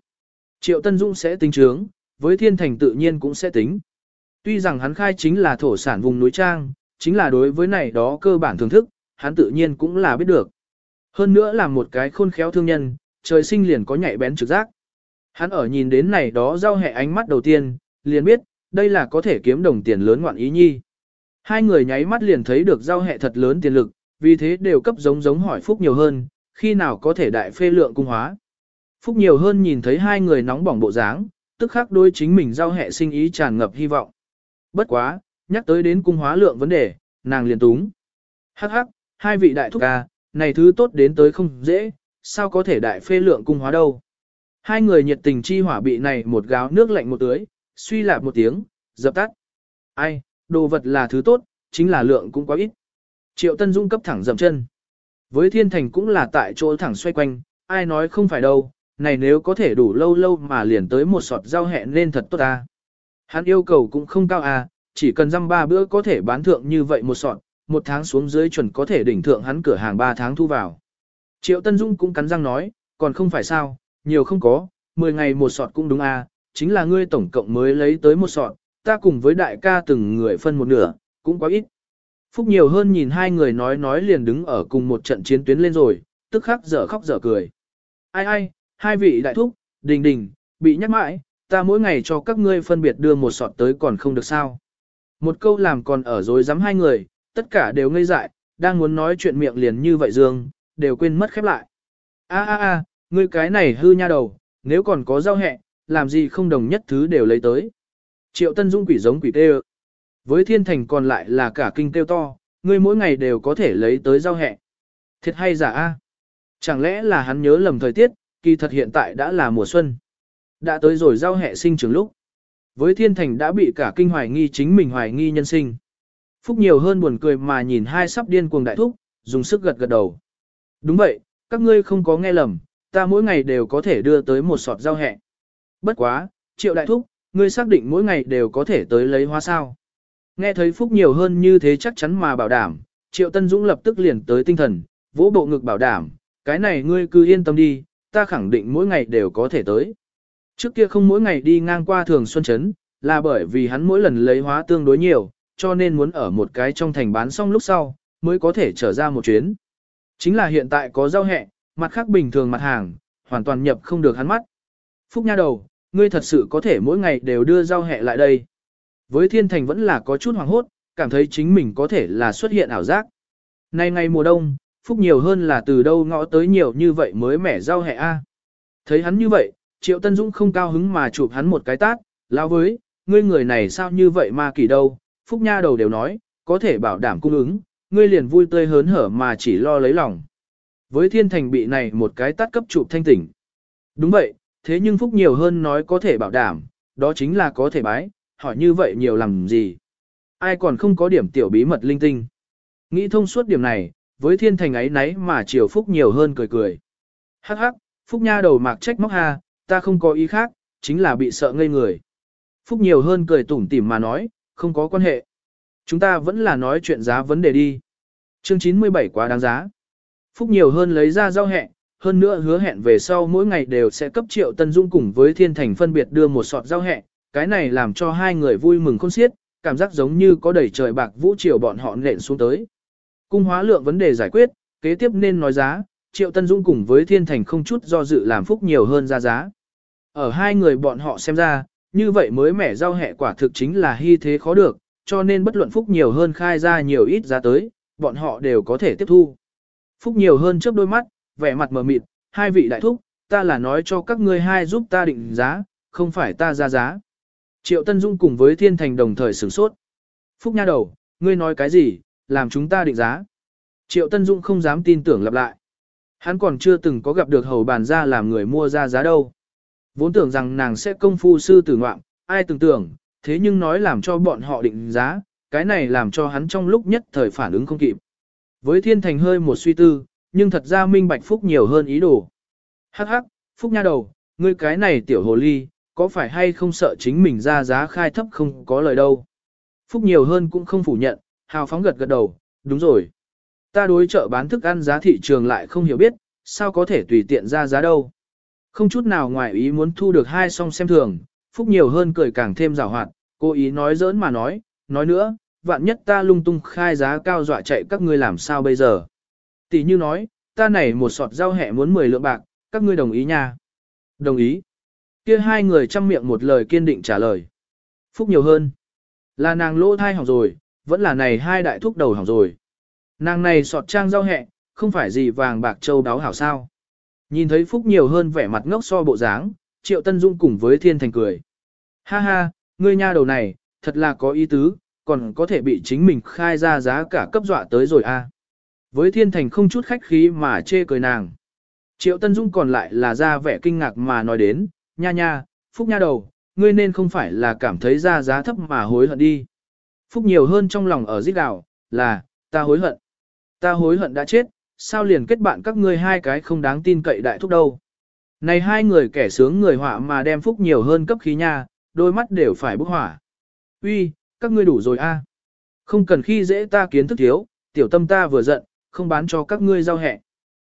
Triệu Tân Dung sẽ tính trướng, với thiên thành tự nhiên cũng sẽ tính. Tuy rằng hắn khai chính là thổ sản vùng núi trang, chính là đối với này đó cơ bản thưởng thức, hắn tự nhiên cũng là biết được. Hơn nữa là một cái khôn khéo thương nhân, trời sinh liền có nhạy bén trực giác. Hắn ở nhìn đến này đó giao hẹ ánh mắt đầu tiên, liền biết, đây là có thể kiếm đồng tiền lớn ngoạn ý nhi. Hai người nháy mắt liền thấy được giao hẹ thật lớn tiền lực, vì thế đều cấp giống giống hỏi Phúc nhiều hơn, khi nào có thể đại phê lượng cung hóa. Phúc nhiều hơn nhìn thấy hai người nóng bỏng bộ dáng, tức khắc đôi chính mình giao hệ sinh ý tràn ngập hy vọng. Bất quá, nhắc tới đến cung hóa lượng vấn đề, nàng liền túng. Hắc hắc, hai vị đại thúc ca, này thứ tốt đến tới không dễ, sao có thể đại phê lượng cung hóa đâu. Hai người nhiệt tình chi hỏa bị này một gáo nước lạnh một tưới, suy lạp một tiếng, dập tắt. Ai, đồ vật là thứ tốt, chính là lượng cũng quá ít. Triệu Tân Dung cấp thẳng dầm chân. Với thiên thành cũng là tại chỗ thẳng xoay quanh, ai nói không phải đâu, này nếu có thể đủ lâu lâu mà liền tới một sọt rau hẹ nên thật tốt à. Hắn yêu cầu cũng không cao à, chỉ cần dăm ba bữa có thể bán thượng như vậy một sọt, một tháng xuống dưới chuẩn có thể đỉnh thượng hắn cửa hàng ba tháng thu vào. Triệu Tân Dung cũng cắn răng nói, còn không phải sao, nhiều không có, 10 ngày một sọt cũng đúng à, chính là ngươi tổng cộng mới lấy tới một sọt, ta cùng với đại ca từng người phân một nửa, cũng quá ít. Phúc nhiều hơn nhìn hai người nói nói liền đứng ở cùng một trận chiến tuyến lên rồi, tức khắc dở khóc dở cười. Ai ai, hai vị đại thúc, đình đình, bị nhắc mãi, ta mỗi ngày cho các ngươi phân biệt đưa một sọt tới còn không được sao. Một câu làm còn ở dối dám hai người, tất cả đều ngây dại, đang muốn nói chuyện miệng liền như vậy dương, đều quên mất khép lại. A a a, ngươi cái này hư nha đầu, nếu còn có giao hẹ, làm gì không đồng nhất thứ đều lấy tới. Triệu Tân Dung quỷ giống quỷ tê với thiên thành còn lại là cả kinh tiêu to, ngươi mỗi ngày đều có thể lấy tới giao hẹ. Thiệt hay giả a? Chẳng lẽ là hắn nhớ lầm thời tiết, kỳ thật hiện tại đã là mùa xuân. Đã tới rồi giao hẹ sinh trưởng lúc. Với thiên thành đã bị cả kinh hoài nghi chính mình hoài nghi nhân sinh. Phúc nhiều hơn buồn cười mà nhìn hai sắp điên cuồng đại thúc, dùng sức gật gật đầu. Đúng vậy, các ngươi không có nghe lầm, ta mỗi ngày đều có thể đưa tới một sọt giao hẹ. Bất quá, triệu đại thúc, ngươi xác định mỗi ngày đều có thể tới lấy hoa sao. Nghe thấy Phúc nhiều hơn như thế chắc chắn mà bảo đảm, triệu Tân Dũng lập tức liền tới tinh thần, vỗ bộ ngực bảo đảm, cái này ngươi cứ yên tâm đi, ta khẳng định mỗi ngày đều có thể tới. Trước kia không mỗi ngày đi ngang qua thường xuân chấn, là bởi vì hắn mỗi lần lấy hóa tương đối nhiều, cho nên muốn ở một cái trong thành bán xong lúc sau, mới có thể trở ra một chuyến. Chính là hiện tại có giao hẹ, mặt khác bình thường mặt hàng, hoàn toàn nhập không được hắn mắt. Phúc nha đầu, ngươi thật sự có thể mỗi ngày đều đưa giao hẹ lại đây. Với thiên thành vẫn là có chút hoàng hốt, cảm thấy chính mình có thể là xuất hiện ảo giác. Nay ngày mùa đông, Phúc nhiều hơn là từ đâu ngõ tới nhiều như vậy mới mẻ rau hẹ a. À. Thấy hắn như vậy, Triệu Tân Dũng không cao hứng mà chụp hắn một cái tát, lao với, ngươi người này sao như vậy mà kỳ đâu, Phúc Nha đầu đều nói, có thể bảo đảm cung ứng, ngươi liền vui tươi hớn hở mà chỉ lo lấy lòng. Với thiên thành bị này một cái tát cấp chụp thanh tỉnh. Đúng vậy, thế nhưng Phúc nhiều hơn nói có thể bảo đảm, đó chính là có thể bái, hỏi như vậy nhiều làm gì. Ai còn không có điểm tiểu bí mật linh tinh. Nghĩ thông suốt điểm này, với thiên thành ấy nấy mà chiều Phúc nhiều hơn cười cười. Hắc hắc, Phúc Nha đầu mạc trách móc ha, ta không có ý khác, chính là bị sợ ngây người. Phúc nhiều hơn cười tủm tỉm mà nói, không có quan hệ. Chúng ta vẫn là nói chuyện giá vấn đề đi. Chương 97 quá đáng giá. Phúc nhiều hơn lấy ra giao hẹn, hơn nữa hứa hẹn về sau mỗi ngày đều sẽ cấp triệu Tân Dung cùng với Thiên Thành phân biệt đưa một sọt giao hẹ, cái này làm cho hai người vui mừng khôn xiết, cảm giác giống như có đầy trời bạc vũ triều bọn họ nện xuống tới. Cung hóa lượng vấn đề giải quyết, kế tiếp nên nói giá, triệu Tân Dung cùng với Thiên Thành không chút do dự làm Phúc nhiều hơn ra giá. Ở hai người bọn họ xem ra, như vậy mới mẻ rau hẹ quả thực chính là hy thế khó được, cho nên bất luận Phúc nhiều hơn khai ra nhiều ít giá tới, bọn họ đều có thể tiếp thu. Phúc nhiều hơn trước đôi mắt, vẻ mặt mờ mịt, hai vị đại thúc, ta là nói cho các ngươi hai giúp ta định giá, không phải ta ra giá. Triệu Tân Dung cùng với Thiên Thành đồng thời sửng sốt. Phúc nha đầu, ngươi nói cái gì, làm chúng ta định giá. Triệu Tân Dung không dám tin tưởng lặp lại. Hắn còn chưa từng có gặp được hầu bàn ra làm người mua ra giá đâu. Vốn tưởng rằng nàng sẽ công phu sư tử ngoạm, ai tưởng tưởng, thế nhưng nói làm cho bọn họ định giá, cái này làm cho hắn trong lúc nhất thời phản ứng không kịp. Với thiên thành hơi một suy tư, nhưng thật ra minh bạch phúc nhiều hơn ý đồ. Hắc hắc, phúc nha đầu, ngươi cái này tiểu hồ ly, có phải hay không sợ chính mình ra giá khai thấp không có lời đâu. Phúc nhiều hơn cũng không phủ nhận, hào phóng gật gật đầu, đúng rồi. Ta đối chợ bán thức ăn giá thị trường lại không hiểu biết, sao có thể tùy tiện ra giá đâu. Không chút nào ngoài ý muốn thu được hai song xem thường, Phúc nhiều hơn cười càng thêm rào hoạt, cố ý nói giỡn mà nói, nói nữa, vạn nhất ta lung tung khai giá cao dọa chạy các ngươi làm sao bây giờ. Tỷ như nói, ta này một sọt rau hẹ muốn 10 lượng bạc, các ngươi đồng ý nha. Đồng ý. Kia hai người chăm miệng một lời kiên định trả lời. Phúc nhiều hơn. Là nàng lỗ thai hỏng rồi, vẫn là này hai đại thúc đầu hỏng rồi. Nàng này sọt trang rau hẹ, không phải gì vàng bạc châu đáo hảo sao. Nhìn thấy Phúc nhiều hơn vẻ mặt ngốc so bộ dáng, Triệu Tân Dung cùng với Thiên Thành cười. Ha ha, ngươi nha đầu này, thật là có ý tứ, còn có thể bị chính mình khai ra giá cả cấp dọa tới rồi a. Với Thiên Thành không chút khách khí mà chê cười nàng. Triệu Tân Dung còn lại là ra vẻ kinh ngạc mà nói đến, nha nha, Phúc nha đầu, ngươi nên không phải là cảm thấy ra giá thấp mà hối hận đi. Phúc nhiều hơn trong lòng ở giết đạo, là, ta hối hận. Ta hối hận đã chết, sao liền kết bạn các ngươi hai cái không đáng tin cậy đại thúc đâu. Này hai người kẻ sướng người họa mà đem phúc nhiều hơn cấp khí nha, đôi mắt đều phải bốc hỏa. Uy, các ngươi đủ rồi a. Không cần khi dễ ta kiến thức thiếu, tiểu tâm ta vừa giận, không bán cho các ngươi giao hẹ.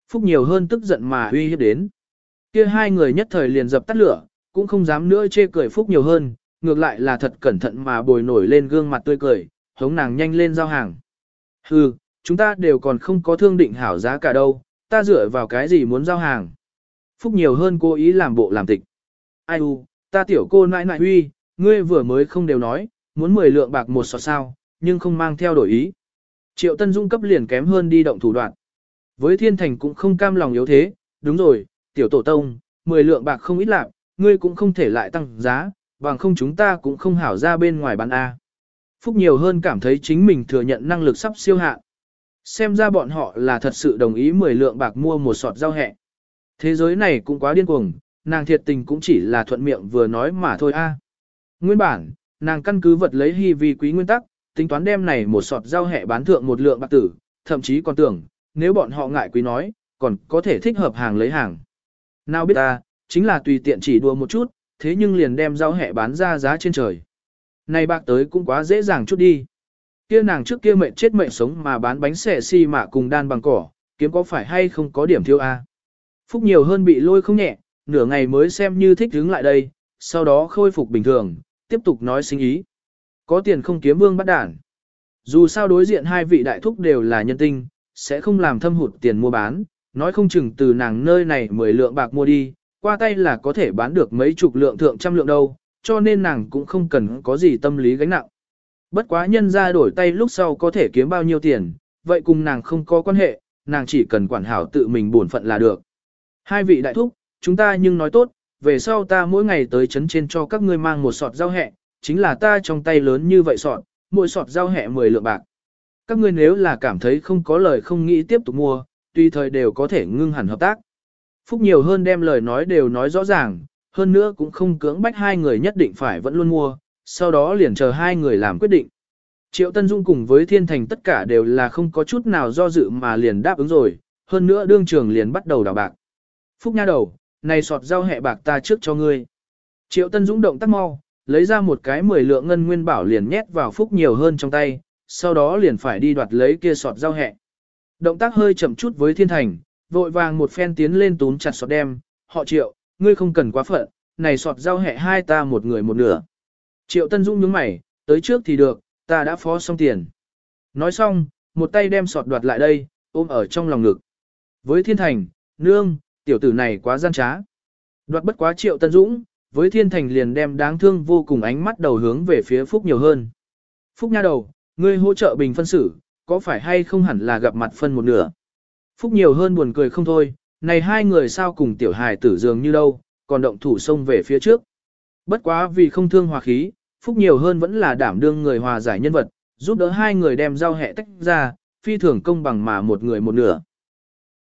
Phúc nhiều hơn tức giận mà uy hiếp đến. Kia hai người nhất thời liền dập tắt lửa, cũng không dám nữa chê cười Phúc nhiều hơn, ngược lại là thật cẩn thận mà bồi nổi lên gương mặt tươi cười, hống nàng nhanh lên giao hàng. Hừ, chúng ta đều còn không có thương định hảo giá cả đâu, ta dựa vào cái gì muốn giao hàng. Phúc nhiều hơn cố ý làm bộ làm tịch. Ai u, ta tiểu cô nãi nãi huy, ngươi vừa mới không đều nói, muốn 10 lượng bạc một sọt sao, nhưng không mang theo đổi ý. Triệu Tân Dung cấp liền kém hơn đi động thủ đoạn. Với thiên thành cũng không cam lòng yếu thế, đúng rồi, tiểu tổ tông, 10 lượng bạc không ít lạc, ngươi cũng không thể lại tăng giá, bằng không chúng ta cũng không hảo ra bên ngoài bán A. Phúc nhiều hơn cảm thấy chính mình thừa nhận năng lực sắp siêu hạn. Xem ra bọn họ là thật sự đồng ý 10 lượng bạc mua một sọt rau hẹ. Thế giới này cũng quá điên cuồng, nàng thiệt tình cũng chỉ là thuận miệng vừa nói mà thôi a. Nguyên bản, nàng căn cứ vật lấy hy vi quý nguyên tắc, tính toán đem này một sọt rau hẹ bán thượng một lượng bạc tử, thậm chí còn tưởng, nếu bọn họ ngại quý nói, còn có thể thích hợp hàng lấy hàng. Nào biết ta, chính là tùy tiện chỉ đùa một chút, thế nhưng liền đem rau hẹ bán ra giá trên trời. Này bạc tới cũng quá dễ dàng chút đi. Kia nàng trước kia mệnh chết mệnh sống mà bán bánh xẻ xi si mà cùng đan bằng cỏ, kiếm có phải hay không có điểm thiếu a? Phúc nhiều hơn bị lôi không nhẹ, nửa ngày mới xem như thích đứng lại đây, sau đó khôi phục bình thường, tiếp tục nói sinh ý. Có tiền không kiếm vương bắt đản. Dù sao đối diện hai vị đại thúc đều là nhân tinh, sẽ không làm thâm hụt tiền mua bán, nói không chừng từ nàng nơi này 10 lượng bạc mua đi, qua tay là có thể bán được mấy chục lượng thượng trăm lượng đâu, cho nên nàng cũng không cần có gì tâm lý gánh nặng. Bất quá nhân ra đổi tay lúc sau có thể kiếm bao nhiêu tiền, vậy cùng nàng không có quan hệ, nàng chỉ cần quản hảo tự mình bổn phận là được. Hai vị đại thúc, chúng ta nhưng nói tốt, về sau ta mỗi ngày tới chấn trên cho các ngươi mang một sọt rau hẹ, chính là ta trong tay lớn như vậy sọt, mỗi sọt rau hẹ 10 lượng bạc. Các ngươi nếu là cảm thấy không có lời không nghĩ tiếp tục mua, tùy thời đều có thể ngưng hẳn hợp tác. Phúc nhiều hơn đem lời nói đều nói rõ ràng, hơn nữa cũng không cưỡng bách hai người nhất định phải vẫn luôn mua, sau đó liền chờ hai người làm quyết định. Triệu Tân Dung cùng với Thiên Thành tất cả đều là không có chút nào do dự mà liền đáp ứng rồi, hơn nữa đương trường liền bắt đầu đào bạc. Phúc nha đầu, này sọt rau hẹ bạc ta trước cho ngươi. Triệu Tân Dũng động tác mau, lấy ra một cái mười lượng ngân nguyên bảo liền nhét vào Phúc nhiều hơn trong tay, sau đó liền phải đi đoạt lấy kia sọt rau hẹ. Động tác hơi chậm chút với Thiên Thành, vội vàng một phen tiến lên túm chặt sọt đem, họ Triệu, ngươi không cần quá phận, này sọt rau hẹ hai ta một người một nửa. Triệu Tân Dũng nhướng mày, tới trước thì được, ta đã phó xong tiền. Nói xong, một tay đem sọt đoạt lại đây, ôm ở trong lòng ngực. Với Thiên Thành, nương, tiểu tử này quá gian trá. Đoạt bất quá Triệu Tân Dũng, với Thiên Thành liền đem đáng thương vô cùng ánh mắt đầu hướng về phía Phúc nhiều hơn. Phúc nha đầu, ngươi hỗ trợ bình phân xử, có phải hay không hẳn là gặp mặt phân một nửa. Phúc nhiều hơn buồn cười không thôi, này hai người sao cùng tiểu hài tử dường như đâu, còn động thủ xông về phía trước. Bất quá vì không thương hòa khí, Phúc nhiều hơn vẫn là đảm đương người hòa giải nhân vật, giúp đỡ hai người đem giao hẹ tách ra, phi thường công bằng mà một người một nửa.